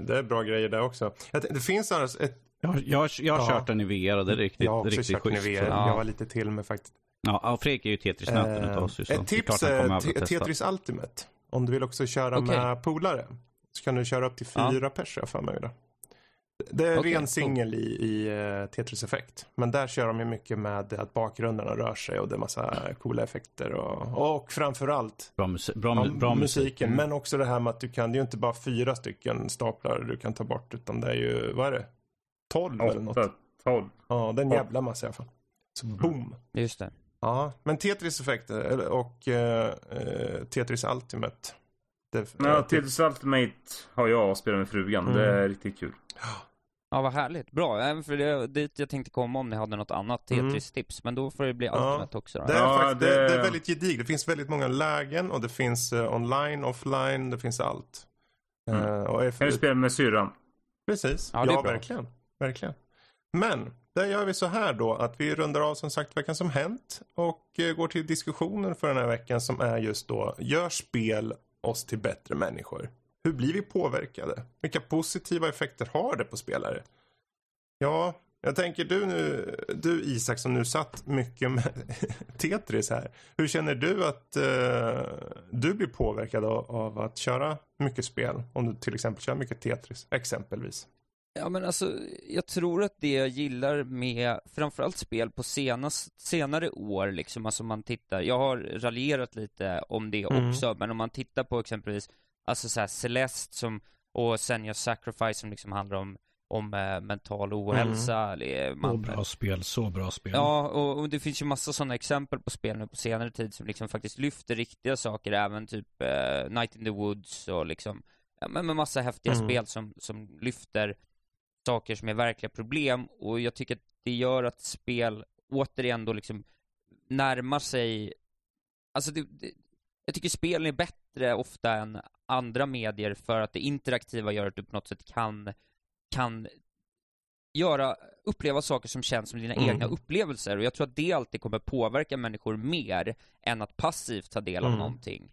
det är bra grejer där också. Det finns annars ett... Jag, jag, jag har Ja. kört den i VR och det är riktigt, Jag har också riktigt kört den i schysst. VR. Jag var lite till med faktiskt. Ja, ja, Fredrik är ju Tetris-nöten Eh, utav oss ju, så ett det tips är testa. Tetris Ultimate. Om du vill också köra Okej. med polare. Så kan du köra upp till Ja. fyra pers har jag för mig. Då. Det är Okej, ren cool. singel i, i eh, Tetris Effect. Men där kör de ju mycket med att bakgrunderna rör sig och det är massa coola effekter. Och, och framförallt Bra, musik, bra, ja, bra musik. musiken. Mm. Men också det här med att du kan, det är ju inte bara fyra stycken staplar du kan ta bort. Utan det är ju, vad är det? 12 eller något. 8, 12. Ja, det är en Ja. jävla massa i alla fall. Så boom. Just det. Ja, men Tetris Effect eller- och eh, eh, Tetris Ultimate. Det, Ja, eh, Tetris Ultimate har jag spelat med frugan. Det Mm. är riktigt kul. Ja, vad härligt. Bra. Även för det är dit jag tänkte komma om ni hade något annat Mm. Tetris-tips. Men då får det bli Ja. Ultimate också då. Det är, Ja, faktiskt, det... det- Det, är väldigt gediget. Det finns väldigt många lägen och det finns eh, online, offline, det finns allt. Mm. Eh, och är Kan du spela med syrran? Precis, Ja, ja, det verkligen. verkligen. Men, där gör vi så här då att vi rundar av som sagt veckan som hänt och eh, går till diskussionen för den här veckan som är just då, gör spel oss till bättre människor? Hur blir vi påverkade? Vilka positiva effekter har det på spelare? Ja, jag tänker du nu, du Isak som nu satt mycket med Tetris här. Hur känner du att eh, du blir påverkad av, av att köra mycket spel? Om du till exempel kör mycket Tetris, exempelvis. Ja men alltså, jag tror att det jag gillar med framförallt spel på senast, senare år liksom, alltså man tittar, jag har raljerat lite om det Mm. också, men om man tittar på exempelvis, alltså så här Celeste som, och Senja Sacrifice som liksom handlar om, om eh, mental ohälsa, eller Så man, bra spel, så bra spel. Ja, och, och det finns ju massa sådana exempel på spel nu på senare tid som liksom faktiskt lyfter riktiga saker, även typ eh, Night in the Woods och liksom, ja, men med massa häftiga Mm. spel som, som lyfter saker som är verkliga problem och jag tycker att det gör att spel återigen då liksom närmar sig, alltså det, det, jag tycker spelen är bättre ofta än andra medier för att det interaktiva gör att du på något sätt kan, kan göra, uppleva saker som känns som dina Mm. egna upplevelser och jag tror att det alltid kommer påverka människor mer än att passivt ta del av Mm. någonting.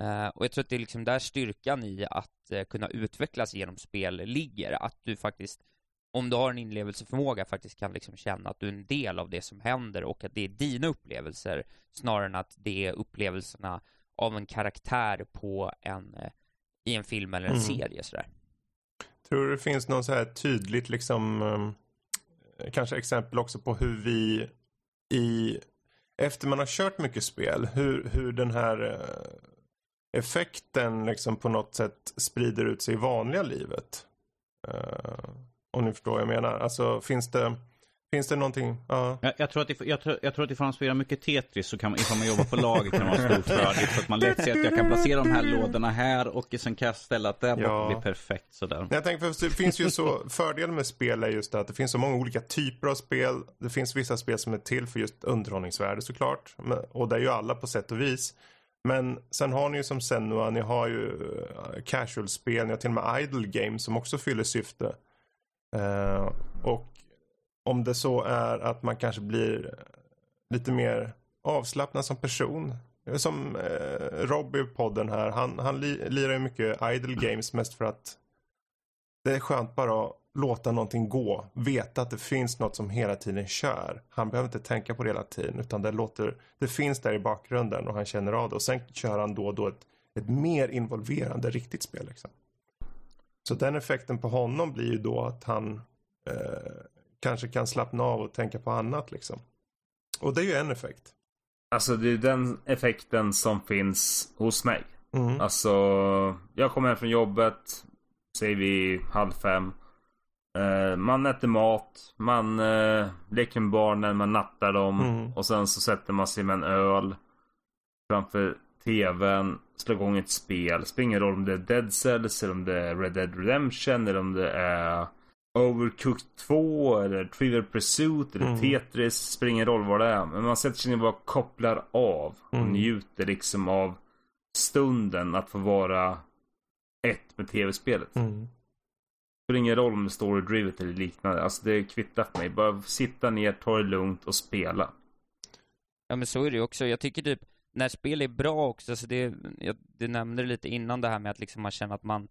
Eh, och jag tror att det är liksom där styrkan i att eh, kunna utvecklas genom spel ligger, att du faktiskt om du har en inlevelseförmåga faktiskt kan liksom känna att du är en del av det som händer och att det är dina upplevelser snarare än att det är upplevelserna av en karaktär på en, eh, i en film eller en Mm. serie sådär. Tror du det finns någon så här tydligt liksom eh, kanske exempel också på hur vi i efter man har kört mycket spel hur, hur den här effekten liksom på något sätt sprider ut sig i vanliga livet. Eh, om ni förstår vad jag menar. Alltså finns det Finns det någonting? Ja. Jag, jag, tror att det, jag, tror, jag tror att ifall man spelar mycket Tetris så kan man, ifall man jobbar på laget kan det vara en stor fördel. Så att man lätt ser att jag kan placera de här lådorna här och sen kan jag ställa att det Ja. blir perfekt sådär. Jag tänker för det finns ju så, fördelen med spel är just att det finns så många olika typer av spel. Det finns vissa spel som är till för just underhållningsvärde såklart. Men- Och det är ju alla på sätt och vis. Men sen har ni ju som Senua, ni har ju eh, casual-spel, ni har till och med idle games som också fyller syfte. Eh, och om det så är att man kanske blir lite mer avslappnad som person. Eh, som eh, Rob i podden här, han, han li, lirar ju mycket idle games mest för att det är skönt bara att låta någonting gå. Veta att det finns något som hela tiden kör. Han behöver inte tänka på det hela tiden utan det, låter, det finns där i bakgrunden och han känner av det. Och sen kör han då och då ett, ett mer involverande riktigt spel. Liksom. Så den effekten på honom blir ju då att han eh, kanske kan slappna av och tänka på annat. Liksom. Och det är ju en effekt. Alltså det är den effekten som finns hos mig. Mm. Alltså, jag kommer hem från jobbet, säger vi halv fem. Eh, man äter mat, man eh, leker med barnen, man nattar dem. Mm. Och sen så sätter man sig med en öl framför tvn, slår igång ett spel. Spelar ingen roll om det är Dead Cells eller om det är Red Dead Redemption eller om det är Overcooked 2 eller Trivial Pursuit eller Mm. Tetris. Spelar ingen roll vad det är. Men man sätter sig ner och bara kopplar av och Mm. njuter liksom av stunden att få vara ett med tv-spelet. Mm. Spelar ingen roll om det står i drivet eller liknande. Alltså det kvittar för mig. Bara sitta ner, ta det lugnt och spela. Ja men så är det ju också. Jag tycker typ, när spel är bra också, så det, jag, du nämnde det lite innan det här med att liksom man känner att man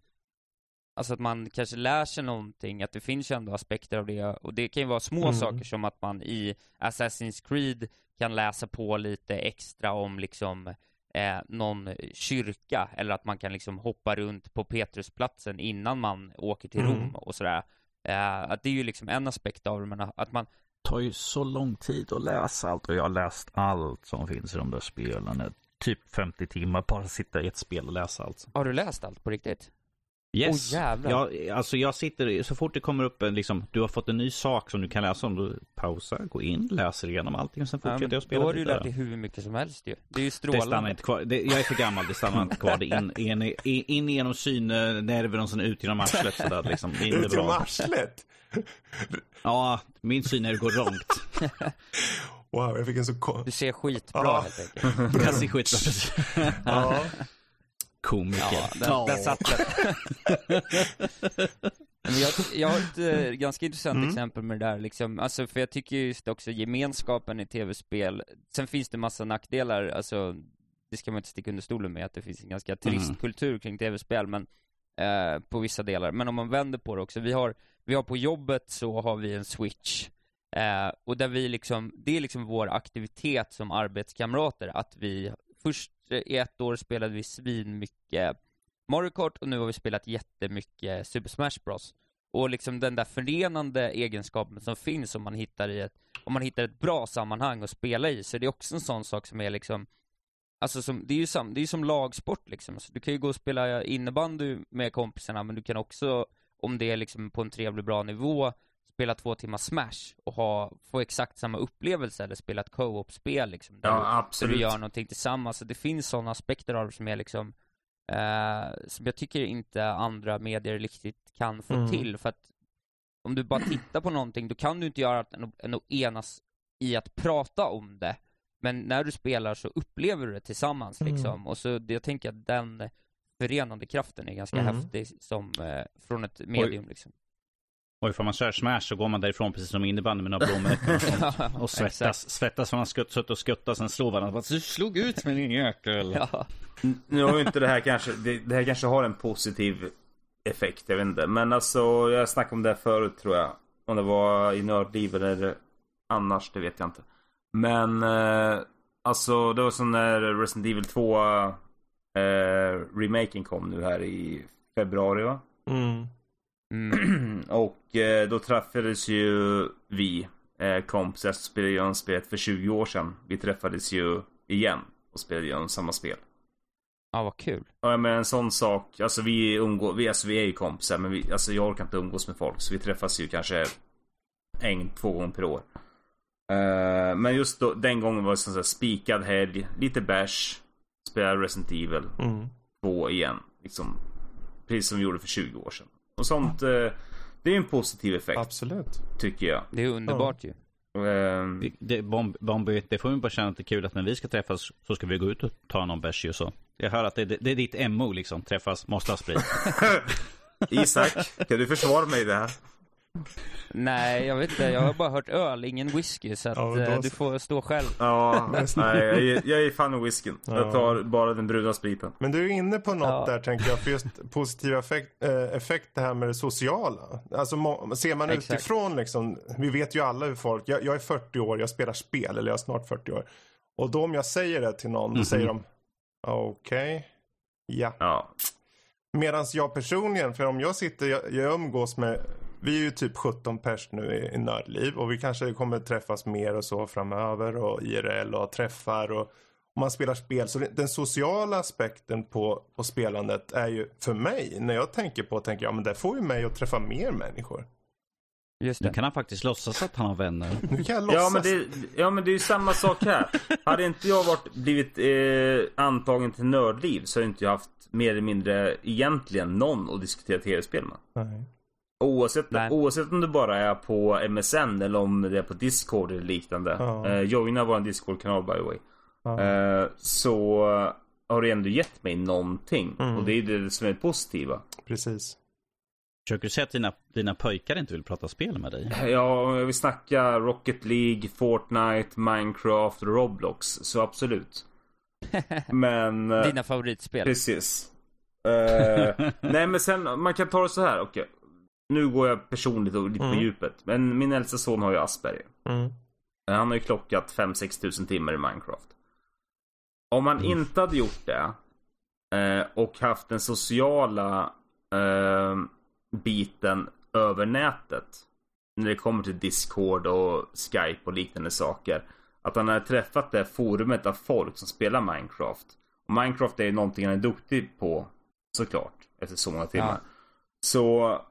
Alltså att man kanske lär sig någonting, att det finns ju ändå aspekter av det, och det kan ju vara små Mm. saker som att man i Assassin's Creed kan läsa på lite extra om liksom eh, någon kyrka, eller att man kan liksom hoppa runt på Petrusplatsen innan man åker till Mm. Rom och sådär. Eh, att det är ju liksom en aspekt av det, men att man tar ju så lång tid att läsa allt och jag har läst allt som finns i de där spelen. Typ 50 timmar bara sitta i ett spel och läsa allt. Har du läst allt på riktigt? Yes. Jävlar. jag, alltså jag sitter, så fort det kommer upp en liksom, du har fått en ny sak som du kan läsa om, då pausa, gå in, läser igenom allting och sen Ja, fortsätter men jag spela då har du lärt dig hur mycket som helst ju. Det är ju Det strålande. stannar inte kvar. Det, jag är för gammal, det stannar inte kvar. Det är in, in, in, in genom synnerven och sen ut genom arslet sådär liksom. Det är inte Ut genom arslet. Ja, min synnerv går långt. Wow, jag fick en så Du ser skitbra Ja. helt enkelt. Jag ser skitbra Ja. Komiker. Ja, där, där satt den. Men jag, jag har ett eh, ganska intressant Mm. exempel med det där liksom, alltså för jag tycker just också gemenskapen i tv-spel, sen finns det massa nackdelar, alltså det ska man inte sticka under stolen med att det finns en ganska trist Mm. kultur kring tv-spel, men eh, på vissa delar. Men om man vänder på det också, vi har, vi har på jobbet så har vi en switch, eh, och där vi liksom, det är liksom vår aktivitet som arbetskamrater, att vi först i ett år spelade vi svin mycket Mario Kart och nu har vi spelat jättemycket Super Smash Bros. Och liksom den där förenande egenskapen som finns om man hittar i ett, om man hittar ett bra sammanhang att spela i, så det är också en sån sak som är liksom Alltså som, det är ju som, det är som lagsport liksom, alltså, du kan ju gå och spela innebandy med kompisarna men du kan också, om det är liksom på en trevlig bra nivå, spela två timmar Smash och ha, få exakt samma upplevelse eller spela ett co-op-spel liksom, där, Ja, du, där absolut. du gör någonting tillsammans. Så det finns sådana aspekter av det som är liksom eh, som jag tycker inte andra medier riktigt kan få Mm. till. För att om du bara tittar på någonting, då kan du inte göra annat än att- än att enas i att prata om det. Men när du spelar så upplever du det tillsammans Mm. liksom. Och så jag tänker att den förenande kraften är ganska Mm. häftig som, eh, från ett medium liksom. Och ifall man kör Smash så går man därifrån precis som innebandy med några blommor och svettas, svettas från att skutt, suttit och skuttat, sen slår varandra. Du slog ut med din jäkel. Ja. Nu har ju inte det här kanske, det, det här kanske har en positiv effekt, jag vet inte. Men alltså, jag snackade om det här förut tror jag. Om det var i Nördliv eller annars, det vet jag inte. Men eh, alltså, det var så när Resident Evil 2 eh, remaken kom nu här i februari va? Mm. Mm. och eh, då träffades ju vi eh, kompisar som spelade igenom spelet för 20 år sedan. Vi träffades ju igen och spelade igenom samma spel. ja, vad kul. Ja men en sån sak, alltså vi umgås, vi, alltså, vi är ju kompisar men vi, alltså jag orkar inte umgås med folk så vi träffas ju kanske en, två gånger per år. Eh, men just då, den gången var det sån här spikad helg, lite bärs, spelade Resident Evil Mm. 2 igen. Liksom, precis som vi gjorde för 20 år sedan. Och sånt, eh, det är en positiv effekt Absolut. tycker jag. Det är underbart ju. Ehm, Det, det, bomb, Bombi, det får vi bara känna att det är kul att när vi ska träffas så ska vi gå ut och ta någon bärs och så. Jag hör att det, det, det är ditt MO liksom, träffas, måste ha sprit. Isak, kan du försvara mig i det här? Nej, jag vet inte. Jag har bara hört öl, ingen whisky. Så att Ja, då eh, du får stå själv. Ja, nej, jag, är- jag är fan av whiskyn. Jag tar bara den bruna spriten. Men du är inne på något Ja. där tänker jag, för just positiv effekt, eh, effekt det här med det sociala. Alltså ser man Exakt. utifrån liksom, vi vet ju alla hur folk, jag, jag är 40 år, jag spelar spel, eller jag är snart 40 år. Och då om jag säger det till någon, då Mhm. säger de okej, ja. Ja. Medan jag personligen, för om jag sitter, jag, jag umgås med, vi är ju typ 17 pers nu i, i Nördliv och vi kanske kommer träffas mer och så framöver och IRL och träffar och, och man spelar spel. Så den sociala aspekten på, på spelandet är ju för mig, när jag tänker på, tänker jag, men det får ju mig att träffa mer människor. Just Nu det. kan han faktiskt låtsas att han har vänner. Nu kan jag låtsas. Ja men, det, ja men det är ju samma sak här. Hade inte jag varit, blivit eh, antagen till Nördliv så hade inte jag haft mer eller mindre egentligen någon att diskutera tv-spel med. Nej. Oavsett, Nej. oavsett om du bara är på MSN eller om det är på Discord eller liknande. Ja. Eh, joina vår Discord-kanal by the way. Ja. Eh, så har du ändå gett mig någonting. Mm. Och det är det som är positiva. Precis. Försöker du säga att dina, dina pojkar inte vill prata spel med dig? Ja, om jag vill snacka Rocket League, Fortnite, Minecraft och Roblox. Så absolut. Men... eh, Dina favoritspel. Precis. Eh, nej men sen, man kan ta det så här. Okej. Nu går jag personligt och lite Mm. på djupet. Men min äldsta son har ju Asperger. Mm. Eh, Han har ju klockat 5-6 tusen timmar i Minecraft. Om man inte hade gjort det eh, och haft den sociala eh, biten över nätet. När det kommer till Discord och Skype och liknande saker. Att han hade träffat det forumet av folk som spelar Minecraft. Och Minecraft är ju någonting han är duktig på. Såklart. Efter så många timmar. Ja. Så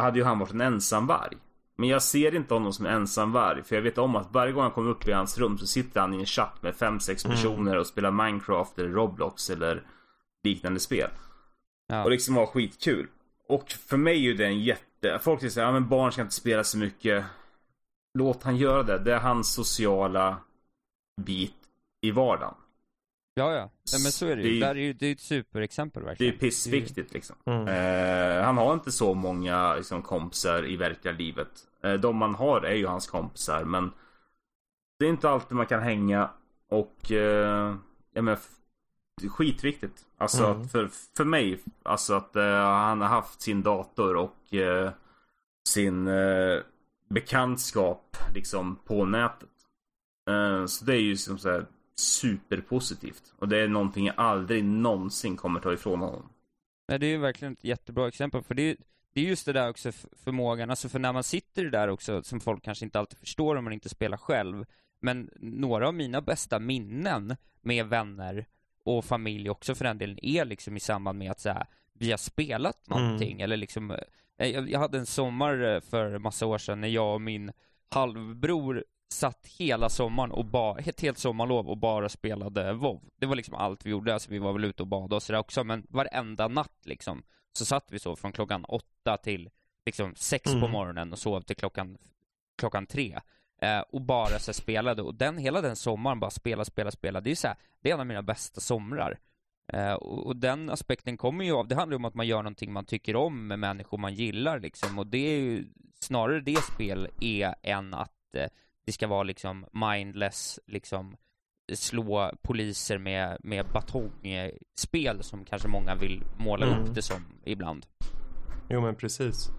hade ju han varit en ensamvarg. Men jag ser inte honom som en ensamvarg. För jag vet om att varje gång han kommer upp i hans rum så sitter han i en chatt med 5-6 Mm. personer och spelar Minecraft eller Roblox eller liknande spel. Ja. Och liksom har skitkul. Och för mig är ju det en jätte... Folk säger ja men barn ska inte spela så mycket. Låt han göra det. Det är hans sociala bit i vardagen. Ja, ja. Nej, men så är det ju. Det- är ju det är ett superexempel Det är verkligen. ju pissviktigt liksom. Mm. Eh, han har inte så många liksom, kompisar i verkliga livet. Eh, de man har är ju hans kompisar men det är inte alltid man kan hänga och eh, ja, men, f- det är skitviktigt. Alltså Mm. att för, för mig, alltså att eh, han har haft sin dator och eh, sin eh, bekantskap liksom på nätet. Eh, så det är ju som så här superpositivt. Och det är någonting jag aldrig någonsin kommer ta ifrån honom. Nej, det är ju verkligen ett jättebra exempel, för det är, det är just det där också förmågan, alltså för när man sitter där också, som folk kanske inte alltid förstår om man inte spelar själv, men några av mina bästa minnen med vänner och familj också för den delen är liksom i samband med att så här, vi har spelat någonting, eller liksom eh, jag, jag hade en sommar eh, för massa år sedan när jag och min halvbror satt hela sommaren och bara, ett helt sommarlov och bara spelade WoW. Det var liksom allt vi gjorde, alltså vi var väl ute och badade och sådär också, men varenda natt liksom så satt vi så från klockan åtta till liksom sex på Mm. morgonen och sov till klockan, klockan tre. Eh, och bara så spelade, och den, hela den sommaren bara spela, spela, spela. Det är ju så här, det är en av mina bästa somrar. Eh, och, och den aspekten kommer ju av, det handlar ju om att man gör någonting man tycker om med människor man gillar liksom, och det är ju snarare det spel är än att eh, det ska vara liksom mindless, liksom slå poliser med, med batongspel som kanske många vill måla Mm. upp det som ibland. Jo men precis.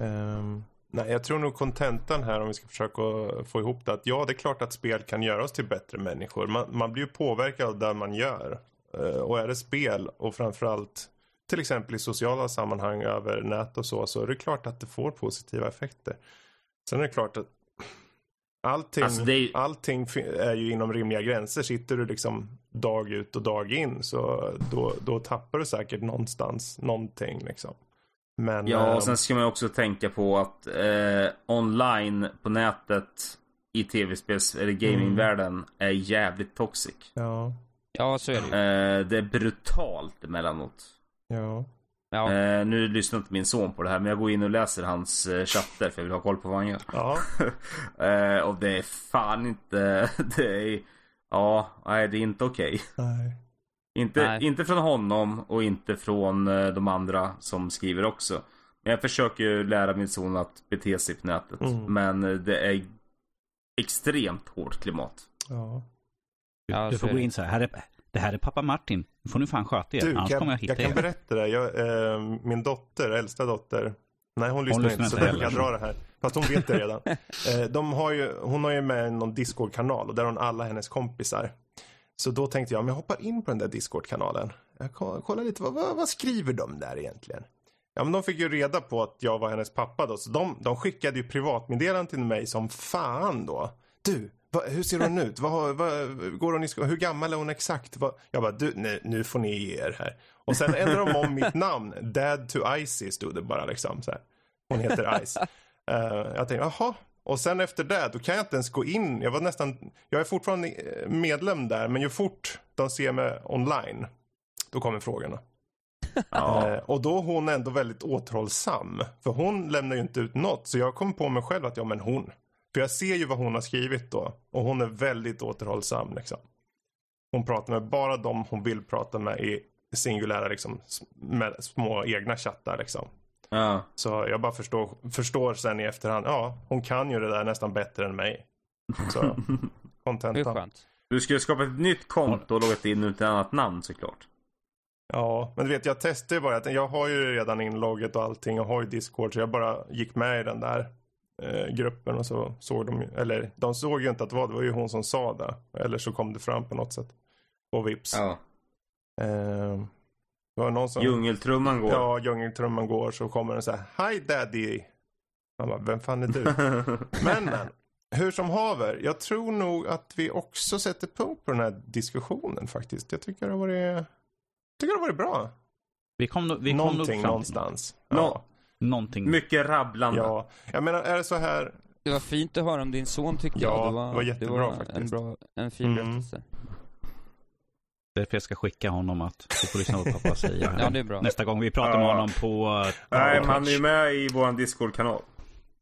Ehm, nej, jag tror nog kontentan här om vi ska försöka få ihop det. Att ja, det är klart att spel kan göra oss till bättre människor. Man, man blir ju påverkad av det man gör. Eh, och är det spel och framförallt till exempel i sociala sammanhang över nät och så, så är det klart att det får positiva effekter. Sen är det klart att allting, Alltså, det är ju- allting är ju inom rimliga gränser. Sitter du liksom dag ut och dag in så då, då tappar du säkert någonstans någonting liksom. Men, Ja, eh, och sen ska man också tänka på att eh, online på nätet i tv-spels eller gamingvärlden är jävligt toxic. ja, Ja, så är det ju. Eh, det är brutalt emellanåt. ja. Ja. Eh, nu lyssnar inte min son på det här men jag går in och läser hans eh, chatter för jag vill ha koll på vad han gör. Ja, eh, och det är fan inte... Det är... Ja, nej det är inte okej. nej. Inte, Nej. inte från honom och inte från eh, de andra som skriver också. Men jag försöker ju lära min son att bete sig på nätet. Mm. Men eh, det är extremt hårt klimat. Ja. Du, Ja, du får gå in så här, här är, det här är pappa Martin. Nu får ni fan sköta er, Du, annars kan, kommer jag jag, hitta kan er. berätta det. Jag, eh, min dotter, äldsta dotter. Nej, hon lyssnar lyssnar inte. Så inte kan jag dra det här. Fast hon vet det redan. eh, de har ju, hon har ju med någon Discord-kanal och där har hon alla hennes kompisar. Så då tänkte jag, men jag hoppar in på den där Discord-kanalen. Jag ko- kollar lite, vad, vad, vad skriver de där egentligen? Ja, men de fick ju reda på att jag var hennes pappa då. Så de, de skickade ju privatmeddelanden till mig som fan då. Du, vad, hur ser hon ut? Har- vad, går hon i sko- Hur gammal är hon exakt? Vad, jag bara, du, nu, nu får ni ge er här. Och sen ändrade de om mitt namn. Dad to Icy stod det bara liksom så här. Hon heter Ice. Eh, jag tänkte, jaha. Och sen efter det, då kan jag inte ens gå in. Jag var nästan, jag är fortfarande eh, medlem där, men ju fort de ser mig online, då kommer frågorna. Ja. Eh, och då är hon ändå väldigt återhållsam. För hon lämnar ju inte ut något. Så jag kom på mig själv att ja men hon. För jag ser ju vad hon har skrivit då. Och hon är väldigt återhållsam liksom. Hon pratar med bara de hon vill prata med i singulära liksom. små egna chattar liksom. ja. Så jag bara förstår, förstår sen i efterhand. Ja, hon kan ju det där nästan bättre än mig. Så, Det är contenta. skönt. Du skulle skapa ett nytt konto och loggat in ut ett annat namn såklart. Ja, men du vet jag testade ju bara. att Jag har ju redan inlogget och allting. Jag har ju Discord så jag bara gick med i den där eh, gruppen och så såg de eller de såg ju inte att det var, det var ju hon som sa det. Eller så kom det fram på något sätt. Och vips. Ja. Eh, var någon som, Djungeltrumman går. ja, djungeltrumman går så kommer den så här, Hi daddy. Man bara, vem fan är du? men men, hur som haver. Jag tror nog att vi också sätter punkt på den här diskussionen faktiskt. Jag tycker det har varit, jag tycker det har varit bra. Vi kom, vi kom Någonting fram någonstans. Nå- Ja. Någonting. Mycket rabblande. ja. Jag menar, är det så här. Det var fint att höra om din son tyckte Ja, jag. Det var, det var jättebra det var faktiskt. En, bra, en fin Mm. berättelse. Därför jag ska skicka honom att du får lyssna på vad pappa säger. Ja, det är bra. Nästa gång vi pratar med Ja. honom på... eh, Nej, på men han är ju med i vår Discord-kanal.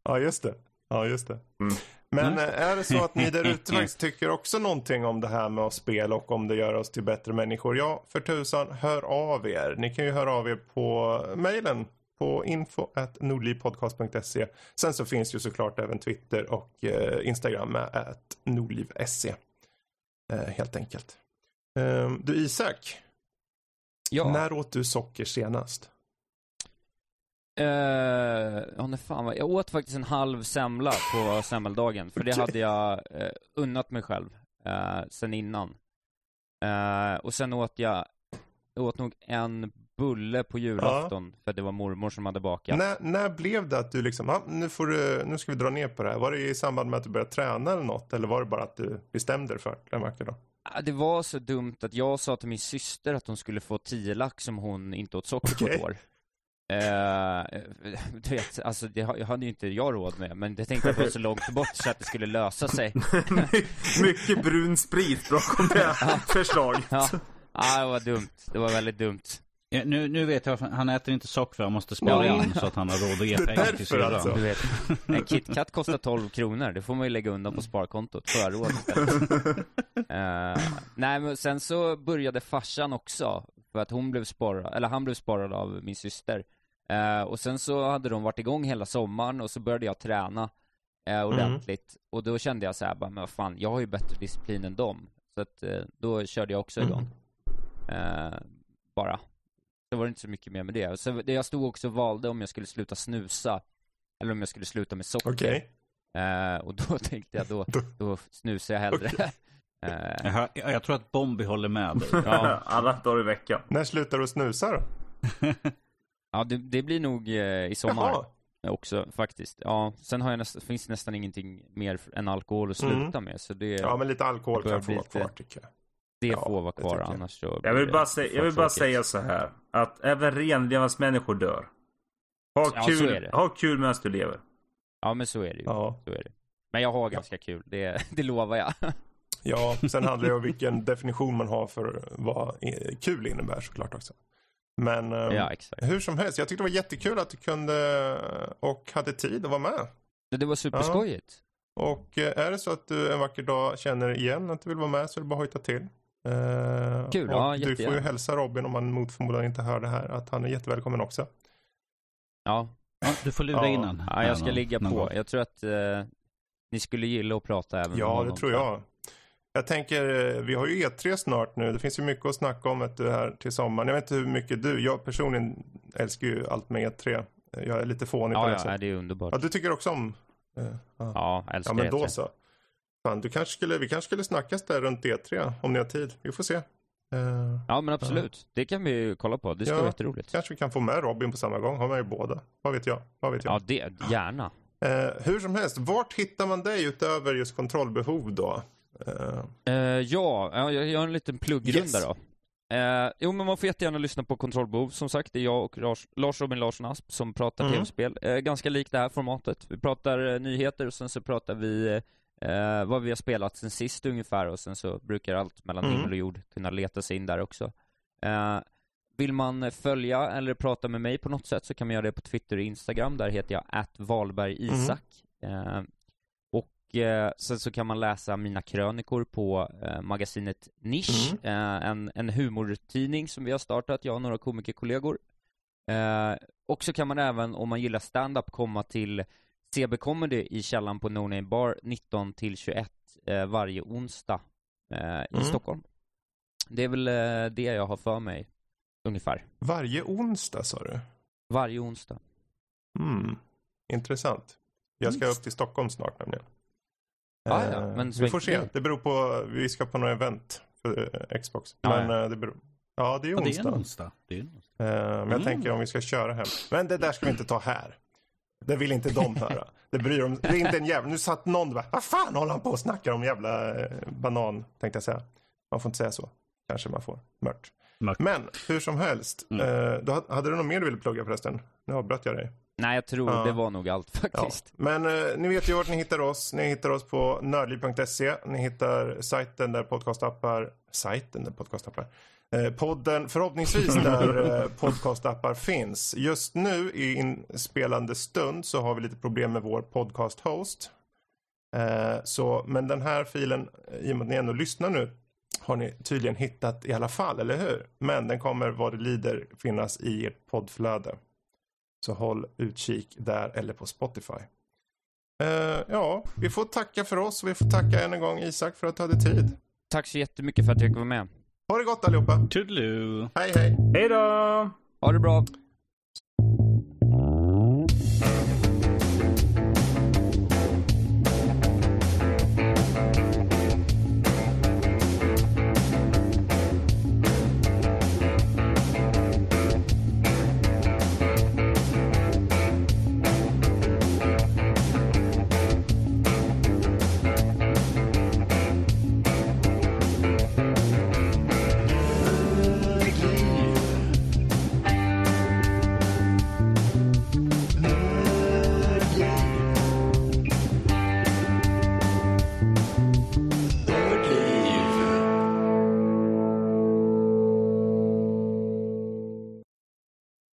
Ja, just det. Ja, just det. Mm. Men Mm. eh, är det så att ni där ute faktiskt tycker också någonting om det här med att spela och om det gör oss till bättre människor? Ja, för tusan, hör av er. Ni kan ju höra av er på mejlen på info.nordlivpodcast.se. Sen så finns ju såklart även Twitter och eh, Instagram med at nordliv.se. Eh, helt enkelt. Eh, du Isak, Ja. när åt du socker senast? Eh, ja, när fan Jag åt faktiskt en halv semla på semmeldagen, för det Okej. hade jag eh, unnat mig själv eh, sen innan. Eh, och sen åt jag, jag åt nog en bulle på julafton, för det var mormor som hade bakat. När, när blev det att du liksom, ja, nu, får du, nu ska vi dra ner på det här. Var det i samband med att du började träna eller något? Eller var det bara att du bestämde dig för det en vacker dag? Ah, Det var så dumt att jag sa till min syster att hon skulle få tio lax som hon inte åt socker på ett år. Eh, du vet, alltså det ha- hade ju inte jag råd med, men det tänkte jag var så långt bort så att det skulle lösa sig. My- Mycket brun sprit bakom det här förslaget. Ja, ah, det var dumt. Det var väldigt dumt. Ja, nu, nu vet jag, att han äter inte socker för han måste spara in så att han har råd att ge Det är pengar till syrran. alltså. Du vet, en KitKat kostar 12 kronor, det får man ju lägga undan på sparkontot, får jag råd istället. Eh, nej men sen så började farsan också, för att hon blev sparad, eller han blev sparad av min syster. Eh, och sen så hade de varit igång hela sommaren och så började jag träna eh, ordentligt. Och då kände jag så här, bara, men vad fan, jag har ju bättre disciplin än dem. Så att eh, då körde jag också igång. Eh, bara. Så var det inte så mycket mer med det. Så det jag stod också och valde om jag skulle sluta snusa, eller om jag skulle sluta med socker. Okej. Eh, och då tänkte jag, då, Då- snusar jag hellre. Eh, Jag, hör- jag tror att Bombi håller med dig. ja, Alla dagar i veckan. När slutar du snusa då? ja det, det blir nog eh, i sommar Jaha. också faktiskt. Ja, sen har jag nästan, finns nästan ingenting mer än alkohol att Mm. sluta med, så det, Ja, men lite alkohol kan få vara kvar tycker jag. Det ja, får vara kvar, jag. annars så Jag vill bara, säga, jag vill bara säga så här. Att även renlevnadsmänniskor dör. Ha Ja, kul, det. ha kul medan du lever. Ja, men så är det ju. Ja. Så är det. Men jag har ganska kul, det, det lovar jag. ja, sen handlar det om vilken definition man har för vad kul innebär såklart också. Men eh, ja, exakt. hur som helst, jag tyckte det var jättekul att du kunde och hade tid att vara med. Det, var superskojigt. Och eh, är det så att du en vacker dag känner igen att du vill vara med så är det bara att hojta till. Eh, Kul, ja, Du får ju hälsa Robin om han mot förmodan inte hör det här att han är jättevälkommen också. Ja, du får lura Ja. in han. ja jag ska någon- ligga någon på. gång. Jag tror att eh, ni skulle gilla att prata även med Ja, det honom. tror jag. Jag tänker, eh, vi har ju E3 snart nu. Det finns ju mycket att snacka om vet du, här till sommaren. Jag vet inte hur mycket du, jag personligen älskar ju allt med E3. Jag är lite fånig på Ja, det ja, det är underbart. Ja, du tycker också om? eh, ja. Ja, jag ja, älskar men då E3. så. Fan, du kanske skulle, vi kanske skulle snackas där runt E3 om ni har tid. Vi får se. Eh, Ja, men absolut. Det kan vi ju kolla på. Det ska Ja. vara jätteroligt. kanske vi kan få med Robin på samma gång. Ha med er båda. Vad vet jag? Vad vet jag? Ja, det, gärna. Eh, hur som helst, vart hittar man dig utöver just kontrollbehov då? Eh, ja, ja, jag gör en liten pluggrunda Yes. då. Jo, men man får jättegärna lyssna på Kontrollbehov, som sagt. Det är jag och Lars, Lars Robin Larsson Asp som pratar Mm. tv-spel. Ganska likt det här formatet. Vi pratar nyheter och sen så pratar vi eh, vad vi har spelat sen sist ungefär och sen så brukar allt mellan Mm. himmel och jord kunna leta sig in där också. Eh, vill man följa eller prata med mig på något sätt så kan man göra det på Twitter och Instagram. Där heter jag att Valberg-Isak. Eh, och eh, sen så kan man läsa mina krönikor på eh, magasinet Nisch, eh, en, en humortidning som vi har startat, jag och några komikerkollegor. Eh, och så kan man även, om man gillar stand-up, komma till CB Comedy i källaren på No Name Bar 19 till 21 eh, varje onsdag eh, i Mm. Stockholm. Det är väl eh, det jag har för mig, ungefär. Varje onsdag sa du? Varje onsdag. Mm. Intressant. Jag ska upp till Stockholm snart nämligen. Ah, ja, Eh, men vi får se. Det beror på, vi ska på några event för eh, Xbox. Ja, men ja. eh, det beror, ja det är Ja, det är onsdag. en onsdag. Det är en onsdag. Men jag Mm. tänker om vi ska köra hem. Men det där ska vi inte ta här. Det vill inte de höra. Det bryr dem. Det är inte en jävla. Nu satt någon och bara, vad fan håller han på och snackar om jävla eh, banan, tänkte jag säga. Man får inte säga så. Kanske man får. Mört. Mört. Men hur som helst. Mm. Eh, då, ha- hade du något mer du ville plugga förresten? Nu avbröt jag dig. Nej, jag tror Ja. det var nog allt Ja. faktiskt. Men eh, ni vet ju vart ni hittar oss. Ni hittar oss på nördliv.se. Ni hittar sajten där podcastappar, sajten där podcastappar, Eh, podden förhoppningsvis där eh, podcastappar finns. Just nu i inspelande stund så har vi lite problem med vår podcast host. Eh, så, men den här filen, i och med att ni ändå lyssnar nu, har ni tydligen hittat i alla fall, eller hur? Men den kommer vad det lider finnas i ert poddflöde. Så håll utkik där eller på Spotify. Ja, vi får tacka för oss och vi får tacka än en gång Isak för att du hade tid. Tack så jättemycket för att jag fick vara med. Ha det gott allihopa. Toodaloo. Hej hej. Hej då! Ha det bra.